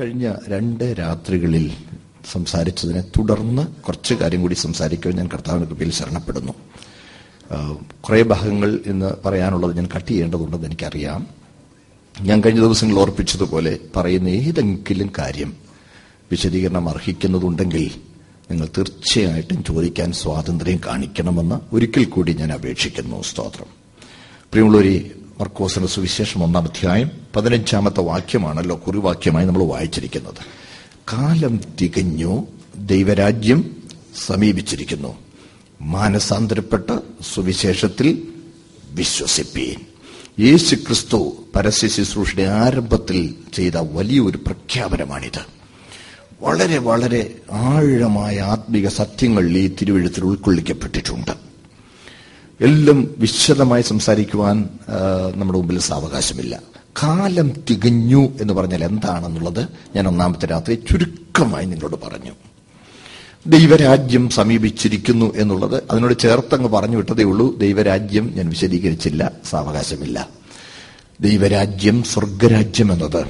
കഴിഞ്ഞ രണ്ട് രാത്രികളിൽ സംസാരിച്ചതിനെ തുടർന്ന് കുറച്ച് കാര്യം കൂടി സംസാരിക്കാൻ ഞാൻ കർത്താവിന്റെ കൃപയിൽ ശരണപ്പെടുന്നു. കുറേ ഭാഗങ്ങൾ എന്ന് പറയാനുള്ളത് ഞാൻ കട്ട് ചെയ്യേണ്ടതുണ്ടെന്ന് എനിക്കറിയാം. ഞാൻ കഴിഞ്ഞ ദിവസങ്ങളിൽ ഓർപ്പിച്ചതുപോലെ പറയുന്ന ഏതെങ്കിലും കാര്യം വിശദീകരണം അർഹിക്കുന്നതുണ്ടെങ്കിൽ നിങ്ങൾ തീർച്ചയായിട്ടും ചോദിക്കാൻ സ്വാതന്ത്ര്യം കാണിക്കണമെന്ന് ഒരിക്കൽ കൂടി ഞാൻ അപേക്ഷിക്കുന്നു. സ്തോത്രം. പ്രിയമുള്ളവരി മർക്കോസിന്റെ സുവിശേഷം ഒന്നാം അധ്യായം പതിനഞ്ചാമത്തെ വാക്യമാണല്ലോ കുറിവാക്യമായി നമ്മൾ വായിച്ചിരിക്കുന്നത്. കാലം തികഞ്ഞു ദൈവരാജ്യം സമീപിച്ചിരിക്കുന്നു. മാനസാന്തരപ്പെട്ട സുവിശേഷത്തിൽ വിശ്വസിപ്പീൻ. യേശു ക്രിസ്തു പരസ്യ ശുശ്രൂഷയുടെ ആരംഭത്തിൽ ചെയ്ത വലിയൊരു പ്രഖ്യാപനമാണിത്. വളരെ വളരെ ആഴമായ ആത്മീക സത്യങ്ങൾ ഈ തിരുവഴുത്തിൽ ഉൾക്കൊള്ളിക്കപ്പെട്ടിട്ടുണ്ട്. എല്ലാം വിശദമായി സംസാരിക്കുവാൻ നമ്മുടെ മുമ്പിൽ സാവകാശമില്ല. കാലം തികഞ്ഞു എന്ന് പറഞ്ഞാൽ എന്താണെന്നുള്ളത് ഞാൻ ഒന്നാമത്തെ രാത്രി ചുരുക്കമായി നിങ്ങളോട് പറഞ്ഞു. ദൈവരാജ്യം സമീപിച്ചിരിക്കുന്നു എന്നുള്ളത് അതിനോട് ചേർത്തങ്ങ് പറഞ്ഞു വിട്ടതേ ഉള്ളൂ. ദൈവരാജ്യം ഞാൻ വിശദീകരിച്ചില്ല സാവകാശമില്ല. ദൈവരാജ്യം സ്വർഗരാജ്യം എന്നത്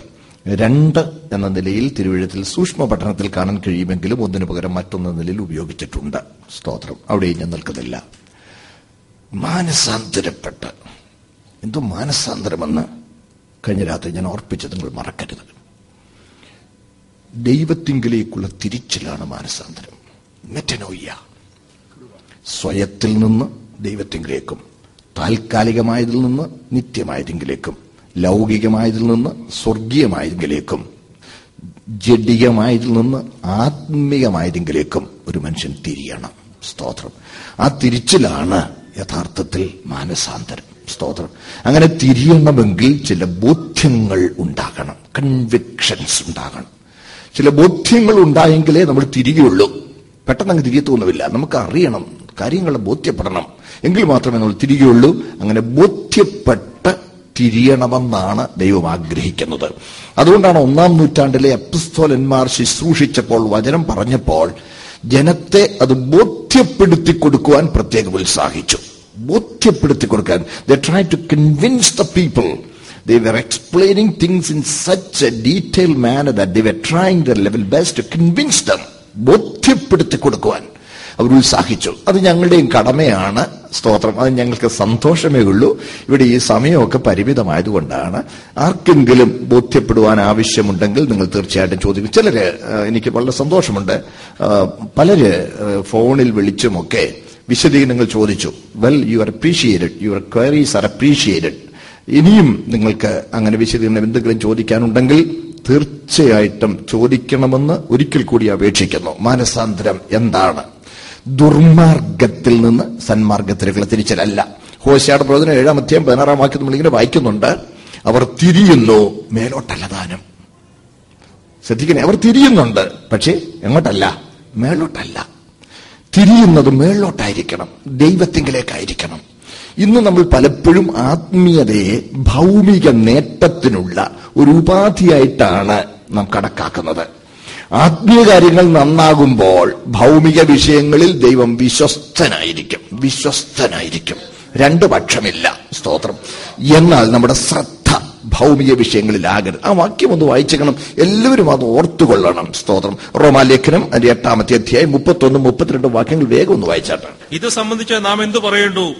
രണ്ട് എന്ന നിലയിൽ തിരുവഴുത്തിൽ സൂക്ഷ്മ പഠനത്തിൽ കാണാൻ കഴിയുമെങ്കിലും ഒന്നിനു പകരം മറ്റൊന്ന നിലയിൽ ഉപയോഗിച്ചിട്ടുണ്ട്. സ്തോത്രം. അവിടെയും ഞാൻ നിൽക്കുന്നില്ല. മാനസാന്തരപ്പെട്ട്. എന്തോ മാനസാന്തരമെന്ന് കഴിഞ്ഞ രാത്രി ഞാൻ ഓർപ്പിച്ചത് നിങ്ങൾ മറക്കരുത്. ദൈവത്തിങ്കിലേക്കുള്ള തിരിച്ചിലാണ് മാനസാന്തരം. മെറ്റനോയ്യ. സ്വയത്തിൽ നിന്ന് ദൈവത്തിങ്കിലേക്കും താൽക്കാലികമായതിൽ നിന്ന് നിത്യമായതെങ്കിലേക്കും ലൗകികമായതിൽ നിന്ന് സ്വർഗീയമായതെങ്കിലേക്കും ജഡികമായതിൽ നിന്ന് ആത്മീയമായതെങ്കിലേക്കും ഒരു മനുഷ്യൻ തിരിയണം. സ്തോത്രം. ആ തിരിച്ചിലാണ് യഥാർത്ഥത്തിൽ മാനസാന്തരം. സ്തോത്രം. അങ്ങനെ തിരിയണമെങ്കിൽ ചില ബോധ്യങ്ങൾ ഉണ്ടാകണം. കൺവിക്ഷൻസ് ഉണ്ടാകണം. ചില ബോധ്യങ്ങൾ ഉണ്ടായെങ്കിലേ നമ്മൾ തിരികെയുള്ളൂ പെട്ടെന്ന് അങ്ങ് തിരികെ തോന്നുന്നില്ല നമുക്ക് അറിയണം കാര്യങ്ങൾ ബോധ്യപ്പെടണം. എങ്കിൽ മാത്രമേ നമ്മൾ തിരികെയുള്ളൂ അങ്ങനെ ബോധ്യപ്പെട്ട് തിരിയണമെന്നാണ് ദൈവം ആഗ്രഹിക്കുന്നത്. അതുകൊണ്ടാണ് ഒന്നാം നൂറ്റാണ്ടിലെ അപ്പിസ്തോലന്മാർ ശുശ്രൂഷിച്ചപ്പോൾ വചനം പറഞ്ഞപ്പോൾ ജനത്തെ അത് ബോധ്യപ്പെടുത്തി കൊടുക്കുവാൻ പ്രത്യേകം ഉത്സാഹിച്ചു. ബോധ്യപ്പെടുത്തി കൊടുക്കാൻ the try to convince the people they were explaining things in such a detailed manner that they were trying their level best to convince them ബോധ്യപ്പെടുത്തി കൊടുക്കുവാൻ അവർ ഉത്സാഹിച്ചു. അത് ഞങ്ങളുടെയും കടമയാണ്. സ്തോത്രം. അത് ഞങ്ങൾക്ക് സന്തോഷമേ ഉള്ളൂ. ഇവിടെ ഈ സമയമൊക്കെ പരിമിതമായതുകൊണ്ടാണ് ആർക്കെങ്കിലും ബോധ്യപ്പെടുവാൻ ആവശ്യമുണ്ടെങ്കിൽ നിങ്ങൾ തീർച്ചയായിട്ടും ചോദിക്കും. ചിലര് എനിക്ക് വളരെ സന്തോഷമുണ്ട്. പലര് ഫോണിൽ വിളിച്ചുമൊക്കെ വിശദീകരണങ്ങൾ ചോദിച്ചു. Well you are appreciated your queries are appreciated ഇനിയും നിങ്ങൾക്ക് അങ്ങനെ വിശദീകരണം എന്തെങ്കിലും ചോദിക്കാനുണ്ടെങ്കിൽ തീർച്ചയായിട്ടും ചോദിക്കണമെന്ന് ഒരിക്കൽ കൂടി അപേക്ഷിക്കുന്നു. മാനസാന്തരം എന്താണ്? ദുർമാർഗത്തിൽ നിന്ന് സന്മാർഗത്തിലേക്കുള്ള തിരിച്ചലല്ല. ഹോശയുടെ പ്രവചനം ഏഴാം അധ്യായം പതിനാറാം വാക്യം നമ്മളിങ്ങനെ വായിക്കുന്നുണ്ട്. അവർ തിരിയുന്നു മേലോട്ടല്ല ദാനം ശ്രദ്ധിക്കണേ അവർ തിരിയുന്നുണ്ട് പക്ഷേ എങ്ങോട്ടല്ല? മേലോട്ടല്ല. തിരിയുന്നത് മേളിലോട്ടായിരിക്കണം ദൈവത്തിങ്കിലേക്കായിരിക്കണം. ഇന്ന് നമ്മൾ പലപ്പോഴും ആത്മീയതയെ ഭൗമിക നേട്ടത്തിനുള്ള ഒരു ഉപാധിയായിട്ടാണ് നാം കണക്കാക്കുന്നത്. ആത്മീയ കാര്യങ്ങൾ നന്നാകുമ്പോൾ ഭൗമിക വിഷയങ്ങളിൽ ദൈവം വിശ്വസ്തനായിരിക്കും വിശ്വസ്തനായിരിക്കും. രണ്ടു പക്ഷമില്ല സ്തോത്രം. എന്നാൽ നമ്മുടെ ശ്രദ്ധ ഭൗമിക വിഷയങ്ങളിലാകരുത്. ആ വാക്യം ഒന്ന് വായിച്ചേക്കണം. എല്ലാവരും അത് ഓർത്തുകൊള്ളണം. സ്തോത്രം. റോമാലേഖനം അതിന്റെ എട്ടാമത്തെ അധ്യായം മുപ്പത്തൊന്നും മുപ്പത്തിരണ്ട് വാക്യങ്ങൾ വേഗം ഒന്ന് വായിച്ചാട്ടെ. ഇത് സംബന്ധിച്ച് നാം എന്ത് പറയേണ്ടു?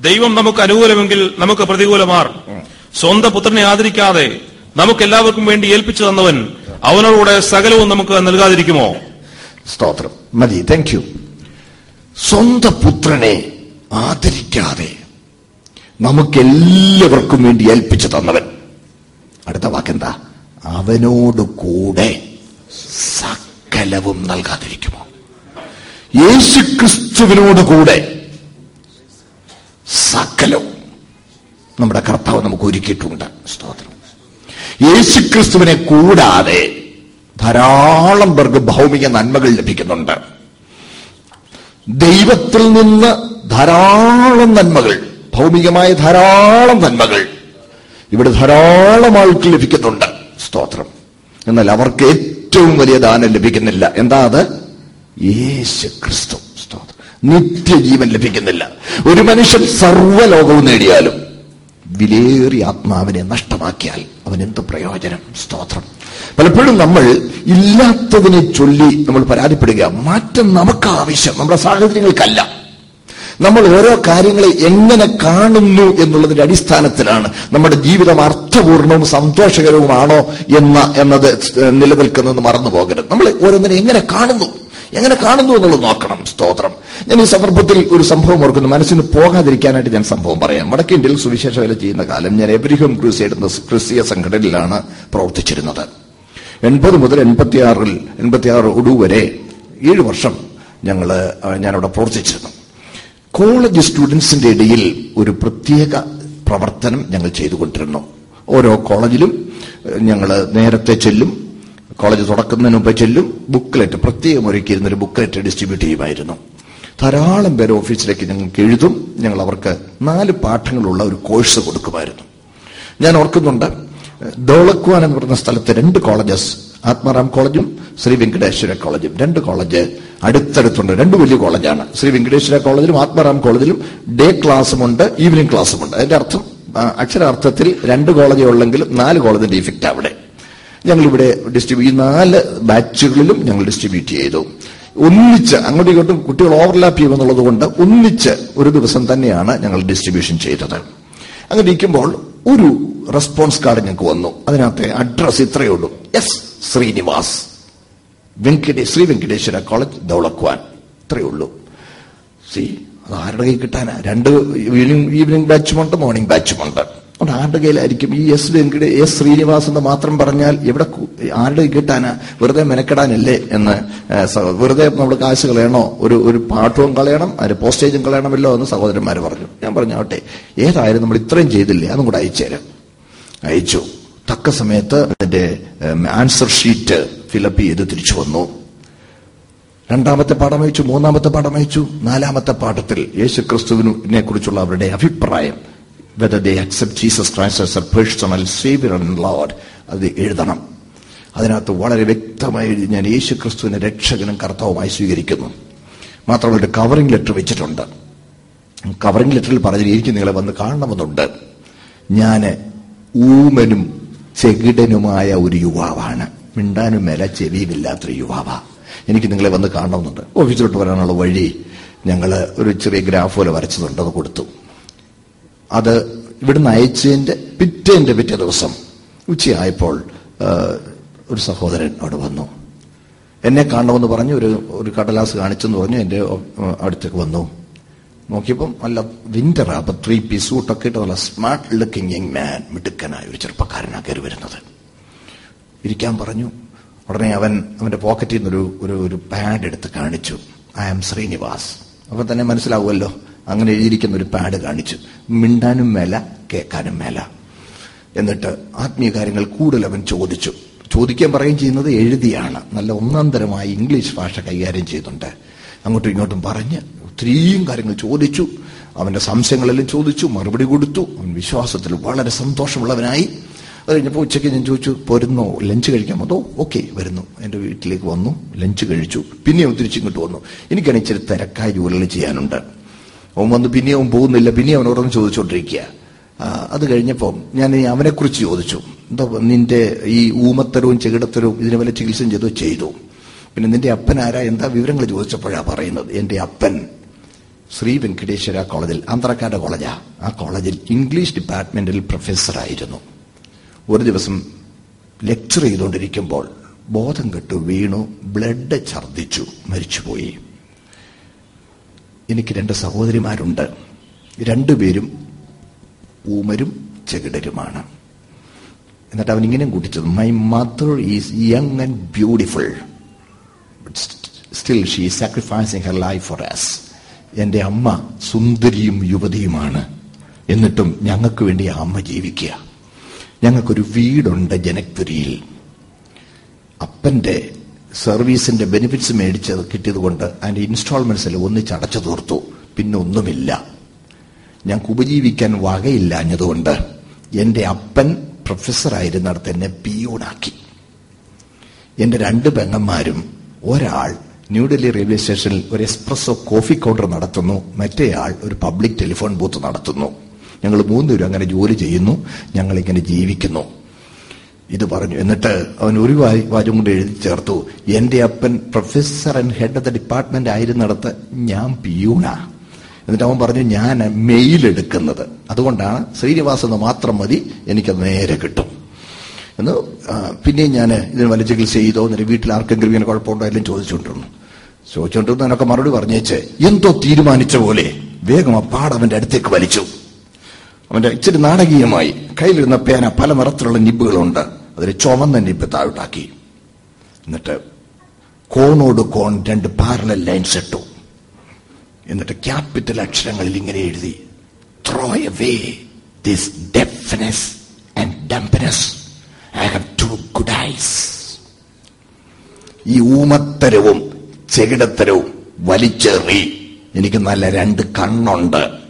ദൈവം നമുക്ക് അനുകൂലമെങ്കിൽ നമുക്ക് പ്രതികൂലമാർ. സ്വന്തം പുത്രനെ ആദരിക്കാതെ നമുക്ക് എല്ലാവർക്കും വേണ്ടി ഏൽപ്പിച്ചു തന്നവൻ അവനോടുകൂടെ സകലവും നമുക്ക് നൽകാതിരിക്കുമോ? സ്തോത്രം. മതി. താങ്ക് യു സ്വന്തം പുത്രനെ ആദരിക്കാതെ നമുക്കെല്ലാവർക്കും വേണ്ടി ഏൽപ്പിച്ചു തന്നവൻ അടുത്ത വാക്കെന്താ? അവനോട് കൂടെ സകലവും നൽകാതിരിക്കുമോ? യേശു ക്രിസ്തുവിനോട് കൂടെ സകലവും നമ്മുടെ കർത്താവ് നമുക്ക് ഒരുക്കിയിട്ടുണ്ട്. സ്തോത്രം. യേശു ക്രിസ്തുവിനെ കൂടാതെ ധാരാളം പേർക്ക് ഭൗമിക നന്മകൾ ലഭിക്കുന്നുണ്ട്. ദൈവത്തിൽ നിന്ന് ധാരാളം നന്മകൾ ഭൗമികമായ ധാരാളം നന്മകൾ ഇവിടെ ധാരാളം ആൾക്ക് ലഭിക്കുന്നുണ്ട്. സ്തോത്രം. എന്നാൽ അവർക്ക് ഏറ്റവും വലിയ ദാനം ലഭിക്കുന്നില്ല. എന്താ അത്? യേശു ക്രിസ്തു സ്തോത്രം. നിത്യജീവൻ ലഭിക്കുന്നില്ല. ഒരു മനുഷ്യൻ സർവലോകവും നേടിയാലും വിലയേറിയ ആത്മാവിനെ നഷ്ടമാക്കിയാൽ അവൻ എന്ത് പ്രയോജനം? സ്തോത്രം. പലപ്പോഴും നമ്മൾ ഇല്ലാത്തതിനെ ചൊല്ലി നമ്മൾ പരാതിപ്പെടുക മാറ്റം നമുക്ക് ആവശ്യം നമ്മുടെ സാഹചര്യങ്ങൾക്കല്ല. നമ്മൾ ഓരോ കാര്യങ്ങളെ എങ്ങനെ കാണുന്നു എന്നുള്ളതിന്റെ അടിസ്ഥാനത്തിലാണ് നമ്മുടെ ജീവിതം അർത്ഥപൂർണവും സന്തോഷകരവുമാണോ എന്ന എന്നത് നിലനിൽക്കുന്നത് മറന്നു പോകരുത്. നമ്മൾ ഓരോന്നിനെ എങ്ങനെ കാണുന്നു? എങ്ങനെ കാണുന്നു എന്നുള്ളത് നോക്കണം. സ്തോത്രം. ഞാൻ ഈ സന്ദർഭത്തിൽ ഒരു സംഭവം ഓർക്കുന്നു. മനസ്സിന് പോകാതിരിക്കാനായിട്ട് ഞാൻ സംഭവം പറയാം. വടക്കേ ഇന്ത്യയിൽ സുവിശേഷ വേല ചെയ്യുന്ന കാലം ഞാൻ എബ്രിഹം ക്രൂസൈഡ് എന്ന ക്രിസ്തീയ സംഘടനയിലാണ് പ്രവർത്തിച്ചിരുന്നത്. എൺപത് മുതൽ എൺപത്തിയാറിൽ എൺപത്തിയാറ് ഒടുവരെ ഏഴ് വർഷം ഞങ്ങൾ ഞാനവിടെ പ്രവർത്തിച്ചിരുന്നു. കോളേജ് സ്റ്റുഡൻസിന്റെ ഇടയിൽ ഒരു പ്രത്യേക പ്രവർത്തനം ഞങ്ങൾ ചെയ്തുകൊണ്ടിരുന്നു. ഓരോ കോളേജിലും ഞങ്ങൾ നേരത്തെ ചെല്ലും കോളേജ് തുറക്കുന്നതിന് മുമ്പ് ചെല്ലും ബുക്ക്ലെറ്റ് പ്രത്യേകം ഒരുക്കിയിരുന്ന ഒരു ബുക്ക്ലെറ്റ് ഡിസ്ട്രിബ്യൂട്ട് ചെയ്യുമായിരുന്നു. ധാരാളം പേര് ഓഫീസിലേക്ക് ഞങ്ങൾക്ക് എഴുതും ഞങ്ങൾ അവർക്ക് നാല് പാഠങ്ങളുള്ള ഒരു കോഴ്സ് കൊടുക്കുമായിരുന്നു. ഞാൻ ഓർക്കുന്നുണ്ട് ദോളക്വാൻ എന്ന് പറയുന്ന സ്ഥലത്ത് രണ്ട് കോളേജസ് ആത്മാറാം കോളേജും ശ്രീ വെങ്കടേശ്വര കോളേജും. രണ്ട് കോളേജ് അടുത്തടുത്തുണ്ട്. രണ്ട് വലിയ കോളേജാണ്. ശ്രീ വെങ്കടേശ്വര കോളേജിലും ആത്മാറാം കോളേജിലും ഡേ ക്ലാസ്സുമുണ്ട് ഈവനിങ് ക്ലാസ്സുമുണ്ട്. അതിന്റെ അർത്ഥം അക്ഷരാർത്ഥത്തിൽ രണ്ട് കോളേജേ ഉള്ളെങ്കിലും നാല് കോളേജിന്റെ ഇഫക്റ്റ് അവിടെ. ഞങ്ങളിവിടെ ഡിസ്ട്രിബ്യൂ ഈ നാല് ബാച്ചുകളിലും ഞങ്ങൾ ഡിസ്ട്രിബ്യൂട്ട് ചെയ്തു. ഒന്നിച്ച് അങ്ങോട്ടും ഇങ്ങോട്ടും കുട്ടികൾ ഓവർലാപ്പ് ചെയ്യുമെന്നുള്ളത് കൊണ്ട് ഒന്നിച്ച് ഒരു ദിവസം തന്നെയാണ് ഞങ്ങൾ ഡിസ്ട്രിബ്യൂഷൻ ചെയ്തത്. അങ്ങനെ ഇരിക്കുമ്പോൾ ഒരു റെസ്പോൺസ് കാർഡ് ഞങ്ങൾക്ക് വന്നു. അതിനകത്തെ അഡ്രസ് ഇത്രയേ ഉള്ളൂ. എസ് ശ്രീനിവാസ്. വെങ്കടേ ശ്രീ വെങ്കടേശ്വര കോളേജ് ദൗളക്വാൻ ഇത്രയേ ഉള്ളൂ. സി അത് ആരുടെ കൈ കിട്ടാനാ? രണ്ട് ഈവനിങ് ഈവനിങ് ബാച്ചുമുണ്ട് മോർണിംഗ് ബാച്ചുമുണ്ട് അതുകൊണ്ട് ആരുടെ കയ്യിലായിരിക്കും? ഈ എസ് വെങ്കിട എസ് ശ്രീനിവാസ് എന്ന് മാത്രം പറഞ്ഞാൽ എവിടെ കു- ആരുടെ കിട്ടാനാ? വെറുതെ മെനക്കെടാനല്ലേ എന്ന് വെറുതെ നമ്മൾ കാശ് കളയണോ? ഒരു ഒരു പാഠവും കളയണം അതിന് പോസ്റ്റേജും കളയണമല്ലോ എന്ന് സഹോദരന്മാർ പറഞ്ഞു. ഞാൻ പറഞ്ഞു ആവട്ടെ ഏതായാലും നമ്മൾ ഇത്രയും ചെയ്തില്ലേ? അതും കൂടെ അയച്ചുതരാം അയച്ചു. തക്ക സമയത്ത് അതിന്റെ ആൻസർ ഷീറ്റ് ഫിലപ്പ് ചെയ്ത് തിരിച്ചു വന്നു. രണ്ടാമത്തെ പാഠം അയച്ചു മൂന്നാമത്തെ പാഠം അയച്ചു നാലാമത്തെ പാഠത്തിൽ യേശു ക്രിസ്തുവിനെ കുറിച്ചുള്ള അവരുടെ അഭിപ്രായം. Whether they accept Jesus Christ as a personal saviour and lord അത് എഴുതണം. അതിനകത്ത് വളരെ വ്യക്തമായി എഴുതി ഞാൻ യേശു ക്രിസ്തുവിനെ രക്ഷകനും കർത്താവുമായി സ്വീകരിക്കുന്നു. മാത്രമല്ല ഒരു കവറിംഗ് ലെറ്റർ വെച്ചിട്ടുണ്ട്. കവറിംഗ് ലെറ്ററിൽ പറഞ്ഞത് എനിക്ക് നിങ്ങളെ വന്ന് കാണണമെന്നുണ്ട്. ഞാൻ ഊമനും ചെകിടനുമായ ഒരു യുവാവാണ്. മിണ്ടാനും മേല ചെവിയുമില്ലാത്തൊരു യുവാവാ. എനിക്ക് നിങ്ങളെ വന്ന് കാണണമെന്നുണ്ട്. ഓഫീസിലോട്ട് വരാനുള്ള വഴി ഞങ്ങൾ ഒരു ചെറിയ ഗ്രാഫ് പോലെ വരച്ചതുണ്ട് അത് കൊടുത്തു. അത് ഇവിടുന്ന് അയച്ചതിന്റെ പിറ്റേന്റെ പിറ്റേ ദിവസം ഉച്ചയായപ്പോൾ ഒരു സഹോദരൻ അവിടെ വന്നു. എന്നെ കാണണമെന്ന് പറഞ്ഞു ഒരു ഒരു കടലാസ് കാണിച്ചെന്ന് പറഞ്ഞു എന്റെ അടുത്തേക്ക് വന്നു. നോക്കിയപ്പം നല്ല വിന്ററാ അപ്പം ത്രീ പീസ് സൂട്ടൊക്കെ ഇട്ട് നല്ല സ്മാർട്ട് ലുക്കിംഗ് യങ് മാൻ മിടുക്കനായ ഒരു ചെറുപ്പക്കാരനാ കയറി വരുന്നത്. ഇരിക്കാൻ പറഞ്ഞു. ഉടനെ അവൻ അവന്റെ പോക്കറ്റിൽ നിന്നൊരു ഒരു ഒരു പാഡ് എടുത്ത് കാണിച്ചു. ഐ ആം ശ്രീനിവാസ് അപ്പം തന്നെ മനസ്സിലാവുമല്ലോ. അങ്ങനെ എഴുതിയിരിക്കുന്ന ഒരു പാഡ് കാണിച്ചു. മിണ്ടാനും മേല കേൾക്കാനും മേല. എന്നിട്ട് ആത്മീയ കാര്യങ്ങൾ കൂടുതൽ അവൻ ചോദിച്ചു. ചോദിക്കാൻ പറയുകയും ചെയ്യുന്നത് എഴുതിയാണ്. നല്ല ഒന്നാം തരമായ ഇംഗ്ലീഷ് ഭാഷ കൈകാര്യം ചെയ്യുന്നുണ്ട്. അങ്ങോട്ടും ഇങ്ങോട്ടും പറഞ്ഞ് ഒത്തിരിയും കാര്യങ്ങൾ ചോദിച്ചു. അവന്റെ സംശയങ്ങളെല്ലാം ചോദിച്ചു മറുപടി കൊടുത്തു. അവൻ വിശ്വാസത്തിൽ വളരെ സന്തോഷമുള്ളവനായി. അത് കഴിഞ്ഞപ്പോൾ ഉച്ചയ്ക്ക് ഞാൻ ചോദിച്ചു പോരുന്നോ? ലഞ്ച് കഴിക്കാൻ അതോ ഓക്കെ വരുന്നു. എന്റെ വീട്ടിലേക്ക് വന്നു ലഞ്ച് കഴിച്ചു. പിന്നെയും തിരിച്ചിങ്ങോട്ട് വന്നു. എനിക്കാണ് ഇച്ചിരി തിരക്കായ ജോലികൾ ചെയ്യാനുണ്ട്. അവൻ വന്ന് പിന്നെയും അവൻ പോകുന്നില്ല പിന്നെയും അവനോടൊന്ന് ചോദിച്ചുകൊണ്ടിരിക്കുക അത് കഴിഞ്ഞപ്പോൾ ഞാൻ അവനെക്കുറിച്ച് ചോദിച്ചു. എന്താ നിന്റെ ഈ ഊമത്തരവും ചെകിടത്തരവും ഇതിനെ വല്ല ചികിത്സയും ചെയ്തോ ചെയ്തു. പിന്നെ നിന്റെ അപ്പൻ ആരാ? എന്താ വിവരങ്ങൾ ചോദിച്ചപ്പോഴാണ് പറയുന്നത്. എന്റെ അപ്പൻ ശ്രീ വെങ്കടേശ്വര കോളേജിൽ ആന്ധ്രക്കാരുടെ കോളേജാ. ആ കോളേജിൽ ഇംഗ്ലീഷ് ഡിപ്പാർട്ട്മെന്റിൽ പ്രൊഫസറായിരുന്നു ഒരു ദിവസം ലെക്ചർ ചെയ്തുകൊണ്ടിരിക്കുമ്പോൾ ബോധം കെട്ടു വീണു ബ്ലഡ് ഛർദ്ദിച്ചു മരിച്ചുപോയി. എനിക്ക് രണ്ട് സഹോദരിമാരുണ്ട്. രണ്ടുപേരും ഊമരും ചെകിടരുമാണ്. എന്നിട്ട് അവൻ ഇങ്ങനെ കൂട്ടിച്ചത് my mother is young and beautiful still she sacrificing her life for us എന്റെ അമ്മ സുന്ദരിയും യുവതിയുമാണ്. എന്നിട്ടും ഞങ്ങൾക്ക് വേണ്ടി ആ അമ്മ ജീവിക്കുക. ഞങ്ങൾക്കൊരു വീടുണ്ട് ജനക്പുരിയിൽ. അപ്പന്റെ സർവീസിന്റെ ബെനിഫിറ്റ്സ് മേടിച്ചത് കിട്ടിയത് കൊണ്ട് അതിന്റെ ഇൻസ്റ്റാൾമെന്റ്സിൽ ഒന്നിച്ചടച്ചു തീർത്തു. പിന്നെ ഒന്നുമില്ല. ഞങ്ങൾക്ക് ഉപജീവിക്കാൻ വകയില്ലാഞ്ഞതുകൊണ്ട് എന്റെ അപ്പൻ പ്രൊഫസറായിരുന്നിടത്ത് എന്നെ പി പിയൂണാക്കി എന്റെ രണ്ട് പെങ്ങന്മാരും ഒരാൾ ന്യൂഡൽഹി റെയിൽവേ സ്റ്റേഷനിൽ ഒരു എക്സ്പ്രസോ കോഫി കൗണ്ടർ നടത്തുന്നു മറ്റേയാൾ ഒരു പബ്ലിക് ടെലിഫോൺ ബൂത്ത് നടത്തുന്നു. ഞങ്ങൾ മൂന്നുപേരും അങ്ങനെ ജോലി ചെയ്യുന്നു ഞങ്ങളിങ്ങനെ ജീവിക്കുന്നു. ഇത് പറഞ്ഞു. എന്നിട്ട് അവൻ ഒരു വാ- വാചകം കൊണ്ട് എഴുതി ചേർത്തു. എന്റെ അപ്പൻ professor and head of the department ആയിരുന്നിടത്ത് ഞാൻ പിയൂണ. എന്നിട്ട് അവൻ പറഞ്ഞു ഞാൻ മെയിൽ എടുക്കുന്നത്. അതുകൊണ്ടാണ് ശ്രീനിവാസ് എന്ന് മാത്രം മതി എനിക്ക് നേരെ കിട്ടും. എന്ന് പിന്നെയും ഞാൻ ഇതിന് വല്ല ചികിത്സ ചെയ്തോ എന്നിട്ട് വീട്ടിൽ ആർക്കെങ്കിലും ഇങ്ങനെ കുഴപ്പമുണ്ടോ എല്ലാം ചോദിച്ചുകൊണ്ടിരുന്നു. ചോദിച്ചുകൊണ്ടിരുന്നു അതിനൊക്കെ മറുപടി പറഞ്ഞേച്ച് എന്തോ തീരുമാനിച്ച പോലെ. വേഗം ആ പാടവന്റെ അടുത്തേക്ക് വലിച്ചു. അവന്റെ ഇച്ചിരി നാടകീയമായി. കയ്യിലിരുന്ന പേന പല നിറത്തിലുള്ള നിബുകളുണ്ട് അതിൽ ചുമന്ന നിബ് താഴോട്ടാക്കി. എന്നിട്ട് കോണോട് കോൺ രണ്ട് പാരലൽ ലൈൻസ് ഇട്ടു. എന്നിട്ട് ക്യാപിറ്റൽ അക്ഷരങ്ങളിൽ ഇങ്ങനെ എഴുതി throw away this deafness and dumbness I have two good eyes ഈ ഊമത്തരവും ചെകിടത്തരവും വലിച്ചെറി. എനിക്ക് നല്ല രണ്ട് കണ്ണുണ്ട്.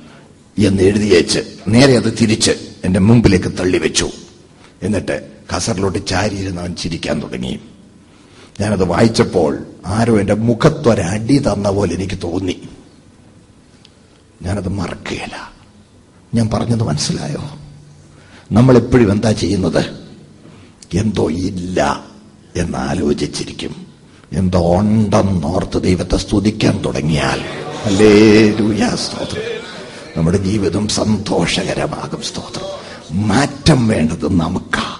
എന്ന് എഴുതിയേച്ച് നേരെ അത് തിരിച്ച് എന്റെ മുമ്പിലേക്ക് തള്ളിവെച്ചു. എന്നിട്ട് കസറിലോട്ട് ചാരിയിരുന്ന് അവൻ ചിരിക്കാൻ തുടങ്ങി. ഞാനത് വായിച്ചപ്പോൾ ആരോ എന്റെ മുഖത്തൊരടി തന്ന പോലെ എനിക്ക് തോന്നി. ഞാനത് മറക്കുകയില്ല. ഞാൻ പറഞ്ഞത് മനസ്സിലായോ? നമ്മൾ എപ്പോഴും എന്താ ചെയ്യുന്നത്? എന്തോ ഇല്ല എന്ന് ആലോചിച്ചിരിക്കും. എന്തോ ഉണ്ടെന്നോർത്ത് ദൈവത്തെ സ്തുതിക്കാൻ തുടങ്ങിയാൽ. അല്ലേ സ്തോത്രം. നമ്മുടെ ജീവിതം സന്തോഷകരമാകും. സ്തോത്രം. മാറ്റം വേണ്ടത് നമുക്കാ.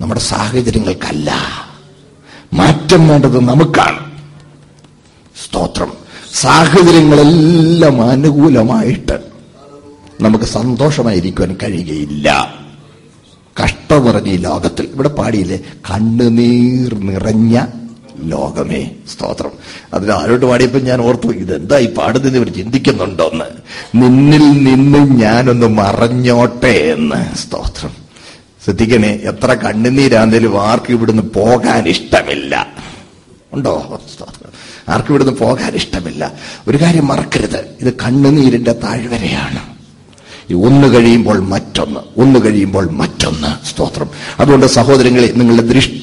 നമ്മുടെ സാഹചര്യങ്ങൾക്കല്ല. മാറ്റം വേണ്ടത് നമുക്കാണ്. സ്തോത്രം. സാഹചര്യങ്ങളെല്ലാം അനുകൂലമായിട്ട് നമുക്ക് സന്തോഷമായിരിക്കുവാൻ കഴിയുകയില്ല. കഷ്ടം നിറഞ്ഞ ഈ ലോകത്തിൽ. ഇവിടെ പാടിയില്ലേ? കണ്ണുനീർ നിറഞ്ഞ ലോകമേ. സ്തോത്രം. അതിൽ ആരോട്ട് പാടിയപ്പോൾ ഞാൻ ഓർത്തു ഇതെന്താ ഈ പാടുന്നത് ഇവർ ചിന്തിക്കുന്നുണ്ടോന്ന്. നിന്നിൽ നിന്ന് ഞാനൊന്ന് മറഞ്ഞോട്ടെ എന്ന്. സ്തോത്രം. ശ്രദ്ധിക്കണേ എത്ര കണ്ണുനീരാന്തേലും ആർക്കും ഇവിടുന്ന് പോകാൻ ഇഷ്ടമില്ല. ഉണ്ടോ? ആർക്കും ഇവിടുന്ന് പോകാൻ ഇഷ്ടമില്ല. ഒരു കാര്യം മറക്കരുത്. ഇത് കണ്ണുനീരിന്റെ താഴ്വരയാണ്. ഒന്ന് കഴിയുമ്പോൾ മറ്റൊന്ന് ഒന്ന് കഴിയുമ്പോൾ മറ്റൊന്ന്. സ്തോത്രം. അതുകൊണ്ട് സഹോദരങ്ങളെ നിങ്ങളുടെ ദൃഷ്ടി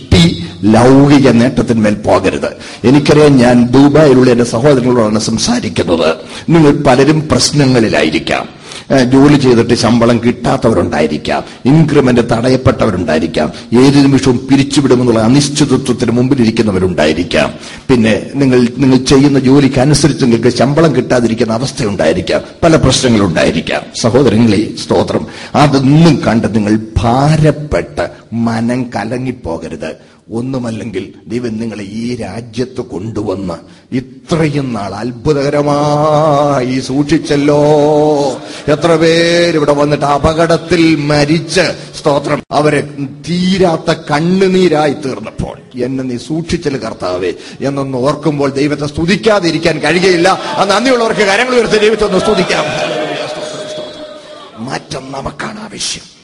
ലൗകിക നേട്ടത്തിന്മേൽ പോകരുത്. എനിക്കറിയാം ഞാൻ ദുബായിലുള്ള എന്റെ സഹോദരങ്ങളോടാണ് സംസാരിക്കുന്നത്. നിങ്ങൾ പലരും പ്രശ്നങ്ങളിലായിരിക്കാം. ജോലി ചെയ്തിട്ട് ശമ്പളം കിട്ടാത്തവരുണ്ടായിരിക്കാം. ഇൻക്രിമെന്റ് തടയപ്പെട്ടവരുണ്ടായിരിക്കാം. ഏത് നിമിഷവും പിരിച്ചുവിടുമെന്നുള്ള അനിശ്ചിതത്വത്തിന് മുമ്പിലിരിക്കുന്നവരുണ്ടായിരിക്കാം. പിന്നെ നിങ്ങൾ നിങ്ങൾ ചെയ്യുന്ന ജോലിക്ക് അനുസരിച്ച് നിങ്ങൾക്ക് ശമ്പളം കിട്ടാതിരിക്കുന്ന അവസ്ഥയുണ്ടായിരിക്കാം. പല പ്രശ്നങ്ങളുണ്ടായിരിക്കാം. സഹോദരങ്ങളെ സ്തോത്രം. അതൊന്നും കണ്ട് നിങ്ങൾ ഭാരപ്പെട്ട് മനം കലങ്ങിപ്പോകരുത്. ഒന്നുമല്ലെങ്കിൽ ദൈവം നിങ്ങളെ ഈ രാജ്യത്ത് കൊണ്ടുവന്ന് ഇത്രയും നാൾ അത്ഭുതകരമായി സൂക്ഷിച്ചല്ലോ. എത്ര പേര് ഇവിടെ വന്നിട്ട് അപകടത്തിൽ മരിച്ച് സ്തോത്രം. അവരെ തീരാത്ത കണ്ണുനീരായി തീർന്നപ്പോൾ എന്നെ നീ സൂക്ഷിച്ചൽ കർത്താവേ എന്നൊന്ന് ഓർക്കുമ്പോൾ ദൈവത്തെ സ്തുതിക്കാതെ ഇരിക്കാൻ കഴിയുകയില്ല. ആ നന്ദിയുള്ളവർക്ക് കാര്യങ്ങൾ ഉയർത്തി ദൈവത്തെ ഒന്ന് സ്തുതിക്കാം. മാറ്റം നമുക്കാണ് ആവശ്യം.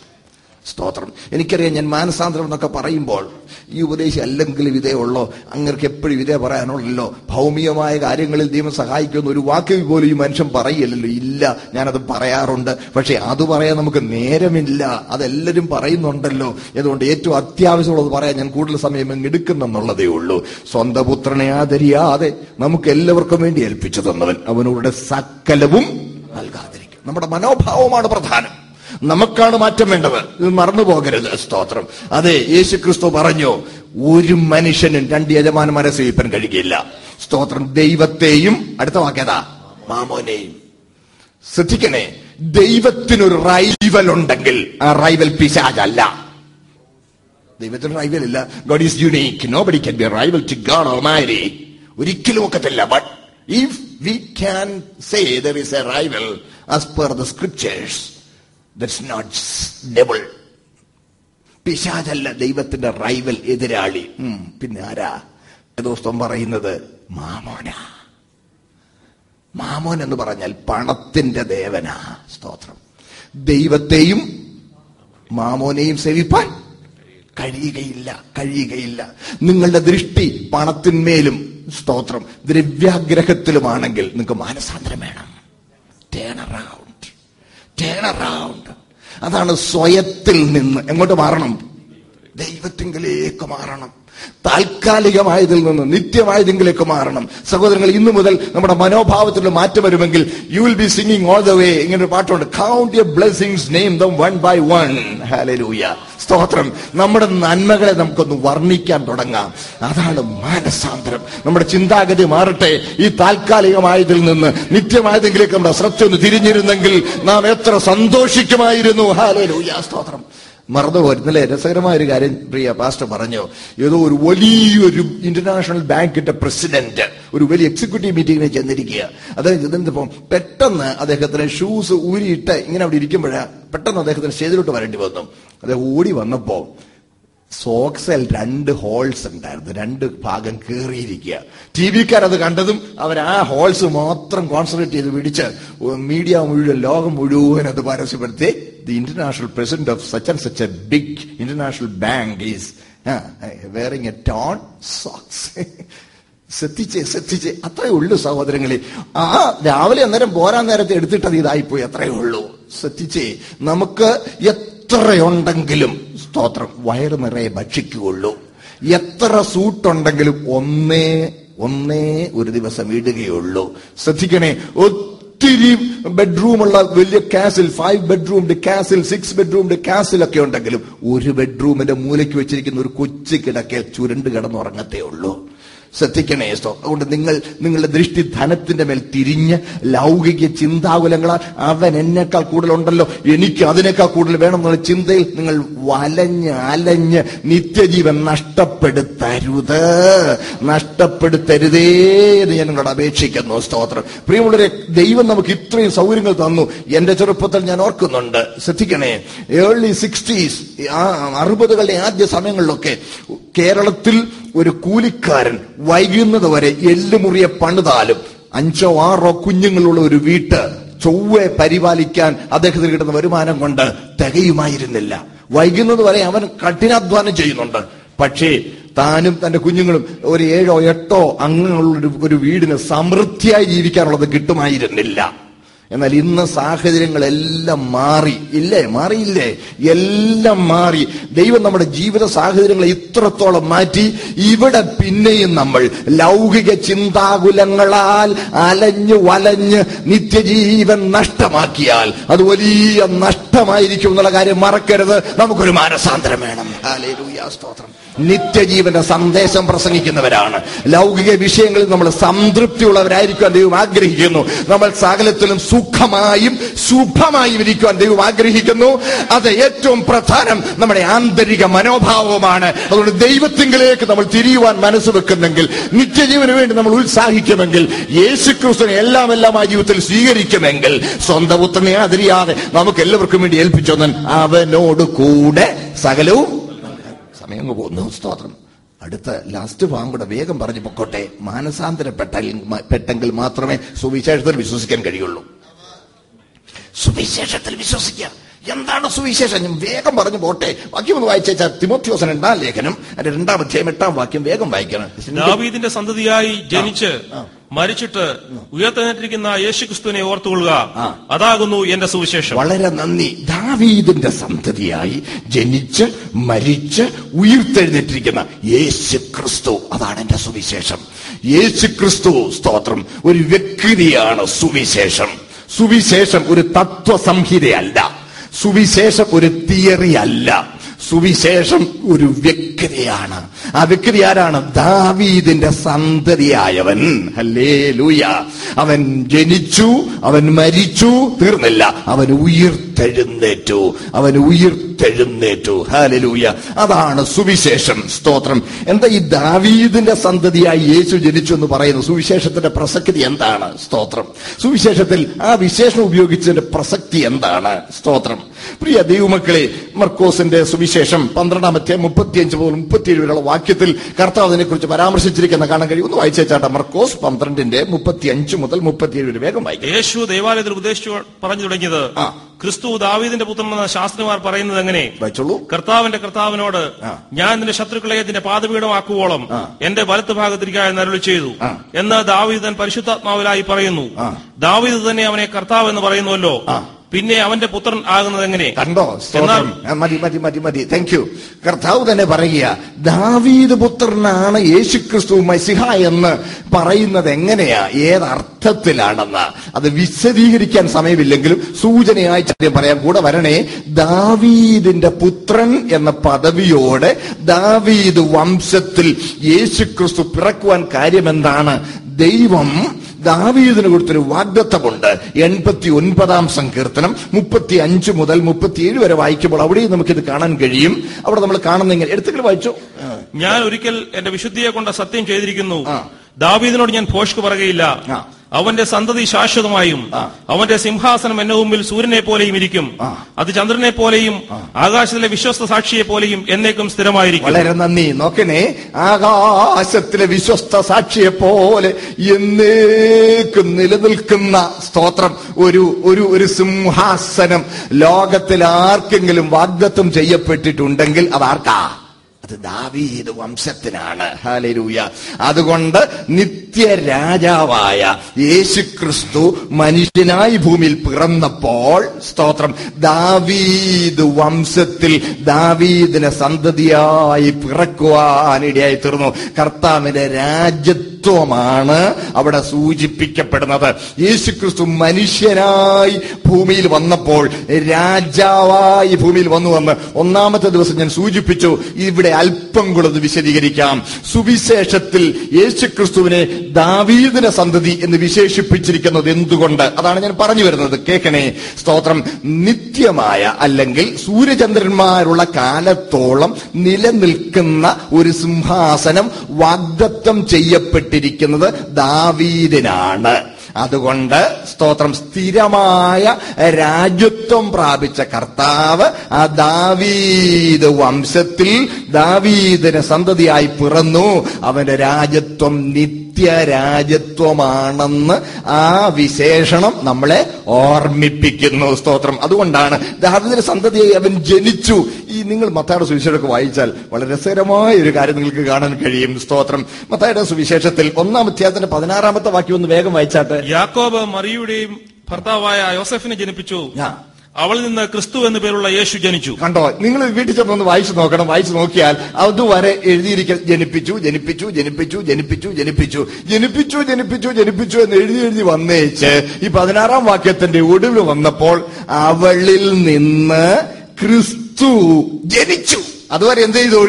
സ്തോത്രം. എനിക്കറിയാം ഞാൻ മാനസാന്തരം എന്നൊക്കെ പറയുമ്പോൾ ഈ ഉപദേശം അല്ലെങ്കിലും ഇതേ ഉള്ളോ? അങ്ങർക്ക് എപ്പോഴും ഇതേ പറയാനുള്ളല്ലോ. ഭൗമികമായ കാര്യങ്ങളിൽ ദൈവം സഹായിക്കുന്ന ഒരു വാക്ക് പോലും ഈ മനുഷ്യൻ പറയില്ലല്ലോ. ഇല്ല ഞാനത് പറയാറുണ്ട്. പക്ഷെ അത് പറയാൻ നമുക്ക് നേരമില്ല. അതെല്ലാവരും പറയുന്നുണ്ടല്ലോ. അതുകൊണ്ട് ഏറ്റവും അത്യാവശ്യമുള്ളത് പറയാൻ ഞാൻ കൂടുതൽ സമയം അങ്ങ് ഉള്ളൂ. സ്വന്തം പുത്രനെ ആദരിയാതെ നമുക്ക് എല്ലാവർക്കും വേണ്ടി ഏൽപ്പിച്ചു തന്നവൻ. അവനവരുടെ സകലവും നൽകാതിരിക്കും. നമ്മുടെ മനോഭാവമാണ് പ്രധാനം. നമുക്കാണ് മാറ്റം വേണ്ടത്. ഇത് മറന്നു പോകരുത്. സ്തോത്രം. അതെ യേശു ക്രിസ്തു പറഞ്ഞു ഒരു മനുഷ്യനും രണ്ട് യജമാനന്മാരെ സേവിപ്പാൻ കഴിയില്ല സ്തോത്രം. ദൈവത്തെയും അടുത്ത വാക്കേതാ മാമോനെയും. ശ്രദ്ധിക്കണേ ദൈവത്തിനൊരു റൈവൽ ഉണ്ടെങ്കിൽ ആ റൈവൽ പിശാചല്ല. ദൈവത്തിന് റൈവൽ ഇല്ല. God is unique nobody can be rival to God almighty ഒരിക്കലും ഒക്കത്തില്ല. But if we can say there is a rival as per the scriptures that's not devil പിശാചല്ല ദൈവത്തിന്റെ റൈവൽ എതിരാളി. പിന്നെ ആരാ? ദിവസം പറയുന്നത് മാമോന. മാമോൻ എന്ന് പറഞ്ഞാൽ പണത്തിന്റെ ദേവനാ. സ്തോത്രം. ദൈവത്തെയും മാമോനെയും സേവിപ്പാൻ കഴിയുകയില്ല കഴിയുകയില്ല. നിങ്ങളുടെ ദൃഷ്ടി പണത്തിന്മേലും സ്തോത്രം ദ്രവ്യാഗ്രഹത്തിലുമാണെങ്കിൽ നിങ്ങൾക്ക് മാനസാന്തരം വേണം. അറൗണ്ട് ടേൺ അറൗണ്ട് അതാണ് സ്വയത്തിൽ നിന്ന് എങ്ങോട്ട് മാറണം? ദൈവത്തിങ്കിലേക്ക് മാറണം. താൽക്കാലികമായതിൽ നിന്ന് നിത്യമായതെങ്കിലേക്ക് മാറണം. സഹോദരങ്ങൾ ഇന്നു മുതൽ നമ്മുടെ മനോഭാവത്തിൽ മാറ്റം വരുമെങ്കിൽ you will be singing all the way ഇങ്ങനെ പാട്ടുണ്ട്. Count your blessings name them one by one hallelujah സ്തോത്രം. നമ്മുടെ നന്മകളെ നമുക്കൊന്ന് വർണിക്കാൻ തുടങ്ങാം. അതാണ് മാനസാന്തരം. നമ്മുടെ ചിന്താഗതി മാറട്ടെ. ഈ താൽക്കാലികമായതിൽ നിന്ന് നിത്യമായതെങ്കിലേക്ക് നമ്മുടെ ശ്രദ്ധ ഒന്ന് തിരിഞ്ഞിരുന്നെങ്കിൽ നാം എത്ര സന്തോഷിക്കുമായിരുന്നു. ഹാലോ സ്തോത്രം. മറന്നുപോയി ഇന്നലെ രസകരമായ ഒരു കാര്യം പ്രിയ പാസ്റ്റർ പറഞ്ഞു. ഏതോ ഒരു വലിയൊരു ഇന്റർനാഷണൽ ബാങ്കിന്റെ പ്രസിഡന്റ് ഒരു വലിയ എക്സിക്യൂട്ടീവ് മീറ്റിംഗിന് ചെന്നിരിക്കുക. അദ്ദേഹം ചെന്നിപ്പോ പെട്ടെന്ന് അദ്ദേഹത്തിന് ഷൂസ് ഊരിയിട്ട് ഇങ്ങനെ അവിടെ ഇരിക്കുമ്പോഴാണ് പെട്ടെന്ന് അദ്ദേഹത്തിന് സ്റ്റേജിലോട്ട് വരേണ്ടി വന്നു. അദ്ദേഹം ഓടി വന്നപ്പോ സോക്സിൽ രണ്ട് ഹോൾസ് ഉണ്ടായിരുന്നു. രണ്ട് ഭാഗം കീറിയിരിക്കുക. ടി വിക്കാർ അത് കണ്ടതും അവർ ആ ഹോൾസ് മാത്രം കോൺസെൻട്രേറ്റ് ചെയ്ത് പിടിച്ച് മീഡിയ മുഴുവൻ ലോകം മുഴുവൻ അത് പരസ്യപ്പെടുത്തി. The international president of such and such a big international bank is wearing a torn socks. ശ്രദ്ധിച്ച് ശ്രദ്ധിച്ച്. അത്രേ ഉള്ളൂ സഹോദരങ്ങളെ. ആ രാവിലെ അന്നേരം പോരാൻ നേരത്തെ എടുത്തിട്ടത് ഇതായിപ്പോയി. അത്രേ ഉള്ളൂ. ശ്രദ്ധിച്ച്. നമുക്ക് എത്രയുണ്ടെങ്കിലും സ്തോത്രം വയറ് നിറയെ ഭക്ഷിക്കുകയുള്ളൂ. എത്ര സൂട്ടുണ്ടെങ്കിലും ഒന്നേ ഒന്നേ ഒരു ദിവസം ഇടുകയുള്ളൂ. ശ്രദ്ധിക്കണേ ഒത്തിരി ബെഡ്റൂമുള്ള വലിയ castle five bedroomed castle six bedroomed castle ഒക്കെ ഉണ്ടെങ്കിലും ഒരു ബെഡ്റൂമിന്റെ മൂലയ്ക്ക് വെച്ചിരിക്കുന്ന ഒരു കൊച്ചു കിടക്കയിൽ ചുരുണ്ട് കിടന്നുറങ്ങത്തേ ഉള്ളൂ. ശ്രദ്ധിക്കണേ സ്തോ അതുകൊണ്ട് നിങ്ങൾ നിങ്ങളുടെ ദൃഷ്ടി ധനത്തിന്റെ മേൽ തിരിഞ്ഞ് ലൗകിക ചിന്താകുലങ്ങളാൽ അവൻ എന്നെക്കാൾ കൂടുതലുണ്ടല്ലോ എനിക്ക് അതിനേക്കാൾ കൂടുതൽ വേണം എന്നുള്ള ചിന്തയിൽ നിങ്ങൾ വലഞ്ഞ് അലഞ്ഞ് നിത്യജീവൻ നഷ്ടപ്പെടുത്തരുത്. നഷ്ടപ്പെടുത്തരുതേ എന്ന് ഞാൻ നിങ്ങളോട് അപേക്ഷിക്കുന്നു സ്തോത്രം. പ്രിയമുള്ളവരെ ദൈവം നമുക്ക് ഇത്രയും സൗകര്യങ്ങൾ തന്നു. എന്റെ ചെറുപ്പത്തിൽ ഞാൻ ഓർക്കുന്നുണ്ട് ശ്രദ്ധിക്കണേ ഏർലി സിക്സ്റ്റീസ് അറുപതുകളുടെ ആദ്യ സമയങ്ങളിലൊക്കെ കേരളത്തിൽ ഒരു കൂലിക്കാരൻ വൈകുന്നത് വരെ എല്ലുമുറിയെ പണിതാലും അഞ്ചോ ആറോ കുഞ്ഞുങ്ങളുള്ള ഒരു വീട്ട് ചൊവ്വെ പരിപാലിക്കാൻ അദ്ദേഹത്തിന് കിട്ടുന്ന വരുമാനം കൊണ്ട് തികയുമായിരുന്നില്ല. വൈകുന്നത് വരെ അവൻ കഠിനാധ്വാനം ചെയ്യുന്നുണ്ട്. പക്ഷേ താനും തന്റെ കുഞ്ഞുങ്ങളും ഒരു ഏഴോ എട്ടോ അംഗങ്ങളുള്ള ഒരു- ഒരു വീടിന് സമൃദ്ധിയായി ജീവിക്കാനുള്ളത് കിട്ടുമായിരുന്നില്ല. എന്നാൽ ഇന്ന് സാഹചര്യങ്ങളെല്ലാം മാറി. ഇല്ലേ? മാറിയില്ലേ? എല്ലാം മാറി. ദൈവം നമ്മുടെ ജീവിത സാഹചര്യങ്ങളെ ഇത്രത്തോളം മാറ്റി ഇവിടെ പിന്നെയും നമ്മൾ ലൗകിക ചിന്താകുലങ്ങളാൽ അലഞ്ഞു വലഞ്ഞ് നിത്യജീവൻ നഷ്ടമാക്കിയാൽ അത് വലിയ നഷ്ടമായിരിക്കും എന്നുള്ള കാര്യം മറക്കരുത്. നമുക്കൊരു മാനസാന്തരം വേണം. സ്തോത്രം. നിത്യജീവന്റെ സന്ദേശം പ്രസംഗിക്കുന്നവരാണ്. ലൗകിക വിഷയങ്ങളിൽ നമ്മൾ സംതൃപ്തിയുള്ളവരായിരിക്കാൻ ദൈവം ആഗ്രഹിക്കുന്നു. നമ്മൾ സകലത്തിലും സുഖമായും ശുഭമായും ഇരിക്കുവാൻ ദൈവം ആഗ്രഹിക്കുന്നു. അത് ഏറ്റവും പ്രധാനം നമ്മുടെ ആന്തരിക മനോഭാവമാണ് അതുകൊണ്ട് ദൈവത്തിങ്കിലേക്ക് നമ്മൾ തിരിയുവാൻ മനസ്സ് വെക്കുന്നെങ്കിൽ നിത്യജീവന് വേണ്ടി നമ്മൾ ഉത്സാഹിക്കുമെങ്കിൽ യേശുക്രിസ്തുവിനെ എല്ലാം എല്ലാം ആ ജീവിതത്തിൽ സ്വീകരിക്കുമെങ്കിൽ സ്വന്തം പുത്രനെ അതിരിയാതെ നമുക്ക് എല്ലാവർക്കും വേണ്ടി ഏൽപ്പിച്ചൊന്നൻ അവനോട് കൂടെ സകലവും സമയം അങ്ങ് പോകുന്നു സ്തോത്രം. അടുത്ത ലാസ്റ്റ് ഭാഗം വേഗം പറഞ്ഞു പൊക്കോട്ടെ. മാനസാന്തരപ്പെട്ട പെട്ടെങ്കിൽ മാത്രമേ സുവിശേഷത്തിൽ വിശ്വസിക്കാൻ കഴിയുള്ളൂ. സുവിശേഷത്തിൽ വിശ്വസിക്കുക. എന്താണ് സുവിശേഷം? ഞാൻ വേഗം പറഞ്ഞു പോട്ടെ. വാക്യം ഒന്ന് വായിച്ചാൽ തിമോത്യോസൻ രണ്ടാം ലേഖനം രണ്ടാം അധ്യായം എട്ടാം വാക്യം വേഗം വായിക്കണം. ദാവീദിന്റെ സന്തതിയായി ജനിച്ച് മരിച്ചിട്ട് ഉയർത്തെഴുന്നേറ്റിരിക്കുന്ന യേശുക്രിസ്തുവിനെ ഓർത്തുകൊള്ളുക. ആ. അതാകുന്നു എന്റെ സുവിശേഷം. വളരെ നന്ദി. ദാവീദിന്റെ സന്തതിയായി ജനിച്ച് മരിച്ച് ഉയർത്തെഴുന്നേറ്റിരിക്കുന്ന യേശു ക്രിസ്തു അതാണ് എന്റെ സുവിശേഷം. യേശു ക്രിസ്തു സ്തോത്രം. ഒരു വ്യക്തിയാണ് സുവിശേഷം. സുവിശേഷം ഒരു തത്വസംഹിതയല്ല. സുവിശേഷം ഒരു തിയറി അല്ല. സുവിശേഷം ഒരു വ്യക്തിയാണ്. ആ വ്യക്തി ആരാണ് ദാവീദിന്റെ സന്തതിയായവൻ. ഹല്ലേ ലൂയ അവൻ ജനിച്ചു അവൻ മരിച്ചു തീർന്നില്ല. അവൻ ഉയർത്തെഴുന്നേറ്റു അവൻ ഉയർത്തെഴുന്നേറ്റു. ഹാലലൂയ അതാണ് സുവിശേഷം. സ്തോത്രം. എന്താ ഈ ദാവീദിന്റെ സന്തതിയായി യേശു ജനിച്ചു എന്ന് പറയുന്നു സുവിശേഷത്തിന്റെ പ്രസക്തി എന്താണ്? സ്തോത്രം. സുവിശേഷത്തിൽ ആ വിശേഷം ഉപയോഗിച്ചതിന്റെ പ്രസക്തി എന്താണ്? സ്തോത്രം. പ്രിയ ദൈവമക്കളെ മർക്കോസിന്റെ സുവിശേഷം പന്ത്രണ്ടാമത്തെ മുപ്പത്തിയഞ്ച് മുതൽ മുപ്പത്തിയേഴ് വരെയുള്ള വാക്യത്തിൽ കർത്താവ് അതിനെ കുറിച്ച് പരാമർശിച്ചിരിക്കുന്ന കാണാൻ കഴിയും. ഒന്ന് വായിച്ചേച്ചാട്ടെ മർക്കോസ് പന്ത്രണ്ടിന്റെ മുപ്പത്തിയഞ്ച് മുതൽ മുപ്പത്തിയേഴ് വരെ വേഗം വായിക്കും. യേശു ദേവാലയത്തിൽ ഉപദേശിച്ചു പറഞ്ഞു തുടങ്ങിയത്. ക്രിസ്തു ദാവീദിന്റെ പുത്രമെന്ന ശാസ്ത്രിമാർ പറയുന്നത് എങ്ങനെ? വായിച്ചോളൂ. കർത്താവിന്റെ കർത്താവിനോട് ഞാൻ നിന്റെ ശത്രുക്കളെ നിന്റെ പാതപീഠമാക്കുവോളം എന്റെ വലത്ത് ഭാഗത്തിരിക്കാൻ നരളി ചെയ്തു. എന്ന് ദാവീദൻ പരിശുദ്ധാത്മാവിലായി പറയുന്നു. ദാവീദ് തന്നെ അവനെ കർത്താവ് എന്ന് പറയുന്നുവല്ലോ. പിന്നെ അവന്റെ പുത്രൻ ആകുന്നത് എങ്ങനെ? കണ്ടോ? എന്നാൽ മതി മതി മതി മതി. താങ്ക് യു കർത്താവ് തന്നെ പറയുക ദാവീദ് പുത്രനാണ് യേശു ക്രിസ്തു മസിഹ എന്ന് പറയുന്നത് എങ്ങനെയാ? ഏതർത്ഥത്തിലാണെന്ന്. അത് വിശദീകരിക്കാൻ സമയമില്ലെങ്കിലും സൂചനയായി ചോദ്യം പറയാം. കൂടെ വരണേ ദാവീദിന്റെ പുത്രൻ എന്ന പദവിയോടെ ദാവീദ് വംശത്തിൽ യേശുക്രിസ്തു പിറക്കുവാൻ കാര്യമെന്താണ്? ദൈവം ദാവീദിന് കൊടുത്തൊരു വാഗ്ദത്തമുണ്ട്. എൺപത്തി ഒൻപതാം സങ്കീർത്തനം മുപ്പത്തി അഞ്ച് മുതൽ മുപ്പത്തിയേഴ് വരെ വായിക്കുമ്പോൾ അവിടെയും നമുക്കിത് കാണാൻ കഴിയും. അവിടെ നമ്മൾ കാണുന്ന ഇങ്ങനെ എടുത്തുകൾ വായിച്ചു? ഞാൻ ഒരിക്കൽ എന്റെ വിശുദ്ധിയെ കൊണ്ട് സത്യം ചെയ്തിരിക്കുന്നു. ദാവീദിനോട് ഞാൻ ഭോഷ്ക്ക് പറയുകയില്ല. അവന്റെ സന്തതി ശാശ്വതമായും അവന്റെ സിംഹാസനം എന്റെ മുമ്പിൽ സൂര്യനെ പോലെയും ഇരിക്കും. അത് ചന്ദ്രനെ പോലെയും ആകാശത്തിലെ വിശ്വസ്ത സാക്ഷിയെ പോലെയും എന്നേക്കും സ്ഥിരമായിരിക്കും. വളരെ നന്ദി. നോക്കണേ ആകാശത്തിലെ വിശ്വസ്ത സാക്ഷിയെ പോലെ എന്നേക്കും നിലനിൽക്കുന്ന സ്തോത്രം. ഒരു ഒരു ഒരു സിംഹാസനം ലോകത്തിൽ ആർക്കെങ്കിലും വാഗ്ദത്വം ചെയ്യപ്പെട്ടിട്ടുണ്ടെങ്കിൽ അത് ആർക്കാ അത് ദാവീദ് വംശത്തിനാണ്. ഹാലരൂയ അതുകൊണ്ട് നിത്യ രാജാവായ യേശു ക്രിസ്തു മനുഷ്യനായി ഭൂമിയിൽ പിറന്നപ്പോൾ സ്തോത്രം ദാവീദ് വംശത്തിൽ ദാവീദിനെ സന്തതിയായി പിറക്കുവാനിടയായി തീർന്നു. കർത്താവിന്റെ രാജ്യത്വമാണ് അവിടെ സൂചിപ്പിക്കപ്പെടുന്നത്. യേശുക്രിസ്തു മനുഷ്യനായി ഭൂമിയിൽ വന്നപ്പോൾ രാജാവായി ഭൂമിയിൽ വന്നു വന്ന് ഒന്നാമത്തെ ദിവസം ഞാൻ സൂചിപ്പിച്ചു. ഇവിടെ അല്പം കൂടെ വിശദീകരിക്കാം. സുവിശേഷത്തിൽ യേശുക്രിസ്തുവിനെ ദാവീദിന സന്തതി എന്ന് വിശേഷിപ്പിച്ചിരിക്കുന്നത് എന്തുകൊണ്ട്? അതാണ് ഞാൻ പറഞ്ഞു വരുന്നത്. കേൾക്കണേ. സ്തോത്രം. നിത്യമായ അല്ലെങ്കിൽ സൂര്യചന്ദ്രന്മാരുള്ള കാലത്തോളം നിലനിൽക്കുന്ന ഒരു സിംഹാസനം വാഗ്ദത്തം ചെയ്യപ്പെട്ടിരിക്കുന്നത് ദാവീദിനാണ്. അതുകൊണ്ട് സ്തോത്രം സ്ഥിരമായ രാജ്യത്വം പ്രാപിച്ച കർത്താവ് ആ ദാവീദ് വംശത്തിൽ ദാവീദിന് സന്തതിയായി പിറന്നു. അവന്റെ രാജ്യത്വം നിത്യരാജ്യത്വമാണെന്ന് ആ വിശേഷണം നമ്മളെ ഓർമ്മിപ്പിക്കുന്നു. സ്തോത്രം. അതുകൊണ്ടാണ് ദാവിദിന്റെ സന്തതിയായി അവൻ ജനിച്ചു. ഈ നിങ്ങൾ മത്തായുടെ സുവിശേഷമൊക്കെ വായിച്ചാൽ വളരെ രസകരമായ ഒരു കാര്യം നിങ്ങൾക്ക് കാണാൻ കഴിയും. സ്തോത്രം. മത്തായുടെ സുവിശേഷത്തിൽ ഒന്നാം അധ്യായത്തിന്റെ പതിനാറാമത്തെ വാക്യം ഒന്ന് വേഗം വായിച്ചാട്ടെ. യാക്കോബ് മറിയുടെയും ഭർത്താവായ യോസഫിനെ ജനിപ്പിച്ചു. അവളിൽ നിന്ന് ക്രിസ്തു എന്ന പേരുള്ള യേശു ജനിച്ചു. കണ്ടോ? നിങ്ങൾ വീട്ടിൽ ചെന്നൊന്ന് വായിച്ചു നോക്കണം. വായിച്ചു നോക്കിയാൽ അതുവരെ എഴുതിയിരിക്കൽ ജനിപ്പിച്ചു ജനിപ്പിച്ചു ജനിപ്പിച്ചു ജനിപ്പിച്ചു ജനിപ്പിച്ചു. ജനിപ്പിച്ചു ജനിപ്പിച്ചു ജനിപ്പിച്ചു എന്ന് എഴുതി എഴുതി വന്നേച്ച് ഈ പതിനാറാം വാക്യത്തിന്റെ ഒടുവിൽ വന്നപ്പോൾ അവളിൽ നിന്ന് ക്രിസ്തു ജനിച്ചു. അതുവരെ എന്ത് ചെയ്തു?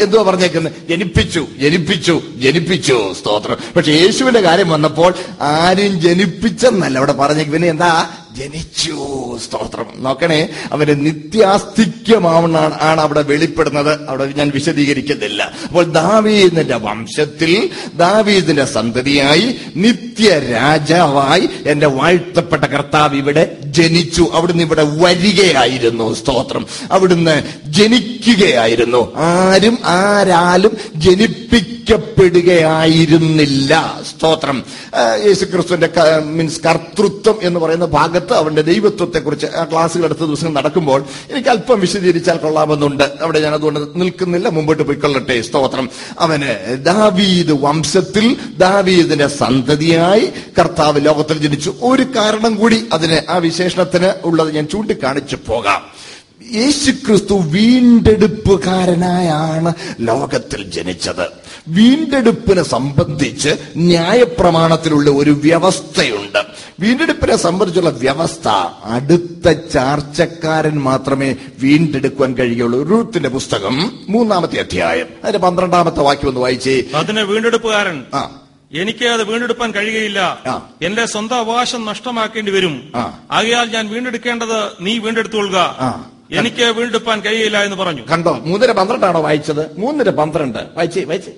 എന്തുവാ പറഞ്ഞേക്കുന്നത് ജനിപ്പിച്ചു ജനിപ്പിച്ചു ജനിപ്പിച്ചു. സ്തോത്രം. പക്ഷെ യേശുവിന്റെ കാര്യം വന്നപ്പോൾ ആരും ജനിപ്പിച്ചെന്നല്ല. അവിടെ പറഞ്ഞേക്ക് പിന്നെ എന്താ? ജനിച്ചു. സ്തോത്രം. നോക്കണേ അവന്റെ നിത്യാസ്തിക്യമാവണാണ് ആണ് അവിടെ വെളിപ്പെടുന്നത്. അവിടെ ഞാൻ വിശദീകരിക്കുന്നില്ല. അപ്പോൾ ദാവീദിന്റെ വംശത്തിൽ ദാവീദിന്റെ സന്തതിയായി നിത്യ രാജാവായി എന്റെ വാഴ്ത്തപ്പെട്ട കർത്താവ് ഇവിടെ ജനിച്ചു. അവിടുന്ന് ഇവിടെ വരികയായിരുന്നു. സ്തോത്രം. അവിടുന്ന് ജനിക്കുകയായിരുന്നു. ആരും ആരാലും ജനിപ്പിക്കപ്പെടുകയായിരുന്നില്ല സ്തോത്രം. യേശുക്രിസ്തുവിന്റെ മീൻസ് കർത്തൃത്വം എന്ന് പറയുന്ന ഭാഗത്ത് അവന്റെ ദൈവത്വത്തെ കുറിച്ച് ആ ക്ലാസ്സുകൾ അടുത്ത ദിവസം നടക്കുമ്പോൾ എനിക്ക് അല്പം വിശദീകരിച്ചാൽ കൊള്ളാമെന്നുണ്ട്. അവിടെ ഞാൻ അതുകൊണ്ട് നിൽക്കുന്നില്ല. മുമ്പോട്ട് പോയിക്കൊള്ളട്ടെ. സ്തോത്രം. അവന് ദാവീദ് വംശത്തിൽ ദാവീദിന്റെ സന്തതിയായി കർത്താവ് ലോകത്തിൽ ജനിച്ചു. ഒരു കാരണം കൂടി അതിന് ആ വിശേഷണത്തിന് ഉള്ളത് ഞാൻ ചൂണ്ടിക്കാണിച്ചു പോകാം. യേശുക്രിസ്തു വീണ്ടെടുപ്പുകാരനായാണ് ലോകത്തിൽ ജനിച്ചത്. വീണ്ടെടുപ്പിനെ സംബന്ധിച്ച് ന്യായപ്രമാണത്തിലുള്ള ഒരു വ്യവസ്ഥയുണ്ട്. വീണ്ടെടുപ്പിനെ സംബന്ധിച്ചുള്ള വ്യവസ്ഥ അടുത്ത ചാർച്ചക്കാരൻ മാത്രമേ വീണ്ടെടുക്കുവാൻ കഴിയുള്ളൂ. റൂത്തിന്റെ പുസ്തകം മൂന്നാമത്തെ അധ്യായം. അതിന്റെ പന്ത്രണ്ടാമത്തെ വാക്യം ഒന്ന് വായിച്ചേ. അതിന് വീണ്ടെടുപ്പുകാരൻ. ആ. എനിക്ക് അത് വീണ്ടെടുപ്പാൻ കഴിയുകയില്ല. എന്റെ സ്വന്തം അവകാശം നഷ്ടമാക്കേണ്ടി വരും. ആകയാൽ ഞാൻ വീണ്ടെടുക്കേണ്ടത് നീ വീണ്ടെടുത്തുകൊള്ളുക. ആ. എനിക്ക് വീണ്ടെടുപ്പാൻ കഴിയില്ല എന്ന് പറഞ്ഞു. കണ്ടോ? മൂന്നര പന്ത്രണ്ടാണോ വായിച്ചത്? മൂന്നര പന്ത്രണ്ട്. വായിച്ചേ വായിച്ചേ.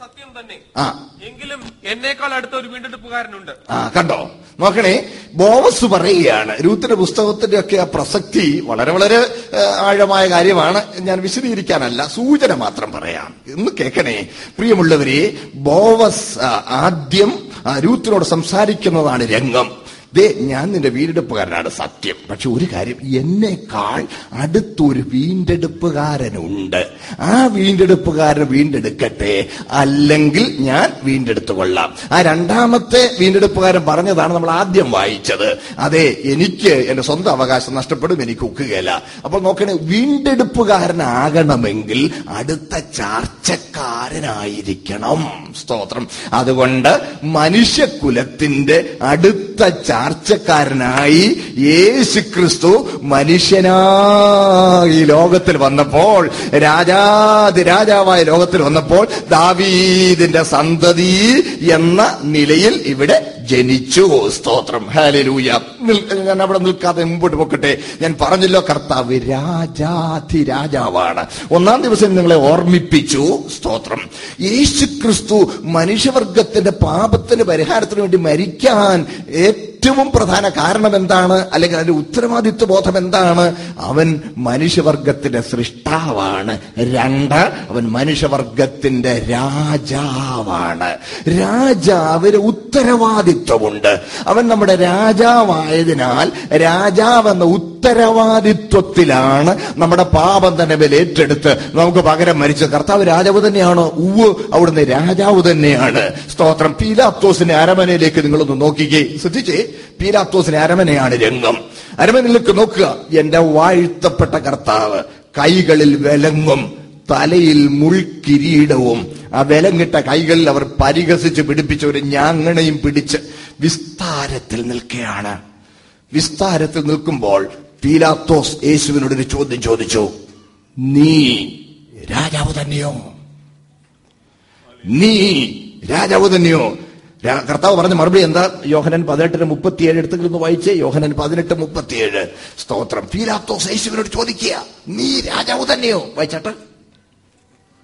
സത്യം തന്നെ. ആ. എങ്കിലും എന്നേക്കാൾ അടുത്ത ഒരു വീണ്ടെടുപ്പുകാരനുണ്ട്. ആ കണ്ടോ? നോക്കണേ ബോവസ് പറയുകയാണ്. രൂത്തിന്റെ പുസ്തകത്തിന്റെ ഒക്കെ ആ പ്രസക്തി വളരെ വളരെ ആഴമായ കാര്യമാണ്. ഞാൻ വിശദീകരിക്കാനല്ല സൂചന മാത്രം പറയാം. എന്ന് കേൾക്കണേ പ്രിയമുള്ളവരെ ബോവസ് ആദ്യം ആ, രൂത്തിനോട് സംസാരിക്കുന്നതാണ് രംഗം. ദേ ഞാൻ നിന്റെ വീണ്ടെടുപ്പുകാരനാണ് സത്യം. പക്ഷെ ഒരു കാര്യം എന്നെക്കാൾ അടുത്തൊരു വീണ്ടെടുപ്പുകാരനുണ്ട്. ആ വീണ്ടെടുപ്പുകാരൻ വീണ്ടെടുക്കട്ടെ അല്ലെങ്കിൽ ഞാൻ വീണ്ടെടുത്തുകൊള്ളാം ആ രണ്ടാമത്തെ വീണ്ടെടുപ്പുകാരൻ പറഞ്ഞതാണ് നമ്മൾ ആദ്യം വായിച്ചത്. അതെ എനിക്ക് എന്റെ സ്വന്തം അവകാശം നഷ്ടപ്പെടും എനിക്ക് ഒക്കുകയില്ല. അപ്പോൾ നോക്കണേ വീണ്ടെടുപ്പുകാരനാകണമെങ്കിൽ അടുത്ത ചാർച്ചക്കാരനായിരിക്കണം. സ്തോത്രം. അതുകൊണ്ട് മനുഷ്യകുലത്തിന്റെ അടുത്ത ചാർച്ചക്കാരനായി യേശു ക്രിസ്തു മനുഷ്യനായി ലോകത്തിൽ വന്നപ്പോൾ രാജാതി രാജാവായ ലോകത്തിൽ വന്നപ്പോൾ ദാവീദിന്റെ സന്തതി എന്ന നിലയിൽ ഇവിടെ ജനിച്ചു. സ്തോത്രം. ഹാലലൂയ ഞാൻ അവിടെ നിൽക്കാതെ മുമ്പോട്ട് പൊക്കട്ടെ. ഞാൻ പറഞ്ഞല്ലോ കർത്താവ് രാജാധി രാജാവാണ്. ഒന്നാം ദിവസം നിങ്ങളെ ഓർമ്മിപ്പിച്ചു. സ്തോത്രം. യേശു ക്രിസ്തു മനുഷ്യവർഗത്തിന്റെ പാപത്തിന് പരിഹാരത്തിന് വേണ്ടി മരിക്കാൻ പ്രധാന കാരണം എന്താണ്? അല്ലെങ്കിൽ അതിന്റെ ഉത്തരവാദിത്വ ബോധം എന്താണ്? അവൻ മനുഷ്യവർഗത്തിന്റെ സൃഷ്ടാവാണ്. രണ്ട് അവൻ മനുഷ്യവർഗത്തിന്റെ രാജാവാണ്. രാജാവിന് ഉത്തരവാദിത്വമുണ്ട്. അവൻ നമ്മുടെ രാജാവായതിനാൽ രാജാവ് എന്ന ഉത്തരവാദിത്വത്തിലാണ് നമ്മുടെ പാപം തന്നെ മേൽ ഏറ്റെടുത്ത് നമുക്ക് പകരം മരിച്ച കർത്താവ് രാജാവ് തന്നെയാണോ? ഉവ് അവിടുന്ന് രാജാവ് തന്നെയാണ്. സ്തോത്രം. പീലാത്തോസിന്റെ അരമനയിലേക്ക് നിങ്ങളൊന്ന് നോക്കിക്കേ. ശ്രദ്ധിച്ചേ. പീലാത്തോസിന്റെ അരമനയാണ് രംഗം. അരമനയിലേക്ക് നോക്കുക. എന്റെ വാഴ്ത്തപ്പെട്ട കർത്താവ് കൈകളിൽ വിലങ്ങും തലയിൽ മുൾക്കിരീടവും. ആ വിലങ്ങിട്ട കൈകളിൽ അവർ പരിഹസിച്ച് പിടിപ്പിച്ച ഒരു ഞാങ്ങണയും പിടിച്ച് വിസ്താരത്തിൽ നിൽക്കുകയാണ്. വിസ്താരത്തിൽ നിൽക്കുമ്പോൾ പീലാത്തോസ് യേശുവിനോട് ഒരു ചോദ്യം ചോദിച്ചു. നീ രാജാവ് തന്നെയോ? നീ രാജാവ് തന്നെയോ? കർത്താവ് പറഞ്ഞ മറുപടി എന്താ? യോഹനൻ പതിനെട്ടിന് മുപ്പത്തിയേഴ് എടുത്തെങ്കിൽ ഒന്ന് വായിച്ചേ. യോഹനൻ പതിനെട്ട് മുപ്പത്തിയേഴ്. സ്തോത്രം. പീലാത്തോസ് യേശുവിനോട് ചോദിക്കുക നീ രാജാവ് തന്നെയോ? വായിച്ചാട്ട്.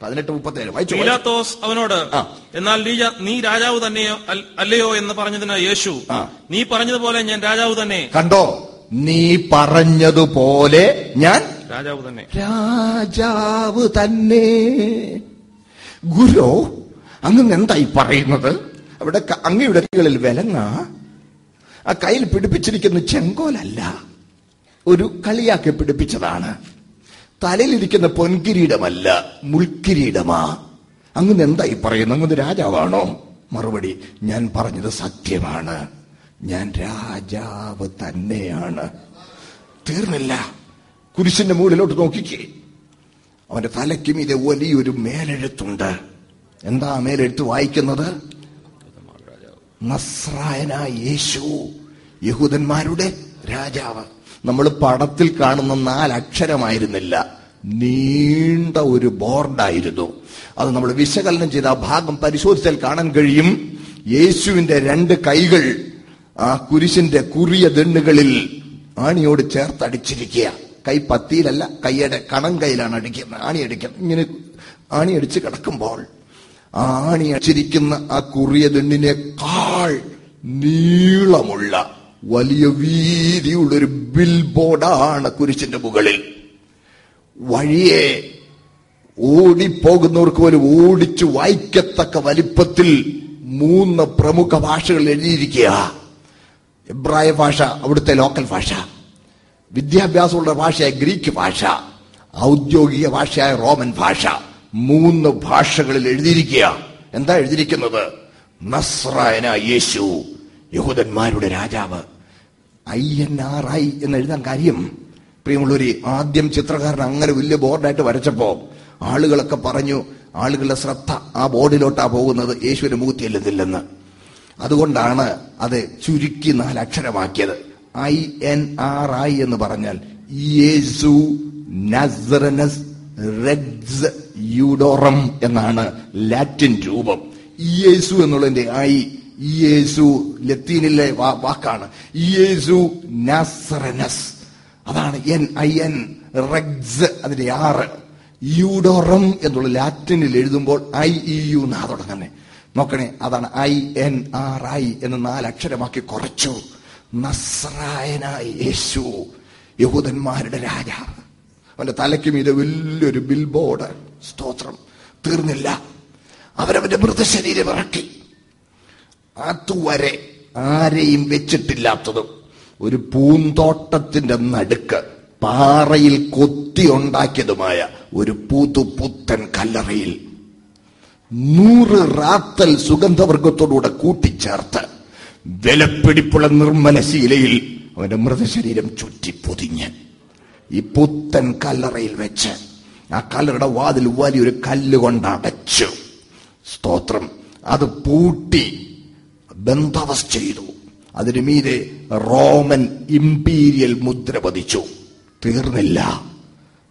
പതിനെട്ട് മുപ്പത്തിയേഴ്. വായിച്ചു. പീലാത്തോസ് അവനോട് എന്നാൽ നീ നീ രാജാവ് തന്നെയോ അല്ലയോ എന്ന് പറഞ്ഞതിന് യേശു നീ പറഞ്ഞതുപോലെ ഞാൻ രാജാവ് തന്നെ. കണ്ടോ? നീ പറഞ്ഞതുപോലെ ഞാൻ രാജാവ് തന്നെ. രാജാവ് തന്നെ. ഗുരു അങ്ങനെന്തായി പറയുന്നത്? അവിടെ അങ്ങയുടെ കൈകളിൽ വിലങ്ങ ആ കയ്യിൽ പിടിപ്പിച്ചിരിക്കുന്ന ചെങ്കോലല്ല ഒരു കളിയാക്കി പിടിപ്പിച്ചതാണ്. തലയിലിരിക്കുന്ന പൊൻകിരീടമല്ല മുൾക്കിരീടമാ അങ്ങ് എന്തായി പറയുന്നു? അങ്ങനെ രാജാവാണോ? മറുപടി ഞാൻ പറഞ്ഞത് സത്യമാണ്. ഞാൻ രാജാവ് തന്നെയാണ്. തീർന്നില്ല. കുരിശിന്റെ മുകളിലോട്ട് നോക്കിക്കേ. അവന്റെ തലയ്ക്കും ഇത് വലിയൊരു മേലെഴുത്തുണ്ട്. എന്താ മേലെഴുത്ത് വായിക്കുന്നത്? നസ്രായനായ യേശു യഹൂദന്മാരുടെ രാജാവ്. നമ്മൾ പടത്തിൽ കാണുന്ന നാലക്ഷരമായിരുന്നില്ല. നീണ്ട ഒരു ബോർഡായിരുന്നു. അത് നമ്മൾ വിശകലനം ചെയ്ത ആ ഭാഗം പരിശോധിച്ചാൽ കാണാൻ കഴിയും. യേശുവിന്റെ രണ്ട് കൈകൾ ആ കുരിശിന്റെ കുറിയ ദണ്ണുകളിൽ ആണിയോട് ചേർത്തടിച്ചിരിക്കുക കൈ പത്തിയിലല്ല കൈയുടെ കണം കയ്യിലാണ് അടിക്കുന്നത് ആണി അടിക്കുന്നത് ഇങ്ങനെ ആണി അടിച്ച് കിടക്കുമ്പോൾ ആണി അച്ചിരിക്കുന്ന ആ കുറിയ ദണ്ണിനേക്കാൾ നീളമുള്ള വലിയ വീതിയുള്ള ഒരു ബിൽ ബോർഡാണ് കുരിശിന്റെ മുകളിൽ. വഴിയെ ഓടിപ്പോകുന്നവർക്ക് പോലും ഓടിച്ചു വായിക്കത്തക്ക വലിപ്പത്തിൽ മൂന്ന് പ്രമുഖ ഭാഷകൾ എഴുതിയിരിക്കുക എബ്രായ ഭാഷ അവിടുത്തെ ലോക്കൽ ഭാഷ. വിദ്യാഭ്യാസമുള്ള ഭാഷയായ ഗ്രീക്ക് ഭാഷ. ഔദ്യോഗിക ഭാഷയായ റോമൻ ഭാഷ. മൂന്ന് ഭാഷകളിൽ എഴുതിയിരിക്കുക. എന്താ എഴുതിയിരിക്കുന്നത്? നസ്രായന യേശു യഹൂദന്മാരുടെ രാജാവ്. ഐ എൻ ആർ ഐ എന്ന് എഴുതാൻ കാര്യം. പ്രിയമുള്ളൊരു ആദ്യം ചിത്രകാരൻ അങ്ങനെ വലിയ ബോർഡായിട്ട് വരച്ചപ്പോ ആളുകളൊക്കെ പറഞ്ഞു ആളുകളുടെ ശ്രദ്ധ ആ ബോർഡിലോട്ടാ പോകുന്നത് യേശുവിന്റെ മുഖത്തി എല്ലുന്നില്ലെന്ന് അതുകൊണ്ടാണ് അത് ചുരുക്കി നാലക്ഷരമാക്കിയത്. ഐ എൻ ആർ ഐ എന്ന് പറഞ്ഞാൽ യേശു റെഡ്സ് യൂഡോറം എന്നാണ് ലാറ്റിൻ രൂപം. യേസു എന്നുള്ളതിന്റെ ഐ യേസു ലത്തീനിലെ വാക്കാണ്. യേസു നാസറനസ്. അതാണ് എൻ ഐ എൻ റെഗ്സ് അതിന്റെ ആറ് യൂഡോറം എന്നുള്ള ലാറ്റിനിൽ എഴുതുമ്പോൾ ഐ ഇ യു നാ തുടങ്ങുന്നത് നോക്കണേ അതാണ് ഐ എൻ ആർ ഐ എന്ന് നാലക്ഷരമാക്കി കുറച്ചു. നസ്രായനായ യേശു യഹൂദന്മാരുടെ രാജാവ്. അവന്റെ തലയ്ക്കും ഇത് വലിയൊരു ബിൽബോർഡ് സ്തോത്രം തീർന്നില്ല. അവരവന്റെ മൃതശരീരം ഇറക്കി. അതുവരെ ആരെയും വെച്ചിട്ടില്ലാത്തതും ഒരു പൂന്തോട്ടത്തിന്റെ നടുക്ക് പാറയിൽ കൊത്തി ഉണ്ടാക്കിയതുമായ ഒരു പുതുപുത്തൻ കല്ലറയിൽ നൂറ് റാത്തൽ സുഗന്ധവർഗത്തോടുകൂടെ കൂട്ടിച്ചേർത്ത് വിലപ്പിടിപ്പുള്ള നിർമ്മലശീലയിൽ അവന്റെ മൃതശരീരം ചുറ്റി പൊതിഞ്ഞ്. ഈ പുത്തൻ കല്ലറയിൽ വെച്ച് ആ കല്ലറയുടെ വാതിൽ വലിയൊരു കല്ല് കൊണ്ട് അടച്ചു. സ്തോത്രം. അത് പൂട്ടി ബന്ധവസ് ചെയ്തു. അതിനു മീതെ റോമൻ ഇംപീരിയൽ മുദ്ര പതിച്ചു. തീർന്നില്ല.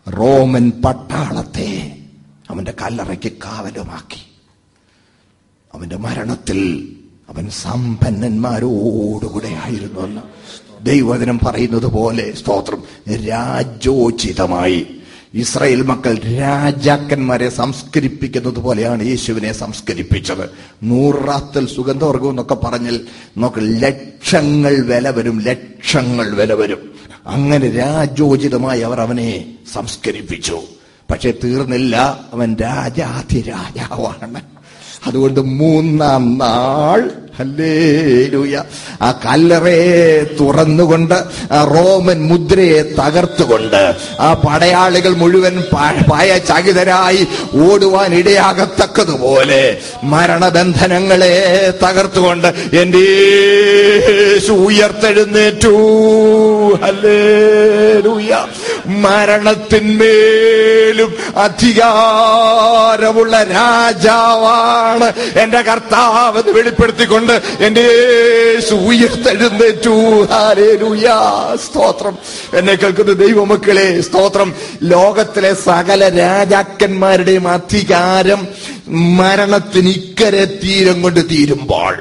റോമൻ പട്ടാളത്തെ അവന്റെ കല്ലറയ്ക്ക് കാവലുമാക്കി. അവന്റെ മരണത്തിൽ അവൻ സമ്പന്നന്മാരോടുകൂടെ ആയിരുന്നു എന്ന് ദൈവവചനം പറയുന്നത് പോലെ സ്തോത്രം. രാജോചിതമായി ഇസ്രായേൽ മക്കൾ രാജാക്കന്മാരെ സംസ്കരിപ്പിക്കുന്നത് പോലെയാണ് യേശുവിനെ സംസ്കരിപ്പിച്ചത്. നൂറാത്തൽ സുഗന്ധവർഗം എന്നൊക്കെ പറഞ്ഞാൽ നമുക്ക് ലക്ഷങ്ങൾ വില വരും ലക്ഷങ്ങൾ വില വരും. അങ്ങനെ രാജോചിതമായി അവർ അവനെ സംസ്കരിപ്പിച്ചു. പക്ഷെ തീർന്നില്ല അവൻ രാജാതിരാജാവാണ് അതുകൊണ്ട് മൂന്നാം നാൾ ആ കല്ലറയെ തുറന്നുകൊണ്ട് റോമൻ മുദ്രയെ തകർത്തുകൊണ്ട് ആ പടയാളികൾ മുഴുവൻ പായ ചകിതരായി ഓടുവാൻ ഇടയാകത്തക്കതുപോലെ മരണബന്ധനങ്ങളെ തകർത്തുകൊണ്ട് എന്റെ ഉയർത്തെഴുന്നേറ്റു. ഹല്ലേലൂയ. മരണത്തിന്മേലും അധികാരമുള്ള രാജാവാണ് എന്റെ കർത്താവ് വെളിപ്പെടുത്തിക്കൊണ്ട് എന്റെ യേശു ഉയർത്തെഴുന്നേറ്റു. സ്തോത്രം. എന്നെ കേൾക്കുന്ന ദൈവമക്കളെ സ്തോത്രം. ലോകത്തിലെ സകല രാജാക്കന്മാരുടെയും അധികാരം മരണത്തിന് ഇക്കരെ തീരം കൊണ്ട് തീരുമ്പോൾ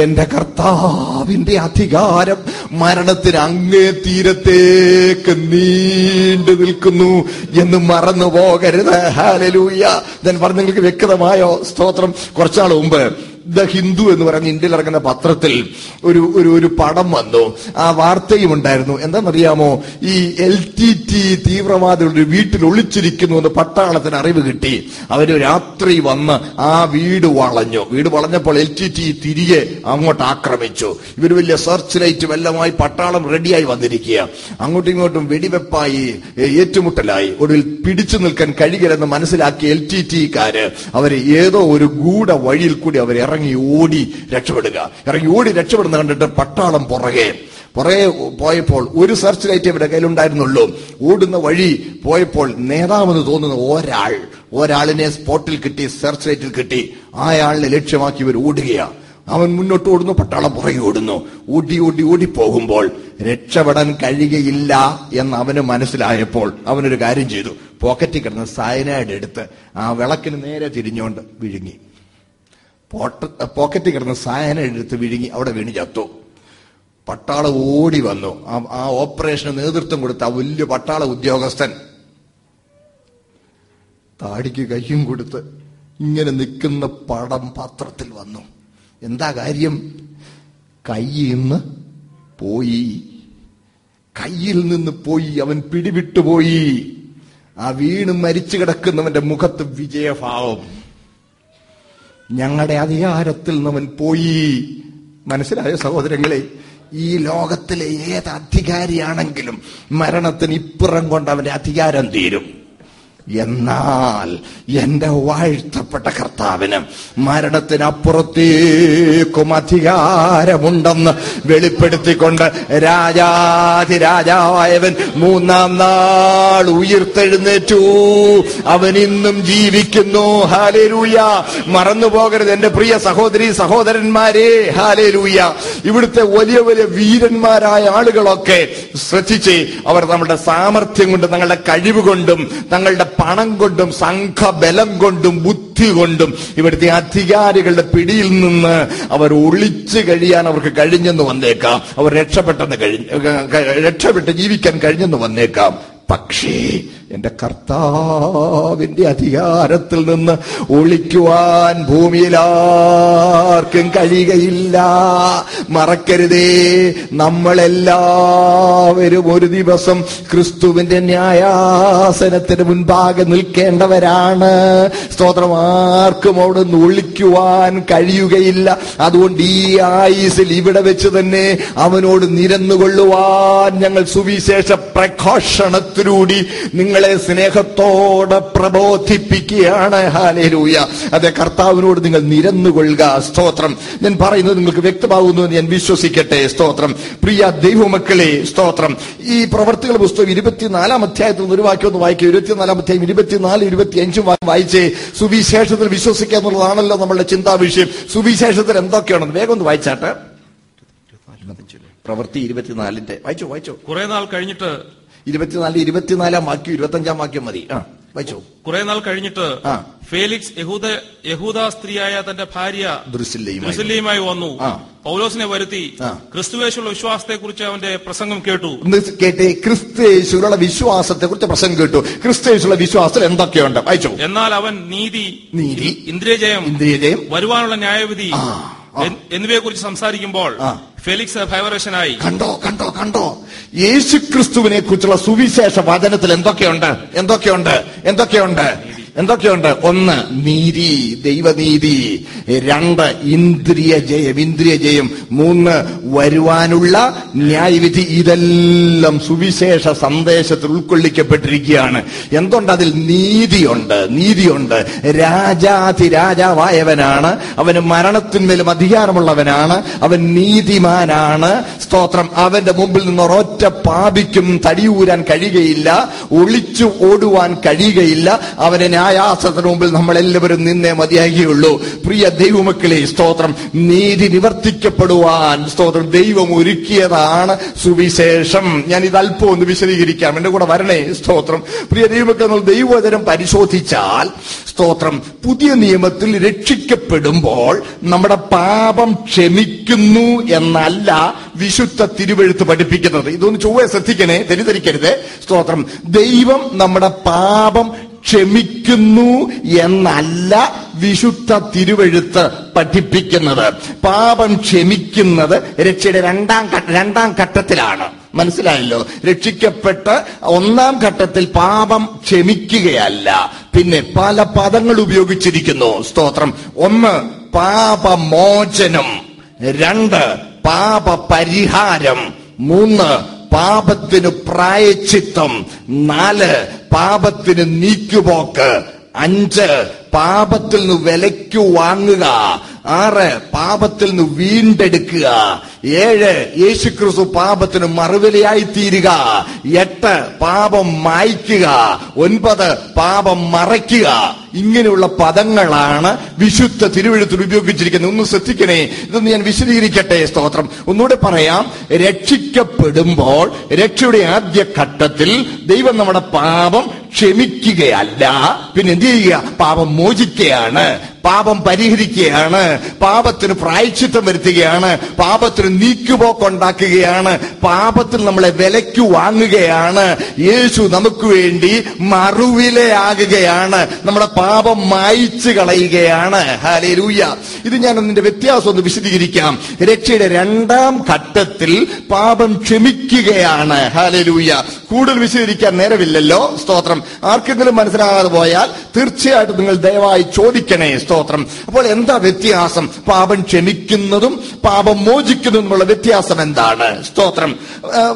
എന്റെ കർത്താവിന്റെ അധികാരം മരണത്തിന് അങ്ങേ തീരത്തേക്ക് നീണ്ടു നിൽക്കുന്നു എന്ന് മറന്നു പോകരുത് ഹാലലൂയ ഞാൻ പറഞ്ഞു നിങ്ങൾക്ക് വ്യക്തമായോ? സ്തോത്രം. കുറച്ചാൾ മുമ്പ് ദ ഹിന്ദു എന്ന് പറയുന്ന ഇന്ത്യയിൽ ഇറങ്ങുന്ന പത്രത്തിൽ ഒരു ഒരു ഒരു പടം വന്നു. ആ വാർത്തയും ഉണ്ടായിരുന്നു. എന്താണെന്നറിയാമോ? ഈ എൽ ടി ടി തീവ്രവാദികളുടെ വീട്ടിൽ ഒളിച്ചിരിക്കുന്നു എന്ന് പട്ടാളത്തിന് അറിവ് കിട്ടി. അവർ രാത്രി വന്ന് ആ വീട് വളഞ്ഞു. വീട് വളഞ്ഞപ്പോൾ എൽ ടി ടി തിരികെ അങ്ങോട്ട് ആക്രമിച്ചു. ഇവർ വലിയ സെർച്ച് ലൈറ്റും എല്ലാമായി പട്ടാളം റെഡിയായി വന്നിരിക്കുക അങ്ങോട്ടും ഇങ്ങോട്ടും വെടിവെപ്പായി ഏറ്റുമുട്ടലായി. ഒടുവിൽ പിടിച്ചു നിൽക്കാൻ കഴിയില്ലെന്ന് മനസ്സിലാക്കിയ എൽ ടി ടിക്കാര് അവർ ഏതോ ഒരു ഗൂഢ വഴിയിൽ കൂടി അവർ ഇറങ്ങി ഓടി രക്ഷപ്പെടുക. ഇറങ്ങി ഓടി രക്ഷപ്പെടുന്ന കണ്ടിട്ട് പട്ടാളം പുറകെ. പുറകെ പോയപ്പോൾ ഒരു സെർച്ച് ലൈറ്റ് ഇവരുടെ കയ്യിലുണ്ടായിരുന്നുള്ളൂ. ഓടുന്ന വഴി പോയപ്പോൾ നേതാവെന്ന് തോന്നുന്ന ഒരാൾ ഒരാളിനെ സ്പോട്ടിൽ കിട്ടി സെർച്ച് ലൈറ്റിൽ കിട്ടി. അയാളിനെ ലക്ഷ്യമാക്കി ഇവർ ഓടുകയാണ് അവൻ മുന്നോട്ട് ഓടുന്നു പട്ടാളം പുറകെ ഓടുന്നു. ഓടി ഓടി ഓടി പോകുമ്പോൾ രക്ഷപ്പെടാൻ കഴിയുകയില്ല എന്ന് അവന് മനസ്സിലായപ്പോൾ അവനൊരു കാര്യം ചെയ്തു. പോക്കറ്റിൽ കിടന്ന് സയനൈഡ് എടുത്ത് ആ വിളക്കിന് നേരെ തിരിഞ്ഞുകൊണ്ട് വിഴുങ്ങി. പോട്ട പോക്കറ്റിൽ കിടന്ന സയനൈഡ് എടുത്ത് വിഴുങ്ങി അവിടെ വീണ് ചത്തു. പട്ടാളം ഓടി വന്നു. ആ- ആ ഓപ്പറേഷന് നേതൃത്വം കൊടുത്ത ആ വലിയ പട്ടാള ഉദ്യോഗസ്ഥൻ താടിക്ക് കയ്യും കൊടുത്ത് ഇങ്ങനെ നിൽക്കുന്ന പടം പത്രത്തിൽ വന്നു. എന്താ കാര്യം? കയ്യിൽ നിന്ന് പോയി. കയ്യിൽ നിന്ന് പോയി. അവൻ പിടിവിട്ടുപോയി. ആ വീണ് മരിച്ചു കിടക്കുന്നവന്റെ മുഖത്ത് വിജയഭാവം. ഞങ്ങളുടെ അധികാരത്തിൽ നിന്നവൻ പോയി. മനസ്സിലായ സഹോദരങ്ങളെ? ഈ ലോകത്തിലെ ഏത് അധികാരിയാണെങ്കിലും മരണത്തിന് ഇപ്പുറം കൊണ്ട് അവന്റെ അധികാരം തീരും. എന്നാൽ എന്റെ വാഴ്ത്തപ്പെട്ട കർത്താവിന് മരണത്തിനപ്പുറത്തേക്കും അധികാരമുണ്ടെന്ന് വെളിപ്പെടുത്തിക്കൊണ്ട് രാജാതിരാജാവായവൻ മൂന്നാം നാൾ ഉയർത്തെഴുന്നേറ്റു. അവൻ ഇന്നും ജീവിക്കുന്നു. ഹാലേലൂയ. മറന്നു പോകരുത് എന്റെ പ്രിയ സഹോദരി സഹോദരന്മാരെ. ഹാലേലൂയ. ഇവിടുത്തെ വലിയ വലിയ വീരന്മാരായ ആളുകളൊക്കെ ശ്രദ്ധിച്ച് അവർ നമ്മുടെ സാമർഥ്യം കൊണ്ടും തങ്ങളുടെ കഴിവ് കൊണ്ടും തങ്ങളുടെ പണം കൊണ്ടും സംഘബലം കൊണ്ടും ബുദ്ധി കൊണ്ടും ഇവിടുത്തെ അധികാരികളുടെ പിടിയിൽ നിന്ന് അവർ ഒളിച്ചു കഴിയാൻ അവർക്ക് കഴിഞ്ഞെന്ന് വന്നേക്കാം. അവർ രക്ഷപ്പെട്ടെന്ന് കഴിഞ്ഞ് രക്ഷപ്പെട്ട് ജീവിക്കാൻ കഴിഞ്ഞെന്ന് വന്നേക്കാം. പക്ഷേ എന്റെ കർത്താവിന്റെ അധികാരത്തിൽ നിന്ന് ഒളിക്കുവാൻ ഭൂമിയിലാർക്കും കഴിയുകയില്ല. മറക്കരുതേ നമ്മളെല്ലാവരും ഒരു ദിവസം ക്രിസ്തുവിന്റെ ന്യായാസനത്തിന് മുൻപാകെ നിൽക്കേണ്ടവരാണ്. സ്തോത്രം ആർക്കും അവിടെ നിന്ന് ഒളിക്കുവാൻ കഴിയുകയില്ല. അതുകൊണ്ട് ഈ ആയുസിൽ ഇവിടെ വെച്ച് തന്നെ അവനോട് നിരന്നുകൊള്ളുവാൻ ഞങ്ങൾ സുവിശേഷ പ്രഘോഷണത്തിലൂടി നിങ്ങളെ സ്നേഹത്തോടെ പ്രബോധിപ്പിക്കുകയാണ്. ഹാലേലൂയ അതെ കർത്താവിനോട് നിങ്ങൾ നിരന്നുകൊള്ളുക. സ്തോത്രം. ഞാൻ പറയുന്നത് നിങ്ങൾക്ക് വ്യക്തമാകുന്നു എന്ന് ഞാൻ വിശ്വസിക്കട്ടെ. സ്തോത്രം. പ്രിയ ദൈവമക്കളെ സ്തോത്രം. ഈ പ്രവർത്തികൾ പുസ്തകം ഇരുപത്തിനാലാം അധ്യായത്തിൽ നിന്ന് ഒരു വാക്യം ഒന്ന് വായിക്കുക ഇരുപത്തിനാലാം അധ്യായം ഇരുപത്തിനാല് ഇരുപത്തി അഞ്ചും വായിച്ചേ. സുവിശേഷത്തിൽ വിശ്വസിക്കുക എന്നുള്ളതാണല്ലോ നമ്മളുടെ ചിന്താ വിഷയം. സുവിശേഷത്തിൽ എന്തൊക്കെയാണെന്ന് വേഗം ഒന്ന് വായിച്ചാട്ടെ. പ്രവൃത്തി ഇരുപത്തിനാലിന്റെ വായിച്ചോ വായിച്ചോ. കുറെ നാൾ കഴിഞ്ഞിട്ട് ഇരുപത്തിനാല് ഇരുപത്തിനാലാം വാക്യം ഇരുപത്തഞ്ചാം വാക്യം മതി. ആ വായിച്ചു. കുറെ നാൾ കഴിഞ്ഞിട്ട്. ഫേലിക്സ് യഹൂദ യഹൂദ സ്ത്രീയായ തന്റെ ഭാര്യ മുസ്ലിയുമായി വന്നു. പൗലോസിനെ വരുത്തി. ക്രിസ്തുവേശുള്ള വിശ്വാസത്തെ കുറിച്ച് അവന്റെ പ്രസംഗം കേട്ടു. കേട്ടെ ക്രിസ്തേശുള്ള വിശ്വാസത്തെ കുറിച്ച് പ്രസംഗം കേട്ടു. ക്രിസ്തുയേശുള്ള വിശ്വാസത്തിൽ എന്തൊക്കെയുണ്ട്? വായിച്ചു. എന്നാൽ അവൻ നീതി നീതി ഇന്ദ്രിയജയം ഇന്ദ്രിയജയം വരുവാനുള്ള ന്യായവിധി. എന്നിവയെ കുറിച്ച് സംസാരിക്കുമ്പോൾ ഫെലിക്സ് ഭയവരശനായി കണ്ടോ കണ്ടോ കണ്ടോ? യേശു ക്രിസ്തുവിനെ കുറിച്ചുള്ള സുവിശേഷ വചനത്തിൽ എന്തൊക്കെയുണ്ട്? എന്തൊക്കെയുണ്ട്? എന്തൊക്കെയുണ്ട്? എന്തൊക്കെയുണ്ട്? ഒന്ന് നീതി ദൈവനീതി രണ്ട് ഇന്ദ്രിയ ജയം ഇന്ദ്രിയ ജയം മൂന്ന് വരുവാനുള്ള ന്യായവിധി. ഇതെല്ലാം സുവിശേഷ സന്ദേശത്തിൽ ഉൾക്കൊള്ളിക്കപ്പെട്ടിരിക്കുകയാണ്. എന്തുകൊണ്ട് അതിൽ നീതിയുണ്ട്? നീതിയുണ്ട്. രാജാതി രാജാവായവനാണ്. അവന് മരണത്തിന്മേലും അധികാരമുള്ളവനാണ്. അവൻ നീതിമാനാണ്. സ്തോത്രം. അവന്റെ മുമ്പിൽ നിന്ന് ഒരൊറ്റ പാപിക്കും തടിയൂരാൻ കഴിയുകയില്ല. ഒളിച്ചു ഓടുവാൻ കഴിയുകയില്ല. അവന്റെ ന്യായാസനത്തിന് മുമ്പിൽ നമ്മളെല്ലാവരും നിന്നേ മതിയാകുകയുള്ളൂ. പ്രിയ ദൈവമക്കളെ സ്തോത്രം. നീതി നിവർത്തിക്കപ്പെടുവാൻ സ്തോത്രം. ദൈവം ഒരുക്കിയതാണ് സുവിശേഷം. ഞാൻ ഇത് അല്പം ഒന്ന് വിശദീകരിക്കാം. എന്റെ കൂടെ വരണേ സ്തോത്രം. പ്രിയ ദൈവമക്കൾ നമ്മൾ ദൈവവചനം പരിശോധിച്ചാൽ സ്തോത്രം പുതിയ നിയമത്തിൽ രക്ഷിക്കപ്പെടുമ്പോൾ നമ്മുടെ പാപം ക്ഷമിക്കുന്നു എന്നല്ല വിശുദ്ധ തിരുവെഴുത്ത് പഠിപ്പിക്കുന്നത്. ഇതൊന്ന് ചൊവ്വേ ശ്രദ്ധിക്കണേ തെറ്റിദ്ധരിക്കരുത്. സ്തോത്രം. ദൈവം നമ്മുടെ പാപം ക്ഷമിക്കുന്നു എന്നല്ല വിശുദ്ധ തിരുവെഴുത്ത് പഠിപ്പിക്കുന്നത്. പാപം ക്ഷമിക്കുന്നത് രക്ഷയുടെ രണ്ടാം രണ്ടാം ഘട്ടത്തിലാണ്. മനസ്സിലായല്ലോ? രക്ഷിക്കപ്പെട്ട് ഒന്നാം ഘട്ടത്തിൽ പാപം ക്ഷമിക്കുകയല്ല. പിന്നെ പല പദങ്ങൾ ഉപയോഗിച്ചിരിക്കുന്നു. സ്തോത്രം. ഒന്ന് പാപമോചനം. രണ്ട് പാപ പരിഹാരം മൂന്ന് പാപത്തിന് പ്രായച്ചിത്തം നാല് പാപത്തിന് നീക്കുപോക്ക് അഞ്ച് പാപത്തിൽ നിന്ന് വിലയ്ക്കു വാങ്ങുക ആറ് പാപത്തിൽ നിന്ന് വീണ്ടെടുക്കുക ഏഴ് യേശുക്രിസ്തു പാപത്തിന് മറുവിലയായി തീരുക എട്ട് പാപം മായ്ക്കുക. ഒൻപത് പാപം മറയ്ക്കുക. ഇങ്ങനെയുള്ള പദങ്ങളാണ് വിശുദ്ധ തിരുവഴുത്തിൽ ഉപയോഗിച്ചിരിക്കുന്നത്. ഒന്ന് ശ്രദ്ധിക്കണേ. ഇതൊന്ന് ഞാൻ വിശദീകരിക്കട്ടെ. സ്തോത്രം. ഒന്നുകൂടെ പറയാം. രക്ഷിക്കപ്പെടുമ്പോൾ രക്ഷയുടെ ആദ്യ ഘട്ടത്തിൽ ദൈവം നമ്മുടെ പാപം ക്ഷമിക്കുകയല്ല. പിന്നെ എന്ത് ചെയ്യുക? പാപം മോചിക്കുകയാണ്. പാപം പരിഹരിക്കുകയാണ്. പാപത്തിന് പ്രായച്ചിത്തം വരുത്തുകയാണ്. പാപത്തിന് നീക്കുപോക്കുണ്ടാക്കുകയാണ്. പാപത്തിൽ നമ്മളെ വിലയ്ക്ക് വാങ്ങുകയാണ്. യേശു നമുക്ക് വേണ്ടി മറുവിലയാകുകയാണ്. നമ്മുടെ പാപം മായിച്ചു കളയുകയാണ്. ഹാലേലൂയ ഇത് ഞാൻ ഒന്നിന്റെ വ്യത്യാസം ഒന്ന് വിശദീകരിക്കാം. രക്ഷയുടെ രണ്ടാം ഘട്ടത്തിൽ പാപം ക്ഷമിക്കുകയാണ്. ഹാലേലൂയ കൂടുതൽ വിശദീകരിക്കാൻ നേരമില്ലല്ലോ. സ്തോത്രം. ആർക്കെങ്കിലും മനസ്സിലാകാതെ പോയാൽ തീർച്ചയായിട്ടും നിങ്ങൾ ദയവായി ചോദിക്കണേ സ്തോത്രം. അപ്പോൾ എന്താ വ്യത്യാസം? പാപം ക്ഷമിക്കുന്നതും പാപം മോചിക്കുന്നതുമുള്ള വ്യത്യാസം എന്താണ്? സ്തോത്രം.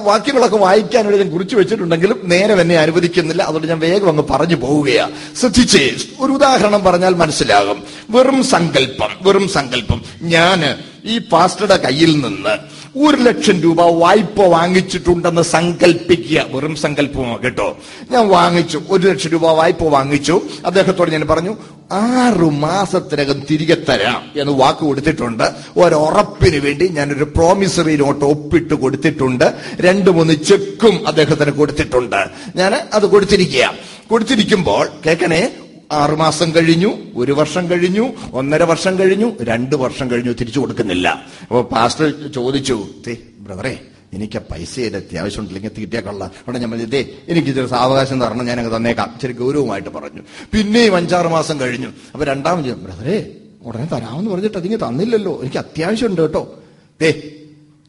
വാക്യങ്ങളൊക്കെ വായിക്കാൻ വേണ്ടി ഞാൻ കുറിച്ചു വെച്ചിട്ടുണ്ടെങ്കിലും നേരം എന്നെ അനുവദിക്കുന്നില്ല. അതുകൊണ്ട് ഞാൻ വേഗം അങ്ങ് പറഞ്ഞു പോവുകയാണ് ശ്രദ്ധിച്ചേ ഒരു ഉദാഹരണം പറഞ്ഞാൽ മനസ്സിലാകും. വെറും സങ്കല്പം വെറും സങ്കല്പം. ഞാൻ ഈ പാസ്റ്ററുടെ കയ്യിൽ നിന്ന് ഒരു ലക്ഷം രൂപ വായ്പ വാങ്ങിച്ചിട്ടുണ്ടെന്ന് സങ്കല്പിക്കുക വെറും സങ്കല്പമോ കേട്ടോ. ഞാൻ വാങ്ങിച്ചു. ഒരു ലക്ഷം രൂപ വായ്പ വാങ്ങിച്ചു. അദ്ദേഹത്തോട് ഞാൻ പറഞ്ഞു ആറു മാസത്തിനകം തിരികെ തരാം എന്ന് വാക്ക് കൊടുത്തിട്ടുണ്ട്. ഒരുറപ്പിന് വേണ്ടി ഞാനൊരു പ്രോമിസറി നോട്ട് ഒപ്പിട്ട് കൊടുത്തിട്ടുണ്ട്. രണ്ടു മൂന്ന് ചെക്കും അദ്ദേഹത്തിന് കൊടുത്തിട്ടുണ്ട്. ഞാൻ അത് കൊടുത്തിരിക്കുക കൊടുത്തിരിക്കുമ്പോൾ കേക്കണേ ആറുമാസം കഴിഞ്ഞു ഒരു വർഷം കഴിഞ്ഞു ഒന്നര വർഷം കഴിഞ്ഞു രണ്ട് വർഷം കഴിഞ്ഞു തിരിച്ചു കൊടുക്കുന്നില്ല. അപ്പൊ പാസ്റ്റർ ചോദിച്ചു "ദേ, ബ്രദറേ എനിക്ക് പൈസയുടെ അത്യാവശ്യം ഉണ്ടല്ലെങ്കിൽ തീറ്റേ കൊള്ളാം. അവിടെ ഞാൻ പറഞ്ഞു, എനിക്ക് ഇതൊരു സാവകാശം തരണം ഞാനങ്ങ് തന്നേക്കാം. ഇച്ചിരി ഗൗരവമായിട്ട് പറഞ്ഞു. പിന്നെയും അഞ്ചാറ് മാസം കഴിഞ്ഞു. അപ്പൊ രണ്ടാമത് ബ്രദറേ ഉടനെ തരാമെന്ന് പറഞ്ഞിട്ട് അതിങ്ങ് തന്നില്ലല്ലോ. എനിക്ക് അത്യാവശ്യമുണ്ട് കേട്ടോ. ദേ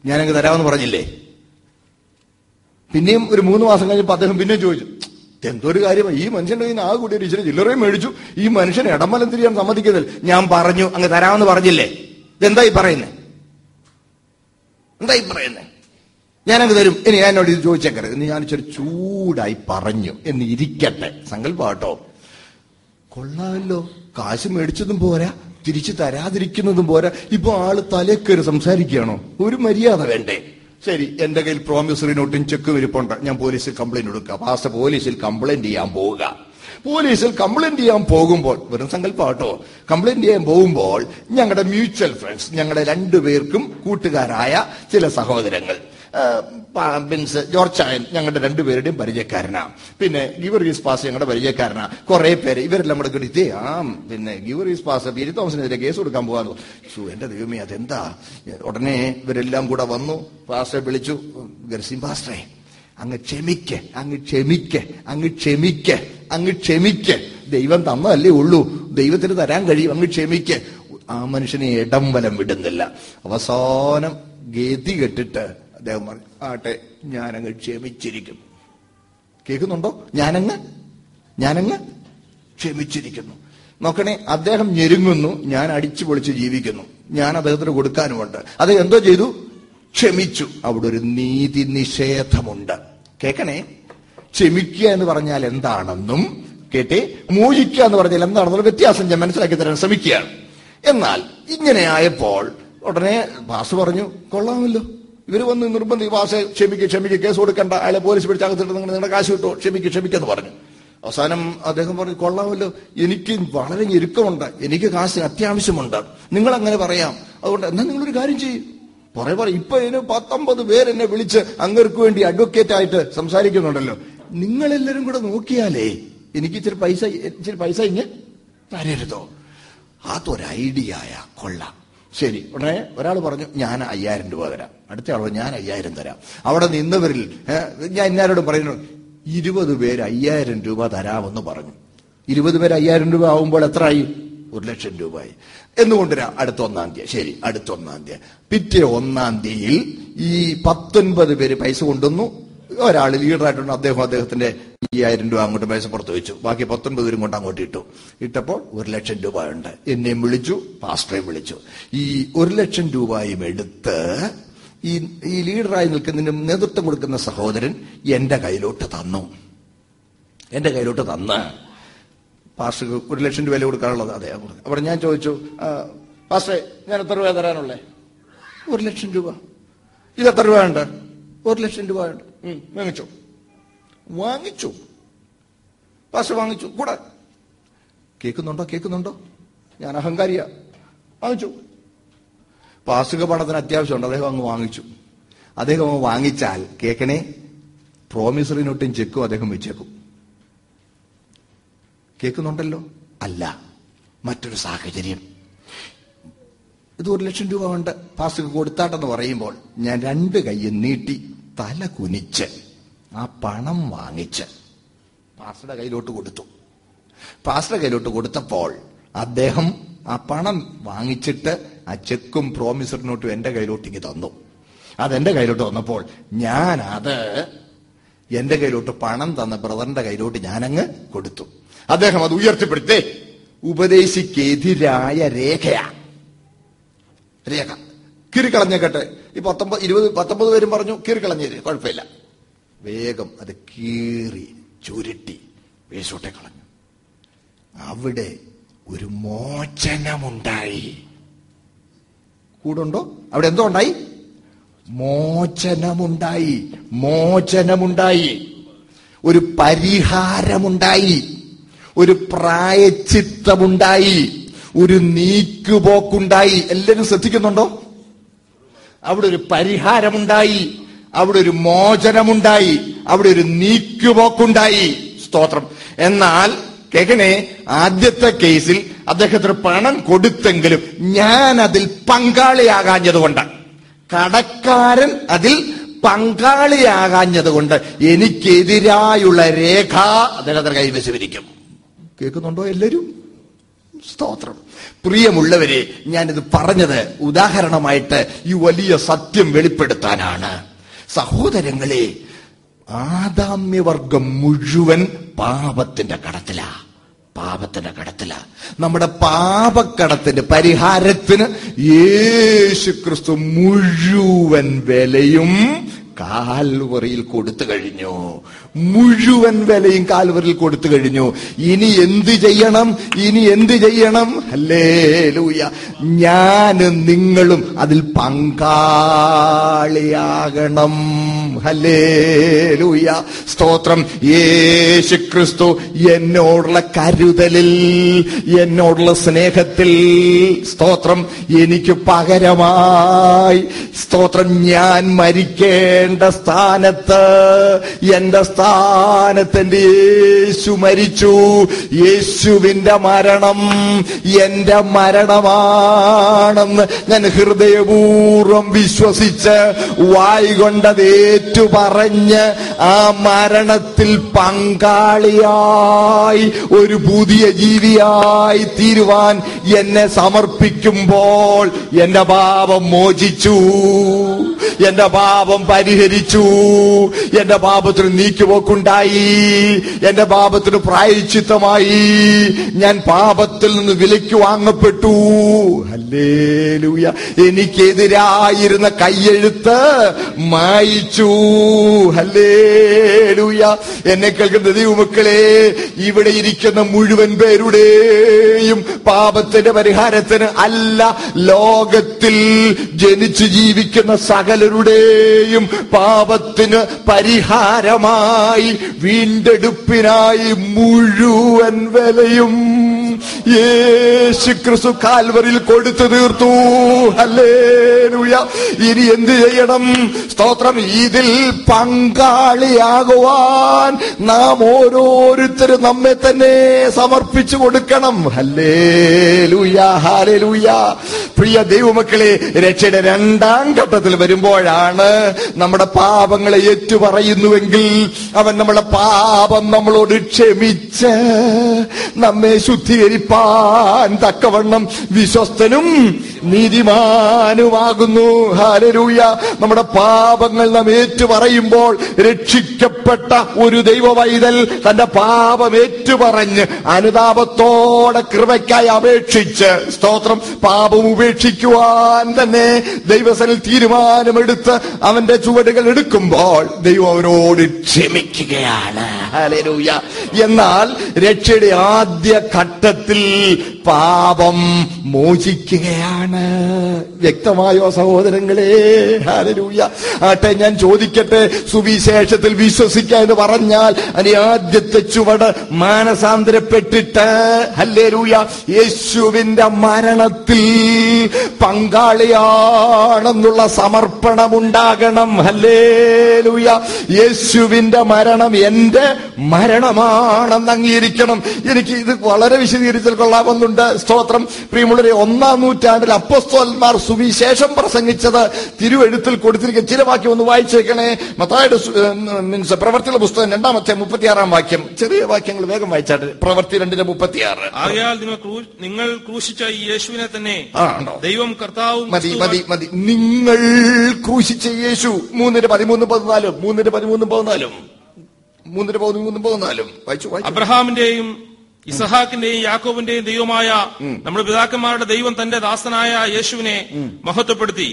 ഞാനങ്ങ് തരാമെന്ന് പറഞ്ഞില്ലേ? പിന്നെയും ഒരു മൂന്ന് മാസം കഴിഞ്ഞപ്പോൾ അദ്ദേഹം പിന്നെയും ചോദിച്ചു എന്തൊരു കാര്യം ഈ മനുഷ്യന്റെ കയ്യിൽ നിന്ന് ആ കൂടി ഒരു ഇച്ചിരി ചില്ലറയും മേടിച്ചു. ഈ മനുഷ്യൻ ഇടമലം തിരിയാൻ സമ്മതിക്കുന്നില്ല ഞാൻ പറഞ്ഞു അങ്ങ് തരാമെന്ന് പറഞ്ഞില്ലേ? ഇതെന്തായി പറയുന്നേ? എന്തായി പറയുന്നേ? ഞാനങ്ങ് തരും. ഇനി എന്നോട് ഇത് ചോദിച്ചേക്കരുത്. ഇനി ഞാൻ ഇച്ചിരി ചൂടായി പറഞ്ഞു. എന്ന് ഇരിക്കട്ടെ. സങ്കല്പാട്ടോ കൊള്ളാമല്ലോ. കാശ് മേടിച്ചതും പോരാ. തിരിച്ചു തരാതിരിക്കുന്നതും പോരാ. ഇപ്പൊ ആൾ തലേക്കേറി സംസാരിക്കുകയാണോ? ഒരു മര്യാദ വേണ്ടേ? ശരി എന്റെ കയ്യിൽ പ്രോമിസറി നോട്ടും ചെക്ക് ഇരിപ്പുണ്ട്. ഞാൻ പോലീസിൽ കംപ്ലൈന്റ് കൊടുക്കുക പാസ്റ്റർ പോലീസിൽ കംപ്ലൈന്റ് ചെയ്യാൻ പോവുക. പോലീസിൽ കംപ്ലൈന്റ് ചെയ്യാൻ പോകുമ്പോൾ വെറും സങ്കല്പാട്ടോ കംപ്ലൈന്റ് ചെയ്യാൻ പോകുമ്പോൾ ഞങ്ങളുടെ മ്യൂച്വൽ ഫ്രണ്ട്സ് ഞങ്ങളുടെ രണ്ടുപേർക്കും കൂട്ടുകാരായ ചില സഹോദരങ്ങൾ. ബിൻസ് ജോർജ് ചായൻ ഞങ്ങളുടെ രണ്ടുപേരുടെയും പരിചയക്കാരനാ. പിന്നെ ഗിവറീസ് പാസ് ഞങ്ങളുടെ പരിചയക്കാരനാ. കുറെ പേര് ഇവരെല്ലാം കൂടെ കൂടി ഇതേ ആ പിന്നെ ഗിവറീസ് പാസ് ബിരി തോമസിനെതിരെ കേസ് കൊടുക്കാൻ പോകാന്ന് സു എന്റെ ദൈവമേ അതെന്താ? ഉടനെ ഇവരെല്ലാം കൂടെ വന്നു പാസ്റ്ററെ വിളിച്ചു. ഗർസിം പാസ്റ്ററെ അങ്ങ് ക്ഷമിക്ക് അങ്ങ് ക്ഷമിക്ക് അങ്ങ് ക്ഷമിക്ക് അങ്ങ് ക്ഷമിക്ക്. ദൈവം തന്നതല്ലേ ഉള്ളൂ. ദൈവത്തിന് തരാൻ കഴിയും അങ്ങ് ക്ഷമിക്ക്. ആ മനുഷ്യനെ ഇടം വലം വിടുന്നില്ല. അവസാനം ഗതി കെട്ടിട്ട് അദ്ദേഹം പറഞ്ഞു ആട്ടെ ഞാനങ്ങ് ക്ഷമിച്ചിരിക്കുന്നു. കേൾക്കുന്നുണ്ടോ? ഞാനങ്ങ് ഞാനങ്ങ് ക്ഷമിച്ചിരിക്കുന്നു. നോക്കണേ അദ്ദേഹം ഞെരുങ്ങുന്നു ഞാൻ അടിച്ചു പൊളിച്ച് ജീവിക്കുന്നു. ഞാൻ അദ്ദേഹത്തിന് കൊടുക്കാനുമുണ്ട്. അത് എന്തോ ചെയ്തു? ക്ഷമിച്ചു. അവിടെ ഒരു നീതി നിഷേധമുണ്ട്. കേക്കണേ ക്ഷമിക്കുക എന്ന് പറഞ്ഞാൽ എന്താണെന്നും കേട്ടെ മോചിക്കുക എന്ന് പറഞ്ഞാൽ എന്താണെന്നുള്ള വ്യത്യാസം ഞാൻ മനസ്സിലാക്കി തരാൻ ശ്രമിക്കുകയാണ്. എന്നാൽ ഇങ്ങനെ ആയപ്പോൾ ഉടനെ ബാസ് പറഞ്ഞു കൊള്ളാമല്ലോ. ഇവർ വന്ന് നിർബന്ധി വാസ ക്ഷമിക്ക് ക്ഷമിക്ക് കേസ് കൊടുക്കണ്ട. അയാളെ പോലീസ് പിടിച്ചകത്തിട്ട് നിങ്ങൾ നിങ്ങളുടെ കാശ് കിട്ടോ? ക്ഷമിക്ക് ക്ഷമിക്കെന്ന് പറഞ്ഞു. അവസാനം അദ്ദേഹം പറഞ്ഞു കൊള്ളാമല്ലോ. എനിക്ക് വളരെ ഞെരുക്കമുണ്ട്. എനിക്ക് കാശിന് അത്യാവശ്യമുണ്ട്. നിങ്ങൾ അങ്ങനെ പറയാം. അതുകൊണ്ട് എന്നാ നിങ്ങളൊരു കാര്യം ചെയ്യും. കുറെ പറയും ഇപ്പൊ ഇതിന് പത്തൊമ്പത് പേര് എന്നെ വിളിച്ച് അങ്ങർക്ക് വേണ്ടി അഡ്വക്കേറ്റ് ആയിട്ട് സംസാരിക്കുന്നുണ്ടല്ലോ. നിങ്ങളെല്ലാരും കൂടെ നോക്കിയാലേ എനിക്ക് ഇച്ചിരി പൈസ ഇച്ചിരി പൈസ ഇങ്ങ് തരരുതോ? അതൊരു കൊള്ളാം. ശരി. ഉടനെ ഒരാൾ പറഞ്ഞു ഞാൻ അയ്യായിരം രൂപ തരാം. അടുത്ത ആൾ ഞാൻ അയ്യായിരം തരാം. അവിടെ നിന്നവരിൽ ഞാൻ എല്ലാവരോടും പറയുന്നു ഇരുപത് പേര് അയ്യായിരം രൂപ തരാമെന്ന് പറഞ്ഞു. ഇരുപത് പേര് അയ്യായിരം രൂപ ആവുമ്പോൾ എത്ര ആയി ഒരു ലക്ഷം രൂപയായി. എന്നുകൊണ്ടുവരാം അടുത്ത ഒന്നാം തീയതി? ശരി അടുത്ത ഒന്നാം തീയതി. പിറ്റേ ഒന്നാം തീയതിയിൽ ഈ പത്തൊൻപത് പേര് പൈസ കൊണ്ടുവന്നു. ഒരാൾ ലീഡറായിട്ടുണ്ട്. അദ്ദേഹം അദ്ദേഹത്തിന്റെ അയ്യായിരം രൂപ അങ്ങോട്ട് പൈസ പുറത്ത് വെച്ചു. ബാക്കി പത്തൊൻപത് പേരും കൊണ്ട് അങ്ങോട്ട് ഇട്ടു. ഇട്ടപ്പോൾ ഒരു ലക്ഷം രൂപ ഉണ്ട്. എന്നെയും വിളിച്ചു പാസ്റ്ററെയും വിളിച്ചു. ഈ ഒരു ലക്ഷം രൂപയും എടുത്ത് ഈ ഈ ലീഡറായി നിൽക്കുന്നതിന് നേതൃത്വം കൊടുക്കുന്ന സഹോദരൻ എന്റെ കയ്യിലോട്ട് തന്നു. എന്റെ കയ്യിലോട്ട് തന്ന്. പാസ്റ്റർക്ക് ഒരു ലക്ഷം രൂപ കൊടുക്കാനുള്ളത്? അതെ. അപ്പോൾ ഞാൻ ചോദിച്ചു പാസ്റ്ററെ ഞാൻ എത്ര രൂപ തരാനുള്ളേ? ഒരു ലക്ഷം രൂപ. ഇത് എത്ര രൂപ ഉണ്ട്? ഒരു ലക്ഷം രൂപ ഉണ്ട്. വാങ്ങിച്ചു. വാങ്ങിച്ചു. പാസ്റ്റർ വാങ്ങിച്ചു. കൂടെ. കേൾക്കുന്നുണ്ടോ? കേൾക്കുന്നുണ്ടോ? ഞാൻ അഹങ്കാരിയ. വാങ്ങിച്ചു. പാസുക പണത്തിന് അത്യാവശ്യമുണ്ട്. അദ്ദേഹം അങ്ങ് വാങ്ങിച്ചു. അദ്ദേഹം അങ്ങ് വാങ്ങിച്ചാൽ പ്രോമിസറി നോട്ടും ചെക്കും അദ്ദേഹം വെച്ചേക്കും. കേൾക്കുന്നുണ്ടല്ലോ? അല്ല. മറ്റൊരു സാഹചര്യം. ഇത് ഒരു ലക്ഷം രൂപ കൊണ്ട് പാസ്സുക്ക് കൊടുത്താട്ടെന്ന് പറയുമ്പോൾ ഞാൻ രണ്ട് കൈയും നീട്ടി തല കുനിച്ച് ആ പണം വാങ്ങിച്ച് പാസ്റ്ററുടെ കയ്യിലോട്ട് കൊടുത്തു. പാസ്റ്ററുടെ കയ്യിലോട്ട് കൊടുത്തപ്പോൾ അദ്ദേഹം ആ പണം വാങ്ങിച്ചിട്ട് ആ ചെക്കും പ്രോമിസറി നോട്ടും എന്റെ കയ്യിലോട്ട് ഇങ്ങ് തന്നു. അതെന്റെ കയ്യിലോട്ട് വന്നപ്പോൾ ഞാൻ അത് എന്റെ കയ്യിലോട്ട് പണം തന്ന ബ്രദറിന്റെ കയ്യിലോട്ട് ഞാനങ്ങ് കൊടുത്തു. അദ്ദേഹം അത് ഉയർത്തിപ്പെടുത്തേ ഉപദേശിക്കെതിരായ രേഖയാ. രേഖ. കീറിക്കളഞ്ഞേക്കട്ടെ ഈ പത്തൊമ്പത് ഇരുപത് പത്തൊമ്പത് പേരും പറഞ്ഞു കീറിക്കളഞ്ഞേര് കുഴപ്പമില്ല. വേഗം അത് കീറി. ചുരുട്ടി വേശോട്ടെ കളഞ്ഞു. അവിടെ ഒരു മോചനമുണ്ടായി. കൂടുണ്ടോ? അവിടെ എന്തോ ഉണ്ടായി? മോചനമുണ്ടായി. മോചനമുണ്ടായി. ഒരു പരിഹാരമുണ്ടായി. ഒരു പ്രായച്ചിത്തമുണ്ടായി. ഒരു നീക്കുപോക്കുണ്ടായി. എല്ലാവരും ശ്രദ്ധിക്കുന്നുണ്ടോ? അവിടെ ഒരു പരിഹാരമുണ്ടായി. അവിടെ ഒരു മോചനമുണ്ടായി അവിടെ ഒരു നീക്കുപോക്കുണ്ടായി. സ്തോത്രം. എന്നാൽ കേക്കണേ ആദ്യത്തെ കേസിൽ അദ്ദേഹത്തിന് പണം കൊടുത്തെങ്കിലും ഞാൻ അതിൽ പങ്കാളിയാകാഞ്ഞതുകൊണ്ട് കടക്കാരൻ അതിൽ പങ്കാളിയാകാഞ്ഞതുകൊണ്ട് എനിക്കെതിരായുള്ള രേഖ അദ്ദേഹത്തിന് കൈവശമിരിക്കും കേൾക്കുന്നുണ്ടോ എല്ലാവരും? സ്തോത്രം. പ്രിയമുള്ളവരെ ഞാനിത് പറഞ്ഞത് ഉദാഹരണമായിട്ട് ഈ വലിയ സത്യം വെളിപ്പെടുത്താനാണ്. സഹോദരങ്ങളെ ആദാമ്യവർഗം മുഴുവൻ പാപത്തിന്റെ കടത്തിലാ. പാപത്തിന്റെ കടത്തില. നമ്മുടെ പാപക്കടത്തിന്റെ പരിഹാരത്തിന് യേശു ക്രിസ്തു മുഴുവൻ വിലയും കാൽവറിയിൽ കൊടുത്തു കഴിഞ്ഞു. മുഴുവൻ വിലയും കാൽവറിൽ കൊടുത്തു കഴിഞ്ഞു. ഇനി എന്ത് ചെയ്യണം? ഇനി എന്ത് ചെയ്യണം? അല്ലേ ലൂയ ഞാനും നിങ്ങളും അതിൽ പങ്കാളിയാകണം. ഹല്ലേ ലൂയ സ്തോത്രം. യേശു ക്രിസ്തു എന്നോടുള്ള കരുതലിൽ എന്നോടുള്ള സ്നേഹത്തിൽ. സ്തോത്രം. എനിക്ക് പകരമായി സ്തോത്രം. ഞാൻ മരിക്കേണ്ട സ്ഥാനത്ത് എന്റെ സ്ഥാനത്ത് എന്റെ യേശു മരിച്ചു. യേശുവിന്റെ മരണം എന്റെ മരണമാണെന്ന് ഞാൻ ഹൃദയപൂർവം വിശ്വസിച്ച് വായി കൊണ്ടത് ഏറ്റു പറഞ്ഞ് ആ മരണത്തിൽ പങ്കാളിയായി ഒരു പുതിയ ജീവിയായി തീരുവാൻ എന്നെ സമർപ്പിക്കുമ്പോൾ എന്റെ പാപം മോചിച്ചു എന്റെ പാപം പരിഹരിച്ചു എന്റെ പാപത്തിന് നീക്കുപോക്കുണ്ടായി എന്റെ പാപത്തിന് പ്രായച്ചിത്തമായി ഞാൻ പാപത്തിൽ നിന്ന് വിലയ്ക്ക് വാങ്ങപ്പെട്ടു. ഹല്ലേലൂയ. എനിക്കെതിരായിരുന്ന കയ്യെഴുത്ത് മായിച്ചു. എന്നെ കേൾക്കുന്ന ദൈവമക്കളെ ഇവിടെ ഇരിക്കുന്ന മുഴുവൻ പേരുടെയും പാപത്തിന്റെ പരിഹാരത്തിന് അല്ല ലോകത്തിൽ ജനിച്ചു ജീവിക്കുന്ന സകലരുടെയും പാപത്തിന് പരിഹാരമായി വീണ്ടെടുപ്പിനായി മുഴുവൻ വിലയും യേശു ക്രിസ്തു കാൽവറിൽ കൊടുത്തു തീർത്തു. ഹല്ലേലൂയ. ഇനി എന്ത് ചെയ്യണം? സ്തോത്രം. ഇതിൽ പങ്കാളിയാകുവാൻ നാം ഓരോരുത്തരും നമ്മെ തന്നെ സമർപ്പിച്ചു കൊടുക്കണം. പ്രിയ ദൈവമക്കളെ രക്ഷയുടെ രണ്ടാം ഘട്ടത്തിൽ വരുമ്പോഴാണ് നമ്മുടെ പാപങ്ങളെ ഏറ്റുപറയുന്നുവെങ്കിൽ അവൻ നമ്മുടെ പാപം നമ്മളോട് ക്ഷമിച്ച് നമ്മെ ശുദ്ധീകരിപ്പാൻ തക്കവണ്ണം വിശ്വസ്തനും നീതിമാനുമാകുന്നു. ഹാലരൂയ നമ്മുടെ പാപങ്ങൾ നാം ഏറ്റുപറയുമ്പോൾ രക്ഷിക്കപ്പെട്ട ഒരു ദൈവവൈതൽ തന്റെ പാപം ഏറ്റുപറഞ്ഞ് അനുതാപത്തോടെ കൃപയ്ക്കായി അപേക്ഷിച്ച് സ്തോത്രം പാപം ഉപേക്ഷിക്കുവാൻ തന്നെ ദൈവസനിൽ തീരുമാനമെടുത്ത് അവന്റെ ചുവടുകൾ എടുക്കുമ്പോൾ ദൈവം അവരോട് ക്ഷമിക്കുകയാണ്. എന്നാൽ രക്ഷയുടെ ആദ്യ ഘട്ടത്തിൽ പാപം മോചിക്കുകയാണ്. വ്യക്തമായോ സഹോദരങ്ങളെ? ഹല്ലേലൂയ. ആട്ടെ ഞാൻ ചോദിക്കട്ടെ സുവിശേഷത്തിൽ വിശ്വസിക്കുക എന്ന് പറഞ്ഞാൽ അനി ആദ്യത്തെ ചുവട് മാനസാന്തരപ്പെട്ടിട്ട് ഹല്ലേലൂയ യേശുവിന്റെ മരണത്തിൽ പങ്കാളിയാണെന്നുള്ള സമർപ്പണം ഉണ്ടാകണം ഹല്ലേലൂയ. യേശുവിന്റെ മരണം എന്റെ മരണമാണെന്ന് അംഗീകരിക്കണം എനിക്ക് ഇത് വളരെ വിശദീകരിച്ചാൽ കൊള്ളാമെന്നുണ്ട്. സ്തോത്രം. പ്രിയമുള്ളവരെ ഒന്നാം നൂറ്റാണ്ടിൽ അപ്പസ്തോന്മാർ സുവിശേഷം പ്രസംഗിച്ചത് തിരുവെഴുത്തിൽ കൊടുത്തിരിക്കുന്ന ചില വാക്യം ഒന്ന് വായിച്ചേക്കണേ മത്തായുടെ മീൻസ് പ്രവർത്തിയുടെ പുസ്തകം രണ്ടാമത്തെ മുപ്പത്തിയാറാം വാക്യം. ചെറിയ വാക്യങ്ങൾ വേഗം വായിച്ചാട്ട് പ്രവർത്തി രണ്ടിന്റെ മുപ്പത്തിയാറ്. ആകയാൽ നിങ്ങൾ നിങ്ങൾ ക്രൂശിച്ച ഈ യേശുവിനെ തന്നെ ആണോ ദൈവം കർത്താവും മതി മതി മതി. നിങ്ങൾ ക്രൂശിച്ച യേശു. മൂന്നിന്റെ പതിമൂന്ന് പതിനാലും. മൂന്നിന്റെ പതിമൂന്നും പതിനാലും. മൂന്നിന്റെ പതിമൂന്നും പതിനാലും. വായിച്ചു. അബ്രഹാമിന്റെയും ഇസഹാക്കിന്റെയും യാക്കോബിന്റെയും ദൈവമായ നമ്മുടെ പിതാക്കന്മാരുടെ ദൈവം തന്റെ ദാസനായ യേശുവിനെ മഹത്വപ്പെടുത്തി.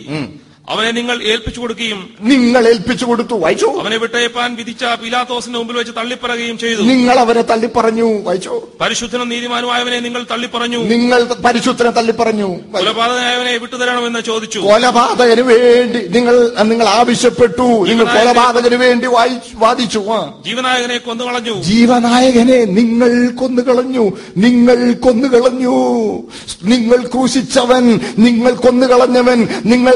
അവനെ നിങ്ങൾ ഏൽപ്പിച്ചു കൊടുക്കുകയും നിങ്ങൾ ഏൽപ്പിച്ചു കൊടുത്തു. വായിച്ചു? അവനെ വിട്ടയപ്പാൻ വിധിച്ച പിലാത്തോസിന്റെ മുമ്പിൽ വെച്ച് തള്ളിപ്പറയുകയും ചെയ്തു. നിങ്ങൾ അവരെ തള്ളിപ്പറഞ്ഞു. വായിച്ചു? പരിശുദ്ധനും നീതിമാനുമായവനെ നിങ്ങൾ തള്ളിപ്പറഞ്ഞു. നിങ്ങൾ പരിശുദ്ധനെ തള്ളിപ്പറഞ്ഞു. കൊലപാതകനായവനെ വിട്ടുതരണമെന്ന് ചോദിച്ചു. കൊലപാതകന് വേണ്ടി നിങ്ങൾ നിങ്ങൾ ആവശ്യപ്പെട്ടു. നിങ്ങൾ കൊലപാതകന് വേണ്ടി വാദിച്ചു. ജീവനായകനെ കൊന്നുകളഞ്ഞു. ജീവനായകനെ നിങ്ങൾ കൊന്നുകളഞ്ഞു. നിങ്ങൾ കൊന്നുകളഞ്ഞു. നിങ്ങൾ ക്രൂശിച്ചവൻ. നിങ്ങൾ കൊന്നുകളഞ്ഞവൻ. നിങ്ങൾ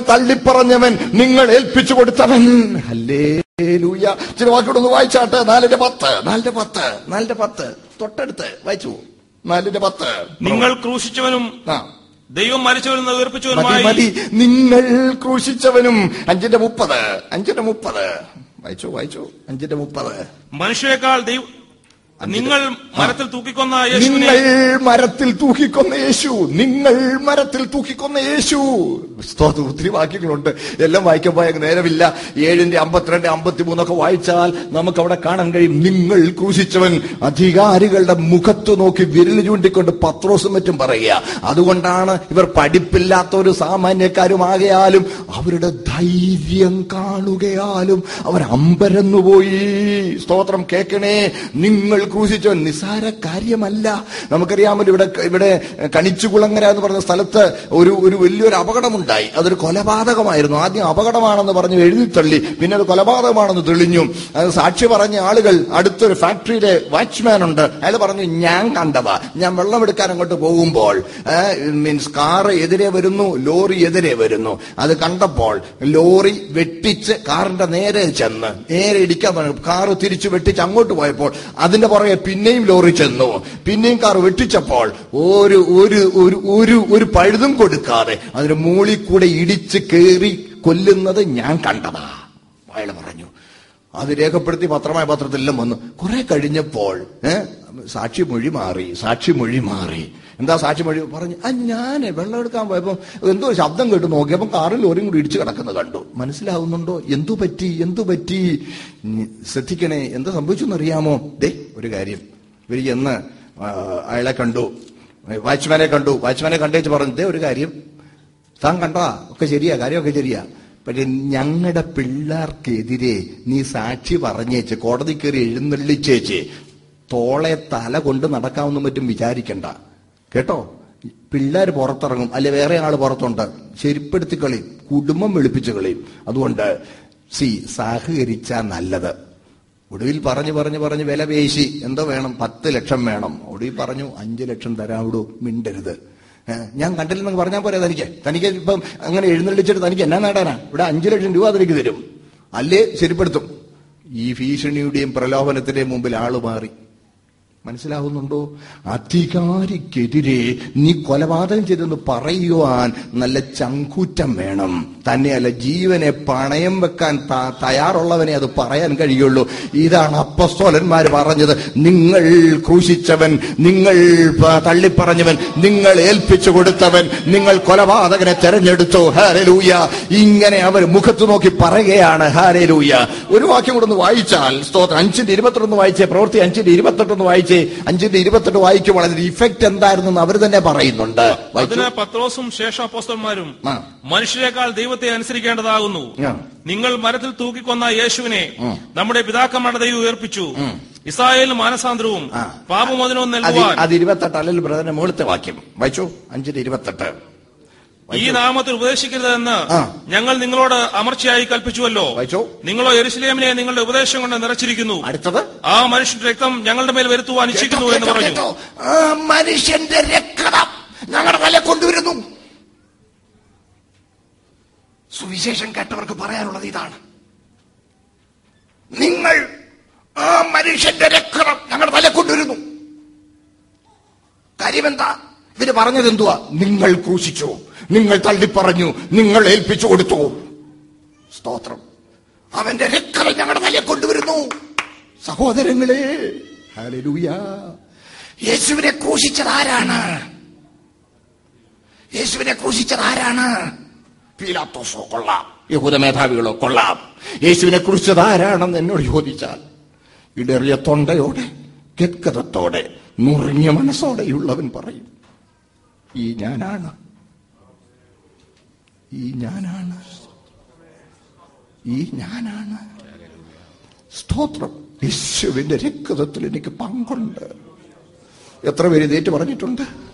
തള്ളിപ്പറഞ്ഞവൻ നിങ്ങൾ ഏൽപ്പിച്ചു കൊടുത്തവൻ. ഹല്ലേലൂയ. ചില വാക്കുകളൊന്ന് വായിച്ചാട്ടെ. നാലിന്റെ പത്ത് നാലിന്റെ പത്ത് നാലിന്റെ പത്ത്. തൊട്ടടുത്ത് വായിച്ചു. നാലിന്റെ പത്ത്. നിങ്ങൾ ക്രൂശിച്ചവനും ദൈവം മരിച്ചവനും ഉയർപ്പിച്ചവനുമായി മതി നിങ്ങൾ ക്രൂശിച്ചവനും. അഞ്ചിന്റെ മുപ്പത് അഞ്ചിന്റെ മുപ്പത്. വായിച്ചു വായിച്ചു. അഞ്ചിന്റെ മുപ്പത്. മനുഷ്യരെക്കാൾ ദൈവം നിങ്ങൾ മരത്തിൽ തൂക്കിക്കൊന്ന നിങ്ങൾ മരത്തിൽ തൂക്കിക്കൊന്ന യേശു. നിങ്ങൾ മരത്തിൽ തൂക്കിക്കൊന്ന യേശു. സ്തോത്രം ഒത്തിരി വാക്യങ്ങളുണ്ട്. എല്ലാം വായിക്കാൻ പോയ നേരമില്ല. ഏഴിന്റെ അമ്പത്തിരണ്ട് അമ്പത്തിമൂന്നൊക്കെ വായിച്ചാൽ നമുക്ക് അവിടെ കാണാൻ കഴിയും. നിങ്ങൾ ക്രൂശിച്ചവൻ അധികാരികളുടെ മുഖത്ത് നോക്കി വിരൽ ചൂണ്ടിക്കൊണ്ട് പത്രോസും മറ്റും പറയുക. അതുകൊണ്ടാണ് ഇവർ പഠിപ്പില്ലാത്ത ഒരു സാമാന്യക്കാരുമാകയാലും അവരുടെ ധൈര്യം കാണുകയാലും അവർ അമ്പരന്നുപോയി സ്തോത്രം കേൾക്കണേ. നിങ്ങൾ ക്രൂശിച്ചവൻ നിസാര കാര്യമല്ല. നമുക്കറിയാമല്ലോ ഇവിടെ ഇവിടെ കണിച്ചുകുളങ്ങര എന്ന് പറഞ്ഞ സ്ഥലത്ത് ഒരു ഒരു വലിയൊരു അപകടമുണ്ടായി അതൊരു കൊലപാതകമായിരുന്നു. ആദ്യം അപകടമാണെന്ന് പറഞ്ഞു എഴുതി തള്ളി. പിന്നെ അത് കൊലപാതകമാണെന്ന് തെളിഞ്ഞു. അത് സാക്ഷി പറഞ്ഞ ആളുകൾ അടുത്തൊരു ഫാക്ടറിയിലെ വാച്ച്മാൻ ഉണ്ട്. അയാൾ പറഞ്ഞു ഞാൻ കണ്ടതാ. ഞാൻ വെള്ളം എടുക്കാൻ അങ്ങോട്ട് പോകുമ്പോൾ മീൻസ് കാറ് എതിരെ വരുന്നു ലോറി എതിരെ വരുന്നു. അത് കണ്ടപ്പോൾ ലോറി വെട്ടിച്ച് കാറിന്റെ നേരെ ചെന്ന് നേരെ ഇടിക്കാൻ പറഞ്ഞു. കാറ് തിരിച്ചു വെട്ടിച്ച് അങ്ങോട്ട് പോയപ്പോൾ അതിന്റെ പുറകെ പിന്നെയും ലോറി ചെന്നു. പിന്നെയും കാർ വെട്ടിച്ചപ്പോൾ ഒരു ഒരു ഒരു ഒരു പഴുതും കൊടുക്കാതെ അതിന് കൂടെ ഇടിച്ച് കയറി കൊല്ലുന്നത് ഞാൻ കണ്ടതാ. അയാൾ പറഞ്ഞു അത് രേഖപ്പെടുത്തി പത്രമായ പത്രത്തിലെല്ലാം വന്നു. കുറെ കഴിഞ്ഞപ്പോൾ സാക്ഷി മൊഴി മാറി സാക്ഷി മൊഴി മാറി. എന്താ സാക്ഷി മൊഴി? പറഞ്ഞു ആ ഞാൻ വെള്ളം എടുക്കാൻ പോയപ്പോ എന്തോ ശബ്ദം കേട്ട് നോക്കിയപ്പോ കാറിൽ ലോറിയും കൂടി ഇടിച്ചു കിടക്കുന്നത് കണ്ടു. മനസ്സിലാവുന്നുണ്ടോ? എന്തു പറ്റി? എന്തു പറ്റി? ശ്രദ്ധിക്കണേ എന്താ സംഭവിച്ചെന്ന് അറിയാമോ ദേ ഒരു കാര്യം. ഇവർ എന്ന് അയാളെ കണ്ടു. വാച്ച്മാനെ കണ്ടു. വാച്ച്മാനെ കണ്ടേച്ച് പറഞ്ഞു ദേ ഒരു കാര്യം. താൻ കണ്ടതാ ഒക്കെ ശരിയാ കാര്യമൊക്കെ ശരിയാ. പക്ഷെ ഞങ്ങളുടെ പിള്ളേർക്കെതിരെ നീ സാക്ഷി പറഞ്ഞേച്ച് കോടതി കയറി എഴുന്നള്ളിച്ചേച്ച് തോളെ തല കൊണ്ട് നടക്കാവുന്ന മറ്റും വിചാരിക്കണ്ട. കേട്ടോ? പിള്ളേർ പുറത്തിറങ്ങും. അല്ലെ വേറെ ആൾ പുറത്തുണ്ട്. ശരിപ്പെടുത്തി കളയും കുടുംബം വെളുപ്പിച്ച് കളയും അതുകൊണ്ട് സി സഹകരിച്ച നല്ലത്. ഒടുവിൽ പറഞ്ഞു പറഞ്ഞു പറഞ്ഞ് വില പേശി. എന്തോ വേണം? പത്ത് ലക്ഷം വേണം. ഒടുവിൽ പറഞ്ഞു അഞ്ചു ലക്ഷം തരാവിടൂ മിണ്ടരുത്. ഞാൻ കണ്ടില്ലെന്ന് പറഞ്ഞാൽ പോരാ തനിക്ക്. തനിക്ക് ഇപ്പം അങ്ങനെ എഴുന്നള്ളിച്ചിട്ട് തനിക്ക് എന്നാ നേടാനാ? ഇവിടെ അഞ്ചു ലക്ഷം രൂപ തനിക്ക് തരും. അല്ലേ ശരിപ്പെടുത്തും. ഈ ഭീഷണിയുടെയും പ്രലോഭനത്തിന്റെയും മുമ്പിൽ ആൾ മാറി. മനസ്സിലാവുന്നുണ്ടോ? അധികാരിക്കെതിരെ നീ കൊലപാതകം ചെയ്തെന്ന് പറയുവാൻ നല്ല ചങ്കൂറ്റം വേണം. തന്നെയല്ല ജീവനെ പണയം വെക്കാൻ തയ്യാറുള്ളവനെ അത് പറയാൻ കഴിയുള്ളൂ. ഇതാണ് അപ്പസ്തോലന്മാർ പറഞ്ഞത്. നിങ്ങൾ ക്രൂശിച്ചവൻ നിങ്ങൾ തള്ളിപ്പറഞ്ഞവൻ നിങ്ങൾ ഏൽപ്പിച്ചു കൊടുത്തവൻ നിങ്ങൾ കൊലപാതകനെ തെരഞ്ഞെടുത്തു. ഹാരലൂയ ഇങ്ങനെ അവർ മുഖത്ത് നോക്കി പറയുകയാണ്. ഹാരലൂയ ഒരു വാക്യം കൂടെ ഒന്ന് വായിച്ചാൽ സ്തോത്രം. അഞ്ചിന്റെ ഇരുപത്തിരൊന്ന് വായിച്ചേ പ്രവൃത്തി അഞ്ചിന്റെ ഇരുപത്തെട്ടൊന്ന് വായിച്ചേ. അഞ്ചിന്റെ ഇരുപത്തെട്ട് വായിക്കുമ്പോൾ അതിന്റെ ഇഫക്റ്റ് എന്തായിരുന്നു അവർ തന്നെ പറയുന്നുണ്ട്. വായിച്ചു. അതിന് പത്രോസും ശേഷാപ്പോസ്തന്മാരും. മനുഷ്യരെക്കാൾ ദൈവത്തെ അനുസരിക്കേണ്ടതാകുന്നു. നിങ്ങൾ മരത്തിൽ തൂക്കിക്കൊന്ന യേശുവിനെ നമ്മുടെ പിതാക്കന്മാരുടെ ദൈവം ഉയർപ്പിച്ചു. ഇസ്രായേൽ മാനസാന്തരവും. പാപമോചനവും നൽകുവാൻ. അത് ഇരുപത്തെട്ട് അല്ലെങ്കിൽ ബ്രദറിന്റെ മുകളിലത്തെ വാക്യം. വായിച്ചു. അഞ്ചിന്റെ ഇരുപത്തെട്ട്. ഈ നാമത്തിൽ ഉപദേശിക്കരുതെന്ന് ഞങ്ങൾ നിങ്ങളോട് അമർച്ചയായി കൽപ്പിച്ചുവല്ലോ. നിങ്ങളോ എരുസലേമിനെ നിങ്ങളുടെ ഉപദേശം കൊണ്ട് നിറച്ചിരിക്കുന്നു. അടുത്തത്? ആ മനുഷ്യന്റെ രക്തം ഞങ്ങളുടെ മേൽ വരുത്തുവാൻ ഇച്ഛിക്കുന്നു എന്ന് പറഞ്ഞു. മനുഷ്യന്റെ രക്തം ഞങ്ങളുടെ തല കൊണ്ടുവരുന്നു. സുവിശേഷം കേട്ടവർക്ക് പറയാനുള്ളത് ഇതാണ്. നിങ്ങൾ ആ മനുഷ്യന്റെ രക്തം ഞങ്ങളുടെ തല കൊണ്ടുവരുന്നു. കാര്യമെന്താ? ഇവർ പറഞ്ഞത് എന്തുവാ നിങ്ങൾ ക്രൂശിച്ചു? നിങ്ങൾ തള്ളിപ്പറഞ്ഞു നിങ്ങൾ ഏൽപ്പിച്ചു കൊടുത്തു. സ്തോത്രം. അവന്റെ രക്തം ഞങ്ങളുടെ തലയെ കൊണ്ടുവരുന്നു. സഹോദരങ്ങളെ യേശുവിനെ ക്രൂശിച്ചത് ആരാണ്? യേശുവിനെ ക്രൂശിച്ചത് ആരാണ്? പീലാത്തോസോ കൊള്ളാം. യഹൂദ മേധാവികളോ കൊള്ളാം. യേശുവിനെ ക്രൂശിച്ചത് ആരാണെന്ന് എന്നോട് ചോദിച്ചാൽ ഇടറിയ തൊണ്ടയോടെ ഗദ്ഗതത്തോടെ നുറുങ്ങിയ മനസ്സോടെയുള്ളവൻ പറയും ഈ ഞാനാണ്. ഈ ഞാനാണ്. ഈ ഞാനാണ്. സ്തോത്രം. യേശുവിന്റെ രക്തത്തിൽ എനിക്ക് പങ്കുണ്ട്. എത്ര പേര് ഇതേറ്റ് പറഞ്ഞിട്ടുണ്ട്?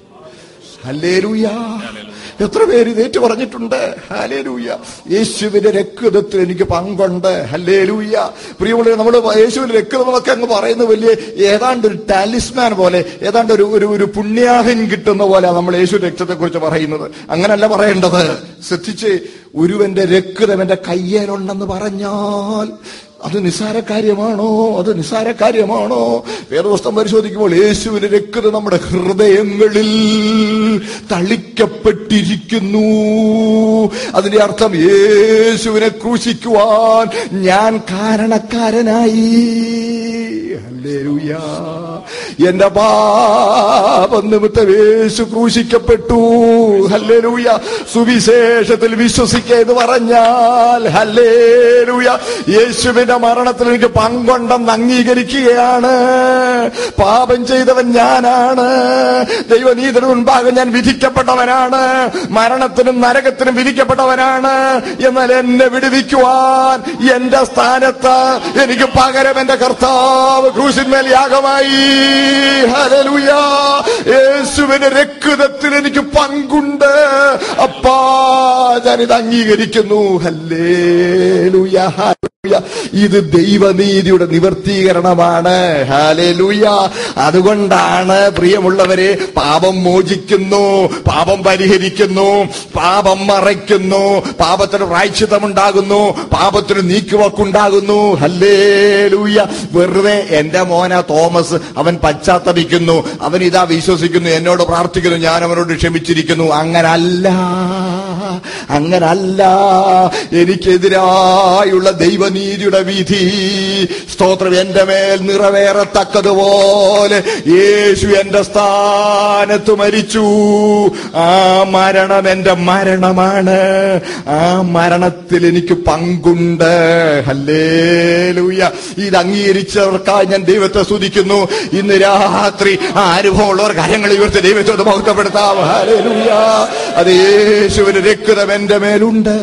എത്ര പേര് ഇതേറ്റ് പറഞ്ഞിട്ടുണ്ട്? ഹല്ലേലൂയ. യേശുവിന്റെ രക്തത്തിൽ എനിക്ക് പങ്കുണ്ട്. ഹല്ലേലൂയ. പ്രിയമുള്ള നമ്മൾ യേശുവിന്റെ രക്തമൊക്കെ അങ്ങ് പറയുന്ന വലിയ ഏതാണ്ട് ഒരു ടാലിസ്മാൻ പോലെ ഏതാണ്ട് ഒരു ഒരു ഒരു പുണ്യാഹൻ കിട്ടുന്ന പോലെ നമ്മൾ യേശു രക്തത്തെ കുറിച്ച് പറയുന്നത്. അങ്ങനല്ല പറയേണ്ടത്. ശ്രദ്ധിച്ച് ഒരുവന്റെ രക്തം എന്റെ കയ്യേലുണ്ടെന്ന് പറഞ്ഞാൽ അത് നിസ്സാര കാര്യമാണോ അത് നിസ്സാര കാര്യമാണോ വേദവസ്തം പരിശോധിക്കുമ്പോൾ യേശുവിന്റെ രക്തം നമ്മുടെ ഹൃദയങ്ങളിൽ തളിക്കപ്പെട്ടിരിക്കുന്നു. അതിന്റെ അർത്ഥം യേശുവിനെ ക്രൂശിക്കുവാൻ ഞാൻ കാരണക്കാരനായി. എന്റെ പാപം നിമിത്തം യേശു ക്രൂശിക്കപ്പെട്ടു. ഹല്ലേലൂയ. സുവിശേഷത്തിൽ വിശ്വസിക്കുക എന്ന് പറഞ്ഞാൽ ഹല്ലേലൂയ. യേശുവിന്റെ മരണത്തിൽ എനിക്ക് പങ്കുണ്ടെന്ന് അംഗീകരിക്കുകയാണ്. പാപം ചെയ്തവൻ ഞാനാണ്. ദൈവനീതിന് മുൻപാകെ ഞാൻ വിധിക്കപ്പെട്ടവനാണ്. മരണത്തിനും നരകത്തിനും വിധിക്കപ്പെട്ടവനാണ്. എന്നാൽ എന്നെ വിടുവിക്കുവാൻ എന്റെ സ്ഥാനത്ത് എനിക്ക് പകരം എന്റെ കർത്താവ് ക്രൂശിന്മേൽ യാഗമായി. യേശുവിന്റെ രക്തത്തിൽ എനിക്ക് പങ്കുണ്ട്. അപ്പാ ഞാനിത് അംഗീകരിക്കുന്നു. ഹല്ലേ. ഇത് ദൈവനീതിയുടെ നിവർത്തീകരണമാണ്. അതുകൊണ്ടാണ് പ്രിയമുള്ളവരെ പാപം മോചിക്കുന്നു പാപം പരിഹരിക്കുന്നു പാപം മറയ്ക്കുന്നു പാപത്തിന് പ്രായച്ചിത്തമുണ്ടാകുന്നു പാപത്തിന് നീക്കുവക്കുണ്ടാകുന്നു. ഹല്ലേലൂയ വെറുതെ എന്റെ മോന തോമസ് അവൻ പശ്ചാത്തപിക്കുന്നു അവൻ ഇതാ വിശ്വസിക്കുന്നു എന്നോട് പ്രാർത്ഥിക്കുന്നു ഞാൻ അവനോട് ക്ഷമിച്ചിരിക്കുന്നു. അങ്ങനല്ല. അങ്ങനല്ല. എനിക്കെതിരായുള്ള ദൈവനീതിയുടെ വിധി സ്തോത്രം എന്റെ മേൽ നിറവേറത്തക്കതുപോലെ യേശു എന്റെ സ്ഥാനത്ത് മരിച്ചു. ആ മരണം എന്റെ മരണമാണ്. ആ മരണത്തിൽ എനിക്ക് പങ്കുണ്ട്. ഹല്ലേലൂയ. ഇത് അംഗീകരിച്ചവർക്കായി ഞാൻ ദൈവത്തെ സ്തുതിക്കുന്നു. ഇന്ന് രാത്രി ആ അനുഭവമുള്ളവർ കാര്യങ്ങൾ ഇവർക്ക് ദൈവത്തോട് മഹത്വപ്പെടുത്താം ഹല്ലേലൂയ. അത് യേശുവിന് രക്തം എന്റെ മേലുണ്ട്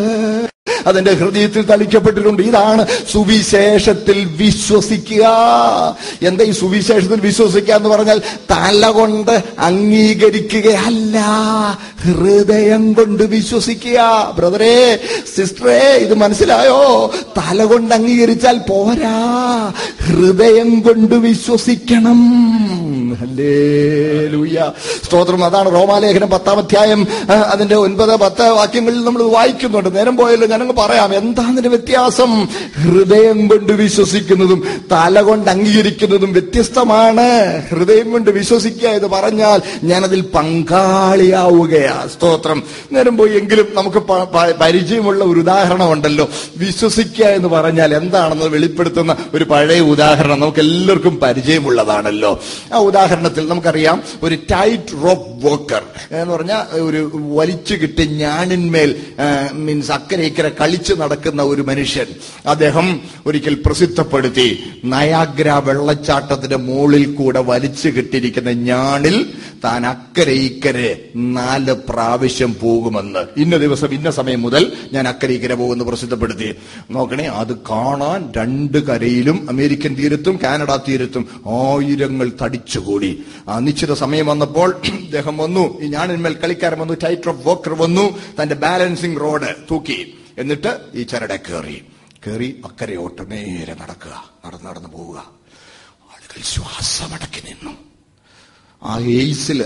അതിന്റെ ഹൃദയത്തിൽ തളിക്കപ്പെട്ടിട്ടുണ്ട്. ഇതാണ് സുവിശേഷത്തിൽ വിശ്വസിക്കുക. എന്താ ഈ സുവിശേഷത്തിൽ വിശ്വസിക്കുക എന്ന് പറഞ്ഞാൽ തല കൊണ്ട് അംഗീകരിക്കുകയല്ല ഹൃദയം കൊണ്ട് വിശ്വസിക്കുക. ബ്രദറേ സിസ്റ്ററേ ഇത് മനസ്സിലായോ? തല കൊണ്ട് അംഗീകരിച്ചാൽ പോരാ. ഹൃദയം കൊണ്ട് വിശ്വസിക്കണം. സ്തോത്രം. അതാണ് റോമാലേഖനം പത്താം അധ്യായം അതിന്റെ ഒൻപത് പത്ത് വാക്യങ്ങളിൽ നമ്മൾ വായിക്കുന്നുണ്ട്. നേരം പോയല്ലോ ഞാനങ്ങ് പറയാം. എന്താണ് വ്യത്യാസം? ഹൃദയം കൊണ്ട് വിശ്വസിക്കുന്നതും തല കൊണ്ട് അംഗീകരിക്കുന്നതും വ്യത്യസ്തമാണ്. ഹൃദയം കൊണ്ട് വിശ്വസിക്കുക എന്ന് പറഞ്ഞാൽ ഞാനതിൽ പങ്കാളിയാവുകയാ. സ്തോത്രം. നേരം പോയി എങ്കിലും നമുക്ക് പരിചയമുള്ള ഒരു ഉദാഹരണമുണ്ടല്ലോ. വിശ്വസിക്കുക എന്ന് പറഞ്ഞാൽ എന്താണെന്ന് വെളിപ്പെടുത്തുന്ന ഒരു പഴയ ഉദാഹരണം നമുക്ക് എല്ലാവർക്കും പരിചയമുള്ളതാണല്ലോ. ആ ഉദാഹരണത്തിൽ നമുക്കറിയാം ഒരു ടൈറ്റ് റോപ്പ് വോക്കർ എന്ന് പറഞ്ഞാൽ ഒരു വലിച്ചു കിട്ടി ഞാനിന്മേൽ മീൻസ് അക്കരെ ഇക്കരെ കളിച്ചു നടക്കുന്ന ഒരു മനുഷ്യൻ അദ്ദേഹം ഒരിക്കൽ പ്രസിദ്ധപ്പെടുത്തി നയാഗ്ര വെള്ളച്ചാട്ടത്തിന്റെ മുകളിൽ കൂടെ വലിച്ചു കിട്ടിയിരിക്കുന്ന ഞാണിൽ താൻ അക്കരെ ഇക്കരെ നാല് പ്രാവശ്യം പോകുമെന്ന്. ഇന്ന ദിവസം ഇന്ന സമയം മുതൽ ഞാൻ അക്കരെ ഇക്കരെ പോകുമെന്ന് പ്രസിദ്ധപ്പെടുത്തി. നോക്കണേ അത് കാണാൻ രണ്ട് കരയിലും അമേരിക്കൻ തീരത്തും കാനഡ തീരത്തും ആയിരങ്ങൾ തടിച്ചുകൂടി. ആ നിശ്ചിത സമയം വന്നപ്പോൾ അദ്ദേഹം വന്നു. ഈ ഞാനിന്മേൽ കളിക്കാരൻ വന്നു. ടൈറ്റ് ഓഫ് വോക്കർ വന്നു. തന്റെ ബാലൻസിംഗ് റോഡ് തൂക്കി. എന്നിട്ട് ഈ ചരടെ കയറി കയറി അക്കരയോട്ട് നേരെ നടക്കുക. നടന്ന് നടന്ന് പോവുക. ആളുകൾ ശ്വാസമടക്കി നിന്നു. ആ ഹെയ്സിൽ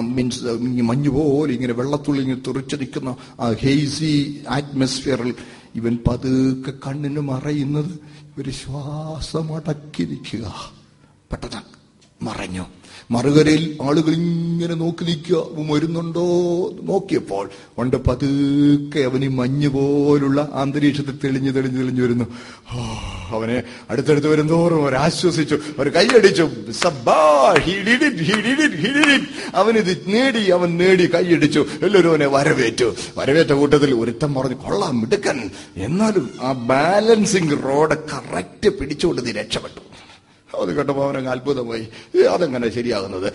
മീൻസ് മഞ്ഞു പോലെ ഇങ്ങനെ വെള്ളത്തുള്ളി ഇങ്ങനെ തുറച്ചു നിൽക്കുന്ന ആ ഹെയ്സി ആറ്റ്മോസ്ഫിയറിൽ ഇവൻ പതുക്കെ കണ്ണിന് മറയുന്നത് ഒരു ശ്വാസമടക്കി നിൽക്കുക. പെട്ടെന്ന് മറഞ്ഞു. മറുകരയിൽ ആളുകൾ ഇങ്ങനെ നോക്കി നിൽക്കുക. അവൻ വരുന്നുണ്ടോ? നോക്കിയപ്പോൾ ഉണ്ട് പതുക്കെ അവന് മഞ്ഞ് പോലുള്ള അന്തരീക്ഷത്തിൽ തെളിഞ്ഞു തെളിഞ്ഞ് തെളിഞ്ഞു വരുന്നു. അവനെ അടുത്തടുത്ത് വരുന്നോറും അവർ ആശ്വസിച്ചു. അവർ കൈയടിച്ചു. അവനിത് നേടി അവൻ നേടി കൈയടിച്ചു. എല്ലാവരും അവനെ വരവേറ്റു. വരവേറ്റ കൂട്ടത്തിൽ ഒരുത്തം പറഞ്ഞു കൊള്ളാം മിടുക്കൻ. എന്നാലും ആ ബാലൻസിങ് റോഡ് കറക്റ്റ് പിടിച്ചുകൊണ്ട് നീ രക്ഷപ്പെട്ടു. അത് കേട്ടപ്പോൾ അവനങ്ങ് അത്ഭുതമായി. അതെങ്ങനെ ശരിയാകുന്നത്?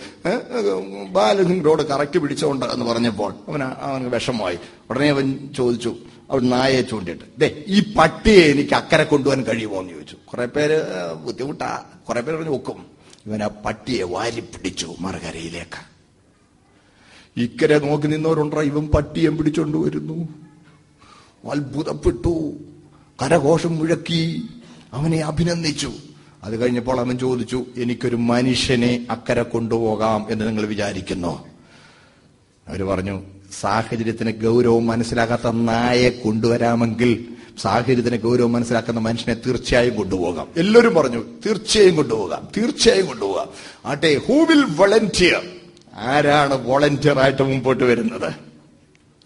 ബാലസിംഗ് റോഡ് കറക്റ്റ് പിടിച്ചോണ്ട് എന്ന് പറഞ്ഞപ്പോൾ അവന് അവന് വിഷമമായി. ഉടനെ അവൻ ചോദിച്ചു അവൻ നായയെ ചൂണ്ടിട്ട് ദേ ഈ പട്ടിയെ എനിക്ക് അക്കരെ കൊണ്ടുപോകാൻ കഴിയുമോ? എന്ന് ചോദിച്ചു. കുറെ പേര് "ഏ, ബുദ്ധിമുട്ടാ. കുറെ പേര് പറഞ്ഞു ഒക്കും. ഇവൻ ആ പട്ടിയെ വാരി പിടിച്ചു മറുകരയിലേക്ക്. ഇക്കരെ നോക്കി നിന്നവരുണ്ടോ? ഇവൻ പട്ടിയെ പിടിച്ചോണ്ട് വരുന്നു. അത്ഭുതപ്പെട്ടു. കരഘോഷം മുഴക്കി. അവനെ അഭിനന്ദിച്ചു. അത് കഴിഞ്ഞപ്പോൾ അവൻ ചോദിച്ചു എനിക്കൊരു മനുഷ്യനെ അക്കരെ കൊണ്ടുപോകാം എന്ന് നിങ്ങൾ വിചാരിക്കുന്നു? അവർ പറഞ്ഞു സാഹചര്യത്തിന് ഗൗരവം മനസ്സിലാക്കാത്ത നായെ കൊണ്ടുവരാമെങ്കിൽ സാഹചര്യത്തിന് ഗൗരവം മനസ്സിലാക്കുന്ന മനുഷ്യനെ തീർച്ചയായും കൊണ്ടുപോകാം. എല്ലാവരും പറഞ്ഞു തീർച്ചയായും കൊണ്ടുപോകാം തീർച്ചയായും കൊണ്ടുപോകാം. ആട്ടെ ഹൂ വിൽ വളണ്ടിയർ ആരാണ് വോളണ്ടിയർ ആയിട്ട് മുമ്പോട്ട് വരുന്നത്?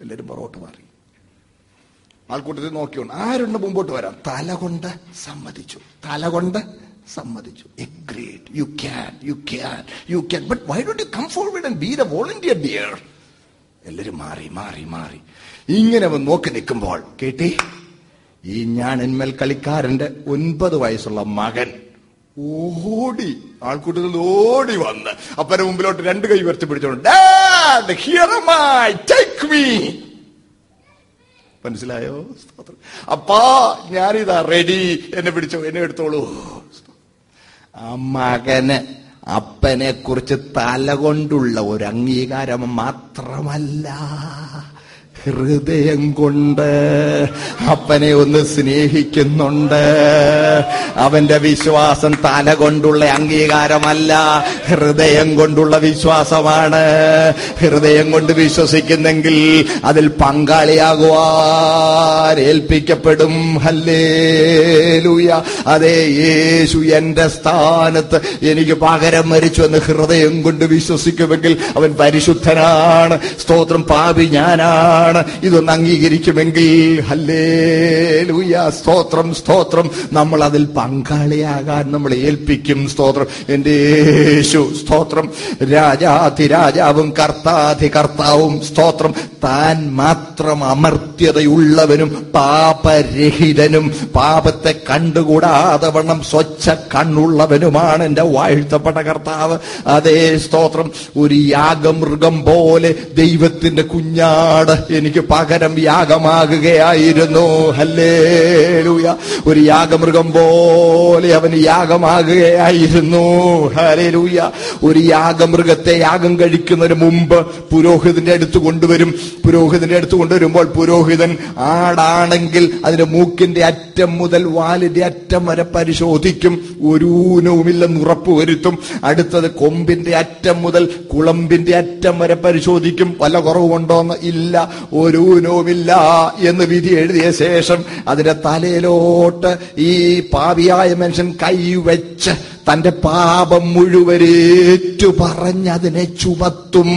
എല്ലാവരും പുറകോട്ട് മാറി. ആൾക്കൂട്ടത്തിൽ നോക്കിയോണ്ട് ആരുണ്ട് മുമ്പോട്ട് വരാം തല കൊണ്ട് സമ്മതിച്ചു. തല കൊണ്ട് സമ്മതിച്ചു. Great you can you can you can but why don't you come forward and be the volunteer dear എല്ലാവരും മാറി മാറി മാറി. ഇങ്ങനെ അവൻ നോക്കി നിൽക്കുമ്പോൾ കേട്ടി ഈ ഞാൻ എന്മേൽ കളിക്കാരന്റെ ഒൻപത് വയസ്സുള്ള മകൻ ഓടി ആൾക്കൂട്ടത്തിൽ ഓടി വന്ന് അപ്പന്റെ മുമ്പിലോട്ട് രണ്ട് കൈ ഉയർത്തി പിടിച്ചോണ്ട്. മനസ്സിലായോ. അപ്പാ ഞാനിതാ റെഡി എന്നെ പിടിച്ചോ എന്നെ എടുത്തോളൂ. മകന് അപ്പനെ കുറിച്ച് തല കൊണ്ടുള്ള ഒരു അംഗീകാരം മാത്രമല്ല. ഹൃദയം കൊണ്ട് അപ്പനെ ഒന്ന് സ്നേഹിക്കുന്നുണ്ട്. അവന്റെ വിശ്വാസം തല കൊണ്ടുള്ള അംഗീകാരമല്ല ഹൃദയം കൊണ്ടുള്ള വിശ്വാസമാണ്. ഹൃദയം കൊണ്ട് വിശ്വസിക്കുന്നെങ്കിൽ അതിൽ പങ്കാളിയാകുവാൻ ഏൽപ്പിക്കപ്പെടും. ഹല്ലേലൂയ. അതേ യേശു എന്റെ സ്ഥാനത്ത് എനിക്ക് പകരം മരിച്ചു എന്ന് ഹൃദയം കൊണ്ട് വിശ്വസിക്കുമെങ്കിൽ അവൻ പരിശുദ്ധനാണ്. സ്തോത്രം പാപി ഞാനാണ്. ഇതൊന്ന് അംഗീകരിക്കുമെങ്കിൽ സ്തോത്രം സ്തോത്രം. നമ്മൾ അതിൽ പങ്കാളിയാകാൻ നമ്മൾ ഏൽപ്പിക്കും സ്തോത്രം. എന്റെ യേശു സ്തോത്രം. രാജാതിരാജാവും കർത്താധി കർത്താവും സ്തോത്രം. താൻ മാത്രം അമർത്യതയുള്ളവനും പാപരഹിതനും പാപത്തെ കണ്ടുകൂടാതെ വണ്ണം സ്വച്ഛ കണ്ണുള്ളവനുമാണ് എന്റെ വാഴ്ത്തപ്പെട്ട കർത്താവ്. അതേ സ്തോത്രം. ഒരു യാഗമൃഗം പോലെ ദൈവത്തിന്റെ കുഞ്ഞാട് എനിക്ക് പകരം യാഗമാകുകയായിരുന്നു. ഹല്ലേലൂയ. ഒരു യാഗമൃഗം പോലെ അവന് യാഗമാകുകയായിരുന്നു. ഹല്ലേലൂയ. ഒരു യാഗമൃഗത്തെ യാഗം കഴിക്കുന്നതിന് മുമ്പ് പുരോഹിതന്റെ അടുത്ത് കൊണ്ടുവരും. പുരോഹിതന്റെ അടുത്ത് കൊണ്ടുവരുമ്പോൾ പുരോഹിതൻ ആടാണെങ്കിൽ അതിന്റെ മൂക്കിന്റെ അറ്റം മുതൽ വാലിന്റെ അറ്റം വരെ പരിശോധിക്കും. ഒരു ഊനവുമില്ലെന്ന് ഉറപ്പുവരുത്തും അടുത്തത് കൊമ്പിന്റെ അറ്റം മുതൽ കുളമ്പിന്റെ അറ്റം വരെ പരിശോധിക്കും. വല്ല കുറവുണ്ടോന്ന് ഇല്ല. ഒരു ഊനവുമില്ല എന്ന് വിധി എഴുതിയ ശേഷം അതിന്റെ തലയിലോട്ട് ഈ പാവിയായ മനുഷ്യൻ കൈവച്ച് തന്റെ പാപം മുഴുവനേറ്റു പറഞ്ഞതിനെ ചുമത്തും.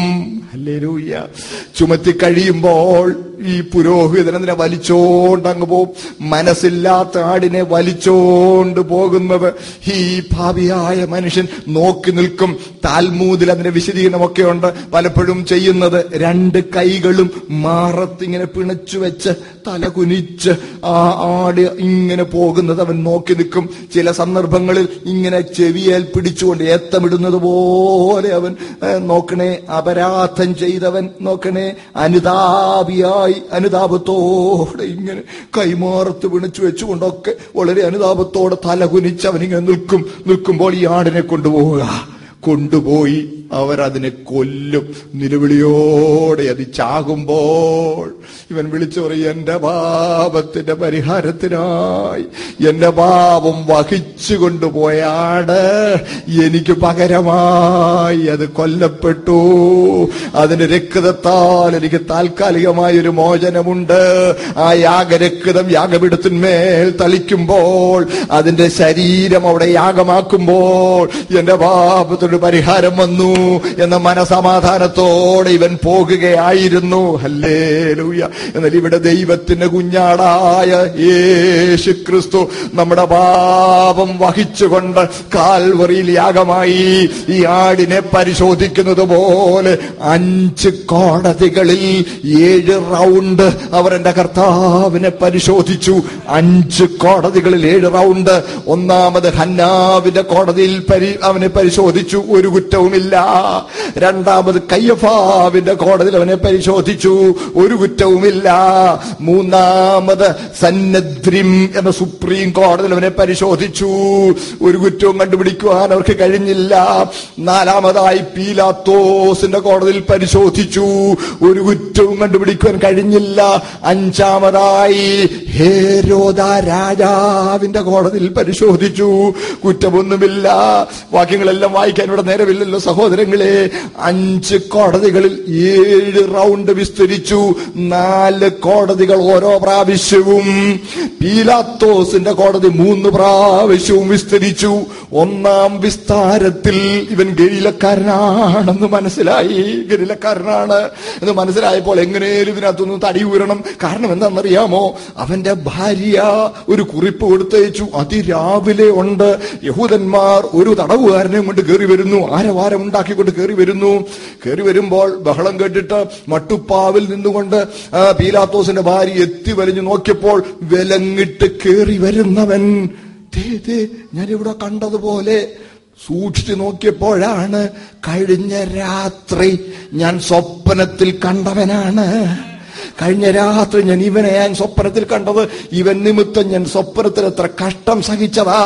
ചുമത്തി കഴിയുമ്പോൾ ഈ പുരോഹിതൻ അതിനെ വലിച്ചോണ്ട് അങ്ങ് പോവും. മനസ്സില്ലാത്ത ആടിനെ വലിച്ചോണ്ട് പോകുന്നത് ഈ ഭാവിയായ മനുഷ്യൻ നോക്കി നിൽക്കും. താൽമൂതിൽ അതിന്റെ വിശദീകരണമൊക്കെ ഉണ്ട് പലപ്പോഴും ചെയ്യുന്നത് രണ്ട് കൈകളും മാറത്തിങ്ങനെ പിണച്ചു വെച്ച് തല കുനിച്ച് ആ ആട് ഇങ്ങനെ പോകുന്നത് അവൻ നോക്കി നിൽക്കും. ചില സന്ദർഭങ്ങളിൽ ഇങ്ങനെ ചെവിയേൽ പിടിച്ചുകൊണ്ട് ഏത്തമിടുന്നത് പോലെ അവൻ നോക്കണേ അപരാധം ചെയ്തവൻ നോക്കണേ അനുതാപിയായി അനുതാപത്തോടെ ഇങ്ങനെ കൈമാറത്ത് വിണിച്ചു വെച്ചുകൊണ്ടൊക്കെ വളരെ അനുതാപത്തോടെ തല കുനിച്ച് അവനിങ്ങനെ നിൽക്കും. നിൽക്കുമ്പോൾ ഈ ആടിനെ കൊണ്ടുപോവുക. കൊണ്ടുപോയി അവരതിനെ കൊല്ലും. നിലവിളിയോടെ അത് ചാകുമ്പോൾ ഇവൻ വിളിച്ചു പറയും എന്റെ പാപത്തിന്റെ പരിഹാരത്തിനായി എന്റെ പാപം വഹിച്ചു കൊണ്ടുപോയാട്. എനിക്ക് പകരമായി അത് കൊല്ലപ്പെട്ടു. അതിന്റെ രക്തത്താൽ എനിക്ക് താൽക്കാലികമായ ഒരു മോചനമുണ്ട്. ആ യാഗരക്തം യാഗപീഠത്തിന്മേൽ തളിക്കുമ്പോൾ അതിന്റെ ശരീരം അവിടെ യാഗമാക്കുമ്പോൾ എന്റെ പാപത്തിനൊരു പരിഹാരം വന്നു എന്ന മനസമാധാനത്തോടെ ഇവൻ പോകുകയായിരുന്നു. ഹല്ലേലൂയ. എന്നാൽ ഇവിടെ ദൈവത്തിന്റെ കുഞ്ഞാടായ യേശു ക്രിസ്തു നമ്മുടെ പാപം വഹിച്ചുകൊണ്ട് കാൽവറിയിൽ യാഗമായി ഈ ആടിനെ പരിശോധിക്കുന്നത് പോലെ അഞ്ച് കോടതികളിൽ ഏഴ് റൗണ്ട് അവർ കർത്താവിനെ പരിശോധിച്ചു. അഞ്ച് കോടതികളിൽ ഏഴ് റൗണ്ട്. ഒന്നാമത് ഹന്നാവിന്റെ കോടതിയിൽ പരി അവനെ പരിശോധിച്ചു. ഒരു കുറ്റവുമില്ല. രണ്ടാമത് കയ്യഫാവിന്റെ കോടതിയിൽ അവനെ പരിശോധിച്ചു. ഒരു കുറ്റവുമില്ല മൂന്നാമത് സന്നദ്രിം എന്ന സുപ്രീം കോടതി അവനെ പരിശോധിച്ചു. ഒരു കുറ്റവും കണ്ടുപിടിക്കുവാൻ അവർക്ക് കഴിഞ്ഞില്ല. നാലാമതായി പീലാത്തോസിന്റെ കോടതിയിൽ പരിശോധിച്ചു. ഒരു കുറ്റവും കണ്ടുപിടിക്കുവാൻ കഴിഞ്ഞില്ല. അഞ്ചാമതായി ഹേരോദ രാജാവിന്റെ കോടതിയിൽ പരിശോധിച്ചു. കുറ്റമൊന്നുമില്ല. വാക്യങ്ങളെല്ലാം വായിക്കാൻ ഇവിടെ നേരമില്ലല്ലോ സഹോദരങ്ങളെ. അഞ്ച് കോടതികളിൽ ഏഴ് റൗണ്ട് വിസ്തരിച്ചു. നാല് കോടതികൾ ഓരോ പ്രാവശ്യവും. പീലാത്തോസിന്റെ കോടതി മൂന്ന് പ്രാവശ്യവും വിസ്തരിച്ചു. ഒന്നാം വിസ്താരത്തിൽ ഇവൻ ഗരിലക്കാരനാണെന്ന് മനസ്സിലായി. ഗരിലക്കാരനാണ് എന്ന് മനസ്സിലായപ്പോൾ എങ്ങനെയും ഇതിനകത്തൊന്ന് തടി ഊരണം. കാരണം എന്താണെന്നറിയാമോ? അവന്റെ ഭാര്യ ഒരു കുറിപ്പ് കൊടുത്തയച്ചു. അതിരാവിലെ ഉണ്ട്. യഹൂദന്മാർ ഒരു തടവുകാരനെ കൊണ്ട് കയറി വരുന്നു. ആരവാരം ഉണ്ടാക്കിക്കൊണ്ട് കയറി വരുന്നു. കയറി വരുമ്പോൾ ബഹളം കേട്ടിട്ട് മട്ടുപ്പാവിൽ നിന്നുകൊണ്ട് പീലാത്തോസിന്റെ ഭാര്യ എത്തി വലിഞ്ഞു നോക്കിയപ്പോൾ വിലങ്ങിട്ട് കയറി വരുന്നവൻ. ഞാൻ ഇവിടെ കണ്ടതുപോലെ സൂക്ഷിച്ചു നോക്കിയപ്പോഴാണ് കഴിഞ്ഞ രാത്രി ഞാൻ സ്വപ്നത്തിൽ കണ്ടവനാണ്. കഴിഞ്ഞ രാത്രി ഞാൻ ഇവനെ ഞാൻ സ്വപ്നത്തിൽ കണ്ടത് ഇവൻ നിമിത്തം ഞാൻ സ്വപ്നത്തിൽ എത്ര കഷ്ടം സഹിച്ചതാ.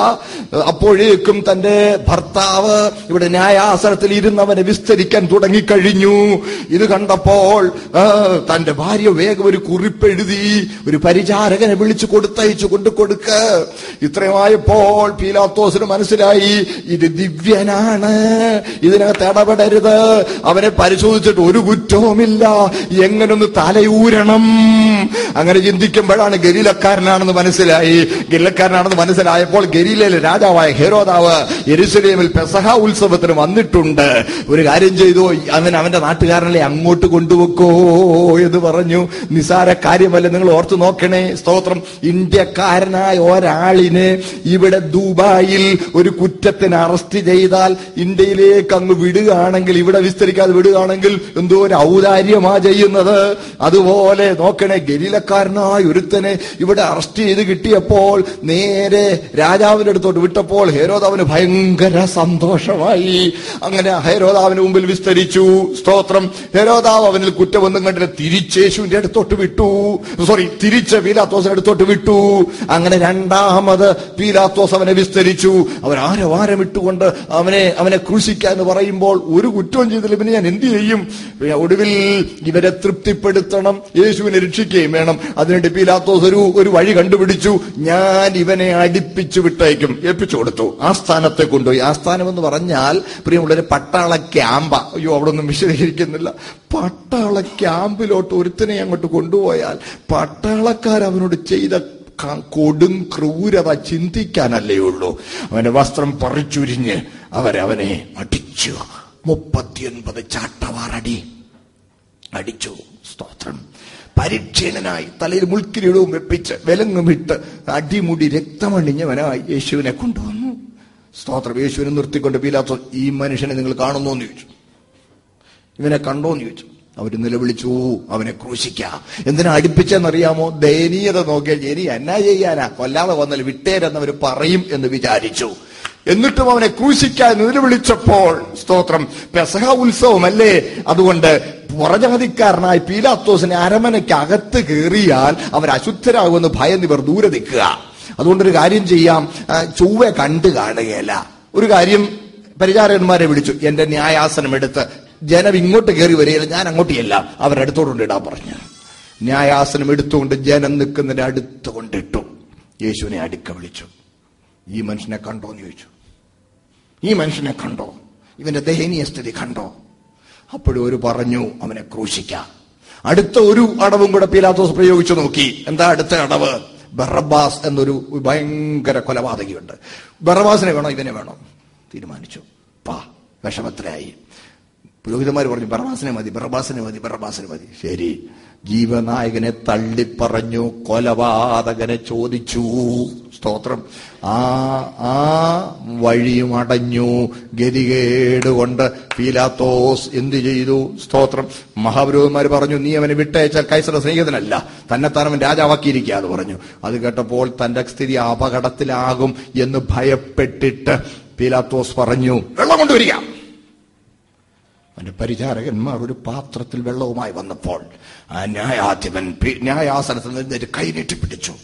അപ്പോഴേക്കും തന്റെ ഭർത്താവ് ഇവിടെ ന്യായാസനത്തിൽ ഇരുന്നവനെ വിസ്തരിക്കാൻ തുടങ്ങിക്കഴിഞ്ഞു. ഇത് കണ്ടപ്പോൾ തന്റെ ഭാര്യ വേഗം ഒരു കുറിപ്പെഴുതി ഒരു പരിചാരകനെ വിളിച്ചു കൊടുത്തയച്ചു കൊണ്ടു കൊടുക്ക. ഇത്രയുമായപ്പോൾ പീലാത്തോസിന് മനസ്സിലായി ഇത് ദിവ്യനാണ് ഇതിനകത്ത് ഇടപെടരുത്. അവനെ പരിശോധിച്ചിട്ട് ഒരു കുറ്റവുമില്ല. എങ്ങനൊന്ന് തലയൂരണം അങ്ങനെ ചിന്തിക്കുമ്പോഴാണ് ഗരിലക്കാരനാണെന്ന് മനസ്സിലായി. ഗരിലക്കാരനാണെന്ന് മനസ്സിലായപ്പോൾ ഗരിലയിലെ രാജാവായ ഹെരോദാവ് എരുസലേമിൽ പെസഹ ഉത്സവത്തിന് വന്നിട്ടുണ്ട്. ഒരു കാര്യം ചെയ്തു അവൻ അവന്റെ നാട്ടുകാരനെ അങ്ങോട്ട് കൊണ്ടുവെക്കോ എന്ന് പറഞ്ഞു. നിസാര കാര്യമല്ല നിങ്ങൾ ഓർത്തു നോക്കണേ. സ്തോത്രം. ഇന്ത്യക്കാരനായ ഒരാളിനെ ഇവിടെ ദുബായിൽ ഒരു കുറ്റത്തിന് അറസ്റ്റ് ചെയ്താൽ ഇന്ത്യയിലേക്ക് അങ്ങ് വിടുകയാണെങ്കിൽ ഇവിടെ വിസ്തരിക്കാതെ വിടുകയാണെങ്കിൽ എന്തോ ഒരു ഔദാര്യമാ ചെയ്യുന്നത്. അതുപോലെ നോക്കണേ ഗലീലക്കാരനായ ഒരുത്തനെ ഇവിടെ അറസ്റ്റ് ചെയ്ത് കിട്ടിയപ്പോൾ നേരെ രാജാവിന്റെ അടുത്തോട്ട് വിട്ടപ്പോൾ ഹേരോദാവിന് ഭയങ്കര സന്തോഷമായി. അങ്ങനെ ഹേരോദാവിന് മുമ്പിൽ വിസ്തരിച്ചു. സ്തോത്രം. ഹേരോദാവ് അവനിൽ കുറ്റമൊന്നും കണ്ടില്ല. തിരിച്ചേശുവിന്റെ അടുത്തോട്ട് വിട്ടു. സോറി തിരിച്ച പീലാത്തോസിന്റെ അടുത്തോട്ട് വിട്ടു. അങ്ങനെ രണ്ടാമത് പീലാത്തോസ് അവനെ വിസ്തരിച്ചു. അവൻ ആരവാരം ഇട്ടുകൊണ്ട് അവനെ അവനെ ക്രൂശിക്കുക എന്ന് പറയുമ്പോൾ ഒരു കുറ്റവും ചെയ്തില്ല. പിന്നെ ഞാൻ എന്ത് ചെയ്യും? ഒടുവിൽ ഇവരെ തൃപ്തിപ്പെടുത്തണം. യേശുവിനെ രക്ഷിക്കുകയും വേണം. അതിനുവേണ്ടി പീലാത്തോസ് ഒരു ഒരു വഴി കണ്ടുപിടിച്ചു. ഞാൻ ഇവനെ അടിപ്പിച്ചു വിട്ടയക്കും ഏൽപ്പിച്ചു കൊടുത്തു. ആ സ്ഥാനത്തെ കൊണ്ടുപോയി. ആ സ്ഥാനം എന്ന് പറഞ്ഞാൽ പ്രിയമുള്ളൊരു പട്ടാള ക്യാമ്പ. അയ്യോ അവിടെ ഒന്നും വിശദീകരിക്കുന്നില്ല. പട്ടാള ക്യാമ്പിലോട്ട് ഒരുത്തിനെ അങ്ങോട്ട് കൊണ്ടുപോയാൽ പട്ടാളക്കാർ അവനോട് ചെയ്ത കൊടും ക്രൂരത ചിന്തിക്കാനല്ലേ ഉള്ളൂ. അവന്റെ വസ്ത്രം പറിച്ചുരിഞ്ഞ് അവരവനെ അടിച്ചു. മുപ്പത്തിയൊൻപത് ചാട്ടവാറടി. അടിച്ചു. സ്തോത്രം. പരിക്ഷീണനായി തലയിൽ മുൾക്കിരീടവും വെപ്പിച്ച് വിലങ്ങുമിട്ട് അടിമുടി രക്തമണിഞ്ഞവനായി യേശുവിനെ കൊണ്ടുവന്നു. സ്തോത്രം. യേശുവിനെ നിർത്തിക്കൊണ്ട് പീലാത്തോ ഈ മനുഷ്യനെ നിങ്ങൾ കാണുന്നു എന്ന് ചോദിച്ചു. ഇവനെ കണ്ടോ എന്ന് ചോദിച്ചു. അവർ നിലവിളിച്ചു അവനെ ക്രൂശിക്ക. എന്തിനാ അടുപ്പിച്ചെന്നറിയാമോ? ദയനീയത നോക്കിയാൽ ഇനി എന്നാ ചെയ്യാനാ? കൊല്ലാതെ വന്നാൽ വിട്ടേരെന്നവർ പറയും എന്ന് വിചാരിച്ചു. എന്നിട്ടും അവനെ ക്രൂശിക്കാൻ നിലവിളിച്ചപ്പോൾ സ്തോത്രം പെസഹ ഉത്സവമല്ലേ? അതുകൊണ്ട് പുറജാതിക്കാരനായ പീലാത്തോസിനെ അരമനയ്ക്ക് അകത്ത് കയറിയാൽ അവർ അശുദ്ധരാകുമെന്ന് ഭയന്ന് ഇവർ ദൂരെ നിൽക്കുക അതുകൊണ്ടൊരു കാര്യം ചെയ്യാം. ചൊവ്വ കണ്ടു കാണുകയല്ല. ഒരു കാര്യം പരിചാരകന്മാരെ വിളിച്ചു. എന്റെ ന്യായാസനം എടുത്ത് ജനം ഇങ്ങോട്ട് കയറി വരികയില്ല ഞാൻ അങ്ങോട്ട് ചെല്ലാം. അവരുടെ അടുത്തോട്ട് ഇടാൻ പറഞ്ഞു. ന്യായാസനം എടുത്തുകൊണ്ട് ജനം നിൽക്കുന്നതിന്റെ അടുത്ത് കൊണ്ടിട്ടു. യേശുവിനെ അടുക്ക വിളിച്ചു. ഈ മനുഷ്യനെ കണ്ടോ എന്ന് ചോദിച്ചു. ഈ മനുഷ്യനെ കണ്ടോ? ഇവന്റെ ദയനീയ സ്ഥിതി കണ്ടോ? അപ്പോഴും ഒരു പറഞ്ഞു അവനെ ക്രൂശിക്കാം. അടുത്ത ഒരു അടവും കൂടെ പീലാത്തോസ് പ്രയോഗിച്ചു നോക്കി. എന്താ അടുത്ത അടവ്? ബറബാസ് എന്നൊരു ഭയങ്കര കൊലപാതകിയുണ്ട്. ബറബാസിനെ വേണോ? ഇവനെ വേണോ? തീരുമാനിച്ചു. പാ വിഷമത്തിലായി. പുരോഹിതന്മാർ പറഞ്ഞു ബറബാസിനെ മതി ബറബാസിനെ മതി ബറബാസിനെ മതി. ശരി. ജീവനായകനെ തള്ളിപ്പറഞ്ഞു കൊലപാതകനെ ചോദിച്ചു. സ്തോത്രം. ആ ആ വഴിയും അടഞ്ഞു ഗതികേട് കൊണ്ട് പീലാത്തോസ് എന്ത് ചെയ്തു? സ്തോത്രം. മഹാപുരോഹിതന്മാർ പറഞ്ഞു നീ അവനെ വിട്ടയച്ചാൽ കൈസറ സ്നേഹിതനല്ല. തന്നെ അവൻ രാജാവാക്കിയിരിക്കുക പറഞ്ഞു. അത് കേട്ടപ്പോൾ തന്റെ സ്ഥിതി അപകടത്തിലാകും എന്ന് ഭയപ്പെട്ടിട്ട് പീലാത്തോസ് പറഞ്ഞു വെള്ളം കൊണ്ടുവരിക. അവന്റെ പരിചാരകന്മാർ ഒരു പാത്രത്തിൽ വെള്ളവുമായി വന്നപ്പോൾ ആ ന്യായാധിപൻ ന്യായാസനത്തിൽ നിന്ന് കൈ നീട്ടിപ്പിടിച്ചു.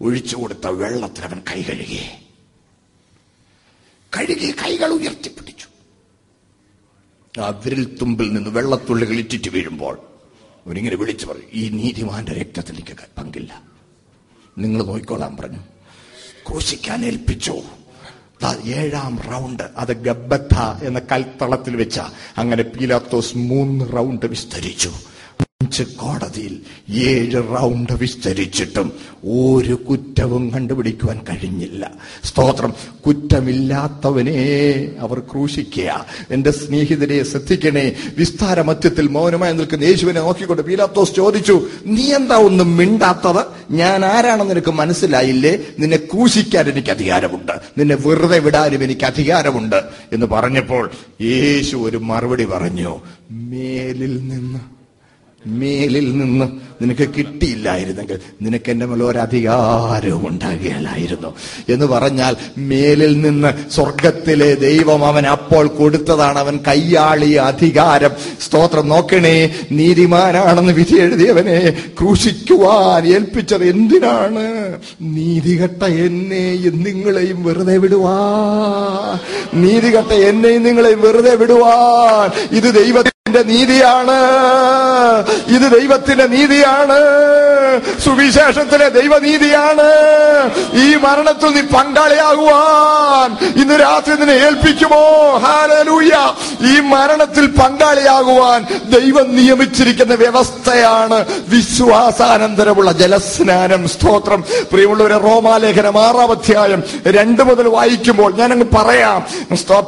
ഒഴിച്ചു കൊടുത്ത വെള്ളത്തിൽ അവൻ കൈ കഴുകി. കഴുകി കൈകൾ ഉയർത്തിപ്പിടിച്ചു. ആ വിരൽ തുമ്പിൽ നിന്ന് വെള്ളത്തുള്ളികൾ ഇറ്റിറ്റ് വീഴുമ്പോൾ അവരിങ്ങനെ വിളിച്ചു പറഞ്ഞു ഈ നീതിമാന്റെ രക്തത്തിൽ എനിക്ക് പങ്കില്ല. നിങ്ങൾ നോക്കിക്കോളാൻ പറഞ്ഞു. ക്രൂശിക്കാൻ ഏൽപ്പിച്ചു. ഏഴാം റൗണ്ട്. അത് ഗബ്ബത്ത എന്ന കൽത്തളത്തിൽ വെച്ച. അങ്ങനെ പീലാത്തോസ് മൂന്ന് റൗണ്ട് വിസ്തരിച്ചു. അഞ്ച് കോടതിയിൽ ഏഴ് റൗണ്ട് വിസ്തരിച്ചിട്ടും ഒരു കുറ്റവും കണ്ടുപിടിക്കുവാൻ കഴിഞ്ഞില്ല. സ്തോത്രം. കുറ്റമില്ലാത്തവനെ അവർ ക്രൂശിക്കുക. എന്റെ സ്നേഹിതരെ ശ്രദ്ധിക്കണേ. വിസ്താര മധ്യത്തിൽ മൗനമായി നിൽക്കുന്ന യേശുവിനെ നോക്കിക്കൊണ്ട് പീലാത്തോസ് ചോദിച്ചു നീ എന്താ ഒന്നും മിണ്ടാത്തത്? ഞാൻ ആരാണെന്ന് നിനക്ക് മനസ്സിലായില്ലേ? നിന്നെ ക്രൂശിക്കാൻ എനിക്ക് അധികാരമുണ്ട്. നിന്നെ വെറുതെ വിടാനും എനിക്ക് അധികാരമുണ്ട്. എന്ന് പറഞ്ഞപ്പോൾ യേശു ഒരു മറുപടി പറഞ്ഞു മേലിൽ നിന്ന് മേലിൽ നിന്ന് നിനക്ക് കിട്ടിയില്ലായിരുന്നെങ്കിൽ നിനക്ക് എന്റെ മേലെ ഒരധികാരവും ഉണ്ടാകുകയില്ലായിരുന്നു എന്ന് പറഞ്ഞാൽ മേലിൽ നിന്ന് സ്വർഗത്തിലെ ദൈവം അവൻ അപ്പോൾ കൊടുത്തതാണ് അവൻ കയ്യാളിയ അധികാരം. സ്തോത്രം നോക്കണേ നീതിമാനാണെന്ന് വിധി എഴുതിയവനെ ക്രൂശിക്കുവാൻ ഏൽപ്പിച്ചത് എന്തിനാണ്? നീതികെട്ട എന്നെയും നിങ്ങളെയും വെറുതെ വിടുവാ നീതികെട്ട എന്നെയും നിങ്ങളെയും വെറുതെ വിടുവാൻ. ഇത് ദൈവത്തിന്റെ നീതിയാണ്. ഇത് ദൈവത്തിന്റെ നീതിയാണ്. സുവിശേഷത്തിലെ ദൈവനീതിയാണ്. ഈ മരണത്തിൽ നീ പങ്കാളിയാകുവാൻ ഇന്ന് രാത്രി നിന്നെ ഏൽപ്പിക്കുമോ? ഹാലലൂയ ഈ മരണത്തിൽ പങ്കാളിയാകുവാൻ ദൈവം നിയമിച്ചിരിക്കുന്ന വ്യവസ്ഥയാണ് വിശ്വാസാനന്തരമുള്ള ജലസ്നാനം സ്തോത്രം. പ്രിയമുള്ളവരെ റോമാലേഖനം ആറാം അധ്യായം രണ്ടു മുതൽ വായിക്കുമ്പോൾ ഞാനങ്ങ് പറയാം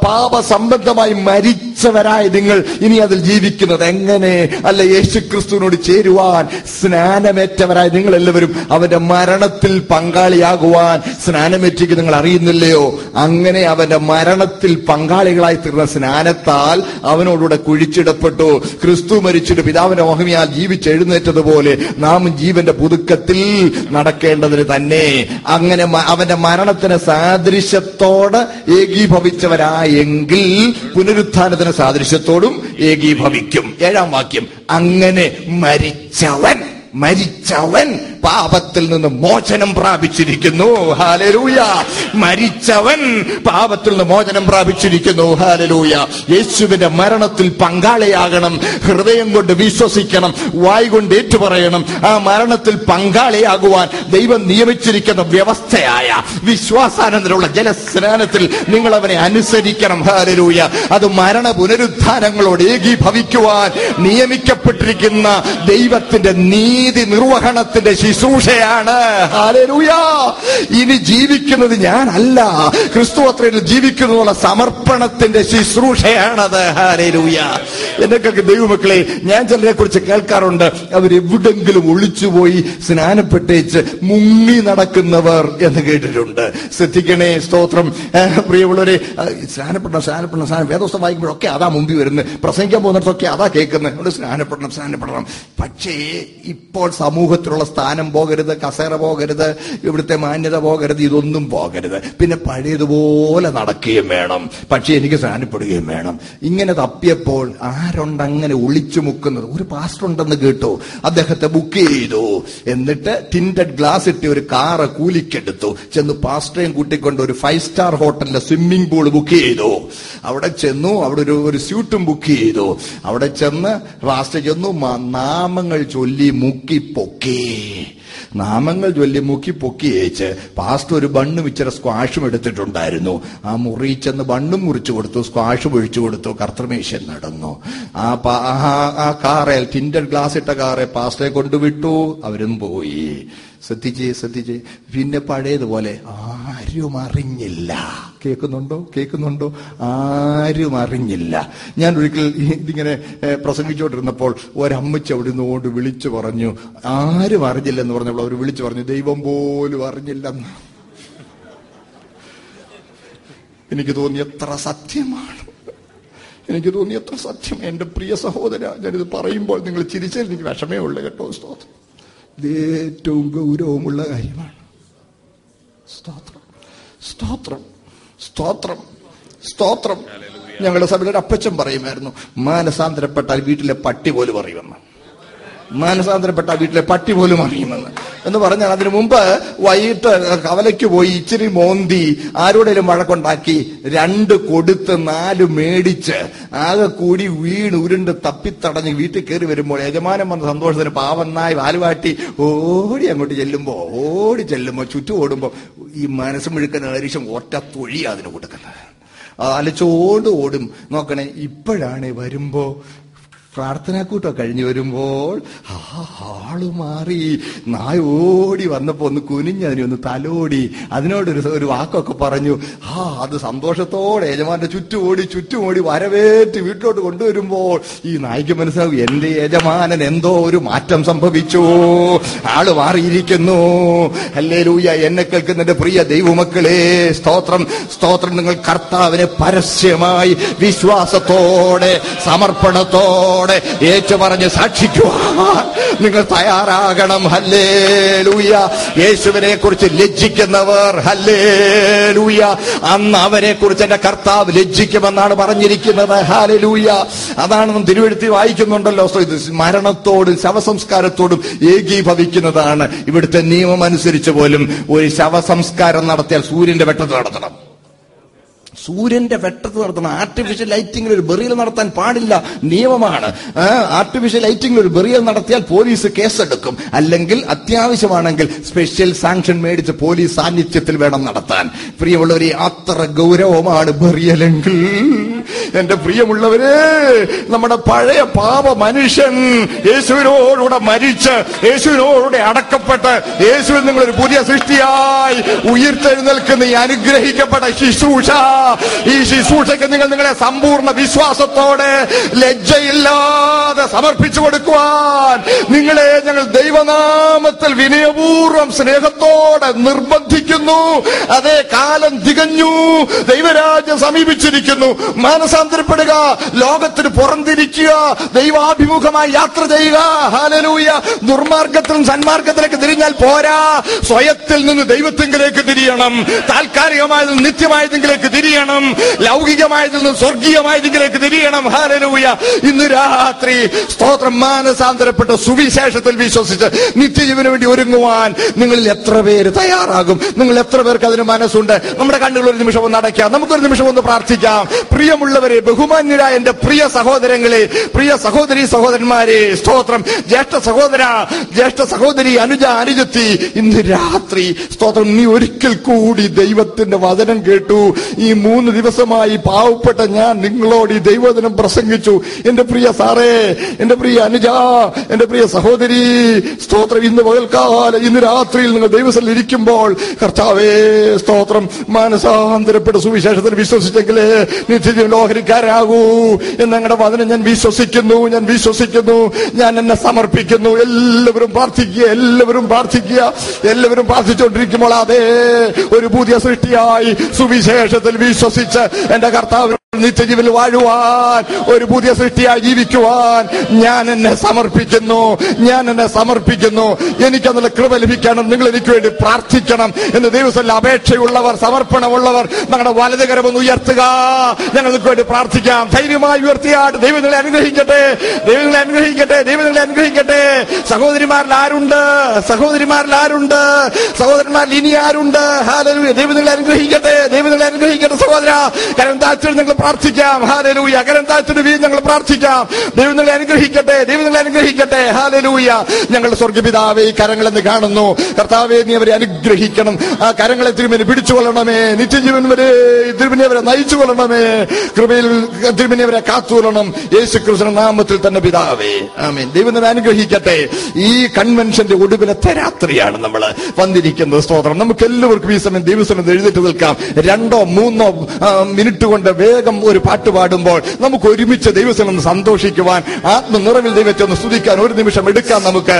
പാപ സംബന്ധമായി മരിച്ചവരായ നിങ്ങൾ ഇനി അതിൽ ജീവിക്കുന്നത് എങ്ങനെ? അല്ല യേശുക്രിസ്തുവിനോട് ചേരുവാൻ ചേരുവാൻ സ്നാനമേറ്റവരായ നിങ്ങൾ എല്ലാവരും അവന്റെ മരണത്തിൽ പങ്കാളിയാകുവാൻ സ്നാനമേറ്റിക്ക് നിങ്ങൾ അറിയുന്നില്ലയോ? അങ്ങനെ അവന്റെ മരണത്തിൽ പങ്കാളികളായി തീർന്ന സ്നാനത്താൽ അവനോടുകൂടെ കുഴിച്ചിടപ്പെട്ടു. ക്രിസ്തു മരിച്ചിട്ട് പിതാവിന്റെ മഹിമയാൽ ജീവിച്ചെഴുന്നേറ്റതുപോലെ നാം ജീവന്റെ പുതുക്കത്തിൽ നടക്കേണ്ടതിന് തന്നെ. അങ്ങനെ അവന്റെ മരണത്തിന് സാദൃശ്യത്തോട് ഏകീഭവിച്ചവരായെങ്കിൽ പുനരുത്ഥാനത്തിന് സാദൃശ്യത്തോടും ഏകീഭവിക്കും. ഏഴാം വാക്യം അങ്ങനെ മരിച്ചവൻ. മരിച്ചവൻ പാപത്തിൽ നിന്ന് മോചനം പ്രാപിച്ചിരിക്കുന്നു. ഹാലലൂയ മരിച്ചവൻ പാപത്തിൽ നിന്ന് മോചനം പ്രാപിച്ചിരിക്കുന്നു. ഹാലലൂയ യേശുവിന്റെ മരണത്തിൽ പങ്കാളിയാകണം. ഹൃദയം കൊണ്ട് വിശ്വസിക്കണം. വായ് കൊണ്ട് ഏറ്റുപറയണം. ആ മരണത്തിൽ പങ്കാളിയാകുവാൻ ദൈവം നിയമിച്ചിരിക്കുന്ന വ്യവസ്ഥയായ വിശ്വാസാനന്ദനുള്ള ജലസ്നാനത്തിൽ നിങ്ങൾ അവനെ അനുസരിക്കണം. ഹാലലൂയ അത് മരണ പുനരുദ്ധാനങ്ങളോട് ഏകീഭവിക്കുവാൻ നിയമിക്കപ്പെട്ടിരിക്കുന്ന ദൈവത്തിന്റെ നീതി നിർവഹണത്തിന്റെ ശുശ്രൂഷയാണ് ഇനി ജീവിക്കുന്നത് ഞാനല്ല. ക്രിസ്തു അത്രയിൽ ജീവിക്കുന്നതുള്ള സമർപ്പണത്തിന്റെ ശുശ്രൂഷയാണത്. ഹാലലൂയ എന്നൊക്കെ ദൈവമക്കളെ ഞാൻ ചിലരെ കുറിച്ച് കേൾക്കാറുണ്ട്. അവരെവിടെങ്കിലും ഒളിച്ചുപോയി സ്നാനപ്പെട്ടേച്ച് മുങ്ങി നടക്കുന്നവർ എന്ന് കേട്ടിട്ടുണ്ട്. ശ്രദ്ധിക്കണേ സ്തോത്രം. പ്രിയമുള്ളവരെ സ്നാനപ്പെടണം സ്നാനപ്പെടണം സ്നാനം. വേദോസ്തം വായിക്കുമ്പോഴൊക്കെ അതാ മുമ്പിൽ വരുന്നത്. പ്രസംഗിക്കാൻ പോകുന്നിടത്തൊക്കെ അതാ കേൾക്കുന്നത്. സ്നാനപ്പെടണം സ്നാനപ്പെടണം. പക്ഷേ ഇപ്പോൾ സമൂഹത്തിലുള്ള സ്ഥാനം പോകരുത് കസേര പോകരുത് ഇവിടുത്തെ മാന്യത പോകരുത് ഇതൊന്നും പോകരുത്. പിന്നെ പഴയതുപോലെ നടക്കുകയും വേണം. പക്ഷെ എനിക്ക് സ്നാനപ്പെടുകയും വേണം. ഇങ്ങനെ തപ്പിയപ്പോൾ ആരുണ്ട് അങ്ങനെ ഒളിച്ചു മുക്കുന്നത് ഒരു പാസ്റ്റർ ഉണ്ടെന്ന് കേട്ടു. അദ്ദേഹത്തെ ബുക്ക് ചെയ്തു. എന്നിട്ട് ടിന്റഡ് ഗ്ലാസ് ഇട്ടി ഒരു കാറ് കൂലിക്കെടുത്തു. ചെന്ന് പാസ്റ്ററേയും കൂട്ടിക്കൊണ്ട് ഒരു ഫൈവ് സ്റ്റാർ ഹോട്ടലിലെ സ്വിമ്മിംഗ് പൂൾ ബുക്ക് ചെയ്തു. അവിടെ ചെന്നു അവിടെ ഒരു ഒരു സ്യൂട്ടും ബുക്ക് ചെയ്തു. അവിടെ ചെന്ന് പാസ്റ്റർ ചെന്നു നാമങ്ങൾ ചൊല്ലി മുക്കി പൊക്കി. നാമങ്ങൾ ചൊല്ലി മുക്കി പൊക്കി ഏച്ച് പാസ്റ്റ് ഒരു ബണ്ണും ഇച്ചിരി സ്ക്വാഷും എടുത്തിട്ടുണ്ടായിരുന്നു. ആ മുറി ചെന്ന് ബണ്ണും മുറിച്ചു കൊടുത്തു സ്ക്വാഷും ഒഴിച്ചു കൊടുത്തു കർത്തമേശൻ നടന്നു. ആ ആ- കാറെ ടിൻഡർ ഗ്ലാസ് ഇട്ട കാറെ പാസ്റ്റെ കൊണ്ടുവിട്ടു അവരും പോയി. ശ്രദ്ധിച്ച് ശ്രദ്ധിച്ച്. പിന്നെ പഴയതുപോലെ ആരും അറിഞ്ഞില്ല. കേൾക്കുന്നുണ്ടോ? കേൾക്കുന്നുണ്ടോ? ആരും അറിഞ്ഞില്ല. ഞാൻ ഒരിക്കൽ ഇതിങ്ങനെ പ്രസംഗിച്ചുകൊണ്ടിരുന്നപ്പോൾ ഒരമ്മച്ചി അവിടെ നിന്നുകൊണ്ട് വിളിച്ചു പറഞ്ഞു ആരും അറിഞ്ഞില്ലെന്ന് പറഞ്ഞപ്പോൾ അവർ വിളിച്ചു പറഞ്ഞു ദൈവം പോലും അറിഞ്ഞില്ലെന്ന്. എനിക്ക് തോന്നി എത്ര സത്യമാണ്. എനിക്ക് തോന്നി എത്ര സത്യം. എന്റെ പ്രിയ സഹോദര ഞാനിത് പറയുമ്പോൾ നിങ്ങൾ ചിരിച്ചാൽ എനിക്ക് വിഷമേ ഉള്ളു കേട്ടോ സ്തോത്രം. ഏറ്റവും ഗൗരവമുള്ള കാര്യമാണ്. സ്തോത്രം സ്തോത്രം സ്തോത്രം സ്തോത്രം. ഞങ്ങളുടെ സഭയുടെ അപ്പച്ചൻ പറയുമായിരുന്നു മാനസാന്തരപ്പെട്ടാൽ വീട്ടിലെ പട്ടി പോലും അറിയുമെന്ന് മാനസാന്തരപ്പെട്ട വീട്ടിലെ പട്ടി പോലും അറിയുമെന്ന്. എന്ന് പറഞ്ഞാൽ അതിനു മുമ്പ് വൈകിട്ട് കവലയ്ക്ക് പോയി ഇച്ചിരി മോന്തി ആരോടെങ്കിലും വഴക്കുണ്ടാക്കി രണ്ട് കൊടുത്ത് നാല് മേടിച്ച് ആകെ കൂടി വീണ് ഉരുണ്ട് തപ്പിത്തടഞ്ഞ് വീട്ടിൽ കയറി വരുമ്പോൾ യജമാനം വന്ന സന്തോഷത്തിന് പാവന്നായി വാലുവാട്ടി ഓടി അങ്ങോട്ട് ചെല്ലുമ്പോ ഓടി ചെല്ലുമ്പോ ചുറ്റും ഓടുമ്പോ ഈ മനസ്സ് മുഴുക്കുന്ന ആരീശം ഒറ്റ തൊഴിയാ അതിന് കൊടുക്കുന്നത്. അലച്ചോണ്ട് ഓടും. നോക്കണേ ഇപ്പോഴാണ് വരുമ്പോ പ്രാർത്ഥനാക്കൂട്ടോ കഴിഞ്ഞു വരുമ്പോൾ ആ ആൾ മാറി. നായ ഓടി വന്നപ്പോ ഒന്ന് കുനിഞ്ഞ് അതിനെ ഒന്ന് തലോടി. അതിനോടൊരു ഒരു വാക്കൊക്കെ പറഞ്ഞു. ആ അത് സന്തോഷത്തോടെ യജമാന്റെ ചുറ്റും ഓടി ചുറ്റും ഓടി വരവേറ്റ് വീട്ടിലോട്ട് കൊണ്ടുവരുമ്പോൾ ഈ നായ്ക്ക് മനസ്സിലാവും എന്റെ യജമാനൻ എന്തോ ഒരു മാറ്റം സംഭവിച്ചു. ആൾ മാറിയിരിക്കുന്നു. അല്ലേ ലൂയ എന്നെ കേൾക്കുന്ന എന്റെ പ്രിയ ദൈവമക്കളെ സ്തോത്രം സ്തോത്രം. നിങ്ങൾ കർത്താവിനെ പരസ്യമായി വിശ്വാസത്തോടെ സമർപ്പണത്തോടെ ഏറ്റു പറഞ്ഞ് സാക്ഷിക്കുവാൻ നിങ്ങൾ തയ്യാറാകണം. ഹല്ലേ ലൂയ യേശുവിനെ കുറിച്ച് ലജ്ജിക്കുന്നവർ ഹല്ലേ ലൂയ അന്ന് അവരെ കുറിച്ച് എന്റെ കർത്താവ് ലജ്ജിക്കുമെന്നാണ് പറഞ്ഞിരിക്കുന്നത്. ഹാലെ അതാണ് നാം തിരുവഴുത്തി വായിക്കുന്നുണ്ടല്ലോ. മരണത്തോടും ശവസംസ്കാരത്തോടും ഏകീഭവിക്കുന്നതാണ്. ഇവിടുത്തെ നിയമം അനുസരിച്ച് പോലും ഒരു ശവസംസ്കാരം നടത്തിയാൽ സൂര്യന്റെ വെട്ടത്ത് നടത്തണം. സൂര്യന്റെ വെട്ടത്ത് നടത്തണം ആർട്ടിഫിഷ്യൽ ലൈറ്റിംഗിൽ ഒരു ബെറിയൽ നടത്താൻ പാടില്ല നിയമമാണ്. ആർട്ടിഫിഷ്യൽ ലൈറ്റിംഗിൽ ഒരു ബെറിയൽ നടത്തിയാൽ പോലീസ് കേസെടുക്കും. അല്ലെങ്കിൽ അത്യാവശ്യമാണെങ്കിൽ സ്പെഷ്യൽ സാങ്ഷൻ മേടിച്ച് പോലീസ് സാന്നിധ്യത്തിൽ വേണം നടത്താൻ. പ്രിയമുള്ളവരെ അത്ര ഗൗരവമാണ് ബെറിയലെങ്കിൽ എന്റെ പ്രിയമുള്ളവരെ നമ്മുടെ പഴയ പാപ മനുഷ്യൻ യേശുവിനോടുകൂടെ മരിച്ച് യേശുവിനോടുകൂടെ അടക്കപ്പെട്ട് യേശുവിൽ നിങ്ങളൊരു പുതിയ സൃഷ്ടിയായി ഉയർത്തെഴുന്നേൽക്കുന്ന ഈ അനുഗ്രഹിക്കപ്പെട്ട ശുശ്രൂഷ. ഈ ശുശ്രൂഷയ്ക്ക് നിങ്ങൾ നിങ്ങളെ സമ്പൂർണ വിശ്വാസത്തോടെ ലജ്ജയില്ലാതെ സമർപ്പിച്ചു കൊടുക്കുവാൻ നിങ്ങളെ ഞങ്ങൾ ദൈവനാമത്തിൽ വിനയപൂർവം സ്നേഹത്തോടെ നിർബന്ധിക്കുന്നു. അതേ കാലം തികഞ്ഞു. ദൈവരാജ്യം സമീപിച്ചിരിക്കുന്നു. മാനസാന്തരപ്പെടുക. ലോകത്തിന് പുറംതിരിക്കുക ദൈവാഭിമുഖമായി യാത്ര ചെയ്യുക. ഹാലലൂയ ദുർമാർഗത്തിലും സന്മാർഗത്തിലേക്ക് തിരിഞ്ഞാൽ പോരാ. സ്വയത്തിൽ നിന്ന് ദൈവത്തിങ്കിലേക്ക് തിരിയണം. താൽക്കാലികമായതിൽ നിന്ന് നിത്യമായതെങ്കിലേക്ക് തിരിയണം. ലൗകികമായതിൽ നിന്ന് സ്വർഗീയമായതിലേക്ക് തിരിയണം. ഹാലലൂയ ഇന്ന് രാത്രി സ്തോത്രം മാനസാന്തരപ്പെട്ട സുവിശേഷത്തിൽ വിശ്വസിച്ച് നിത്യജീവന് വേണ്ടി ഒരുങ്ങുവാൻ നിങ്ങളിൽ എത്ര പേര് തയ്യാറാകും? നിങ്ങൾ എത്ര പേർക്ക് അതിന് മനസ്സുണ്ട്? നമ്മുടെ കണ്ണുകൾ ഒരു നിമിഷം ഒന്ന് അടയ്ക്കാം. നമുക്കൊരു നിമിഷം ഒന്ന് പ്രാർത്ഥിക്കാം. പ്രിയമുള്ളവരെ ബഹുമാന്യരായ എന്റെ പ്രിയ സഹോദരങ്ങളെ പ്രിയ സഹോദരി സഹോദരന്മാരെ സ്തോത്രം. ജ്യേഷ്ഠ സഹോദര ജ്യേഷ്ഠ സഹോദരി അനുജ അനുജത്തി ഇന്ന് രാത്രി സ്തോത്രം. നീ ഒരിക്കൽ കൂടി ദൈവത്തിന്റെ വചനം കേട്ടു. ഈ മൂന്ന് ദിവസമായി പാവപ്പെട്ട ഞാൻ നിങ്ങളോട് ഈ ദൈവദിനം പ്രസംഗിച്ചു. എന്റെ പ്രിയ സാറേ എന്റെ പ്രിയ അനുജ എന്റെ പ്രിയ സഹോദരി സ്തോത്രം ഇന്ന് പകൽക്കാലം ഇന്ന് രാത്രിയിൽ നിങ്ങൾ ദൈവസ്ഥലിൽ ഇരിക്കുമ്പോൾ കർത്താവേ സ്തോത്രം. മാനസാന്തരപ്പെട്ട സുവിശേഷത്തിൽ വിശ്വസിച്ചെങ്കിലേ നിത്യജീവൻ ലോഹരിക്കാരാകൂ എന്ന് ഞങ്ങളുടെ വചനം ഞാൻ വിശ്വസിക്കുന്നു ഞാൻ വിശ്വസിക്കുന്നു ഞാൻ എന്നെ സമർപ്പിക്കുന്നു. എല്ലാവരും പ്രാർത്ഥിക്കുക എല്ലാവരും പ്രാർത്ഥിക്കുക എല്ലാവരും പ്രാർത്ഥിച്ചുകൊണ്ടിരിക്കുമ്പോൾ അതേ ഒരു പുതിയ സൃഷ്ടിയായി സുവിശേഷത്തിൽ വിശ്വസിച്ച് എന്റെ കർത്താവ് നിത്യജീവിൽ വാഴുവാൻ ഒരു പുതിയ സൃഷ്ടിയായി ജീവിക്കുവാൻ ഞാൻ എന്നെ സമർപ്പിക്കുന്നു. ഞാൻ എന്നെ സമർപ്പിക്കുന്നു. എനിക്ക് അതിൽ കൃപ ലഭിക്കണം. നിങ്ങൾ എനിക്ക് വേണ്ടി പ്രാർത്ഥിക്കണം എന്ന് ദൈവസ്ഥല അപേക്ഷയുള്ളവർ സമർപ്പണമുള്ളവർ ഞങ്ങളുടെ വലതുകരമൊന്ന് ഉയർത്തുക. ഞങ്ങൾക്ക് വേണ്ടി പ്രാർത്ഥിക്കാം. ധൈര്യമായി ഉയർത്തിയാട്ട് ദൈവങ്ങളെ അനുഗ്രഹിക്കട്ടെ. ദൈവം നിങ്ങളെ അനുഗ്രഹിക്കട്ടെ. ദൈവം നിങ്ങളെ അനുഗ്രഹിക്കട്ടെ. സഹോദരിമാരിൽ ആരുണ്ട്? സഹോദരിമാരിൽ ആരുണ്ട്? സഹോദരന്മാരിൽ ഇനി ആരുണ്ട്? ഹാലലൂയ ദൈവം നിങ്ങളെ അനുഗ്രഹിക്കട്ടെ. ദൈവം നിങ്ങളെ അനുഗ്രഹിക്കട്ടെ സഹോദര കരം താഴ്ത്തി നിങ്ങൾ പ്രാർത്ഥിക്കാം. ഹാലലൂയ കരം താഴ്ത്തിട്ട് വീ ഞങ്ങൾ പ്രാർത്ഥിക്കാം. ദൈവം നിങ്ങളെ അനുഗ്രഹിക്കട്ടെ. ദൈവം നിങ്ങളെ അനുഗ്രഹിക്കട്ടെ. ഹാലലൂയ ഞങ്ങളുടെ സ്വർഗപിതാവേ ഈ കരങ്ങളെന്ന് കാണുന്നു. കർത്താവെ നീ അവരെ അനുഗ്രഹിക്കണം. ആ കരങ്ങളെ തിരുമേനി പിടിച്ചുകൊള്ളണമേ. നിത്യജീവൻ വരെ തിരുമേനി അവരെ നയിച്ചു കൊള്ളണമേ കൃപയിൽ തിരുമേനി അവരെ കാത്തുകൊള്ളണം. യേശു കൃഷ്ണ നാമത്തിൽ തന്നെ പിതാവേ. ആമേൻ. ദൈവം നിന്നെ അനുഗ്രഹിക്കട്ടെ. ഈ കൺവെൻഷന്റെ ഒടുവിലത്തെ രാത്രിയാണ് നമ്മൾ വന്നിരിക്കുന്നത്. സ്തോത്രം. നമുക്ക് എല്ലാവർക്കും ഈ സമയം ദൈവസ്വനം എഴുതിട്ട് നിൽക്കാം. രണ്ടോ മൂന്നോ മിനിറ്റ് കൊണ്ട് വേഗം ഒരു പാട്ട് പാടുമ്പോൾ നമുക്ക് ഒരുമിച്ച് ദൈവത്തിൽ ഒന്ന് സന്തോഷിക്കുവാൻ ആത്മനിറവിൽ ദൈവത്തെ ഒന്ന് സ്തുതിക്കാൻ ഒരു നിമിഷം എടുക്കാൻ നമുക്ക്.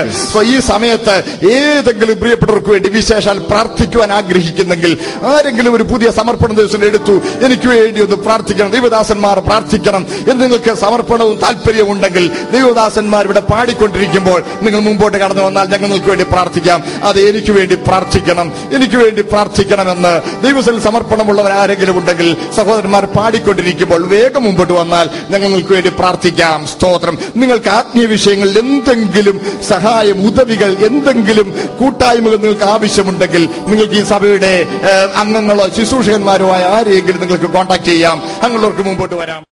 ഈ സമയത്ത് ഏതെങ്കിലും പ്രിയപ്പെട്ടവർക്ക് വേണ്ടി വിശേഷാൽ പ്രാർത്ഥിക്കുവാൻ ആഗ്രഹിക്കുന്നെങ്കിൽ ആരെങ്കിലും ഒരു പുതിയ സമർപ്പണ ദിവസം എടുത്തു എനിക്ക് വേണ്ടി ഒന്ന് പ്രാർത്ഥിക്കണം ദൈവദാസന്മാർ പ്രാർത്ഥിക്കണം എന്ന് നിങ്ങൾക്ക് സമർപ്പണവും താല്പര്യവും ഉണ്ടെങ്കിൽ ദൈവദാസന്മാർ ഇവിടെ പാടിക്കൊണ്ടിരിക്കുമ്പോൾ നിങ്ങൾ മുമ്പോട്ട് കടന്നു വന്നാൽ ഞങ്ങൾ നിങ്ങൾക്ക് വേണ്ടി പ്രാർത്ഥിക്കാം. അത് എനിക്ക് വേണ്ടി പ്രാർത്ഥിക്കണം എനിക്ക് വേണ്ടി പ്രാർത്ഥിക്കണമെന്ന് ദൈവത്തിൽ സമർപ്പണമുള്ളവർ ആരെങ്കിലും ഉണ്ടെങ്കിൽ സഹോദരന്മാർ പാടിക്കൊണ്ടിരിക്കുമ്പോൾ വേഗം മുമ്പോട്ട് വന്നാൽ ഞങ്ങൾ നിങ്ങൾക്ക് വേണ്ടി പ്രാർത്ഥിക്കാം. സ്തോത്രം. നിങ്ങൾക്ക് ആത്മീയ വിഷയങ്ങളിൽ എന്തെങ്കിലും സഹായം ഉദവികൾ എന്തെങ്കിലും കൂട്ടായ്മകൾ നിങ്ങൾക്ക് ആവശ്യമുണ്ടെങ്കിൽ നിങ്ങൾക്ക് ഈ സഭയുടെ അംഗങ്ങളോ ശുശ്രൂഷകന്മാരോ ആയ ആരെയെങ്കിലും നിങ്ങൾക്ക് കോൺടാക്ട് ചെയ്യാം. അങ്ങനെയുള്ളവർക്ക് മുമ്പോട്ട് വരാം.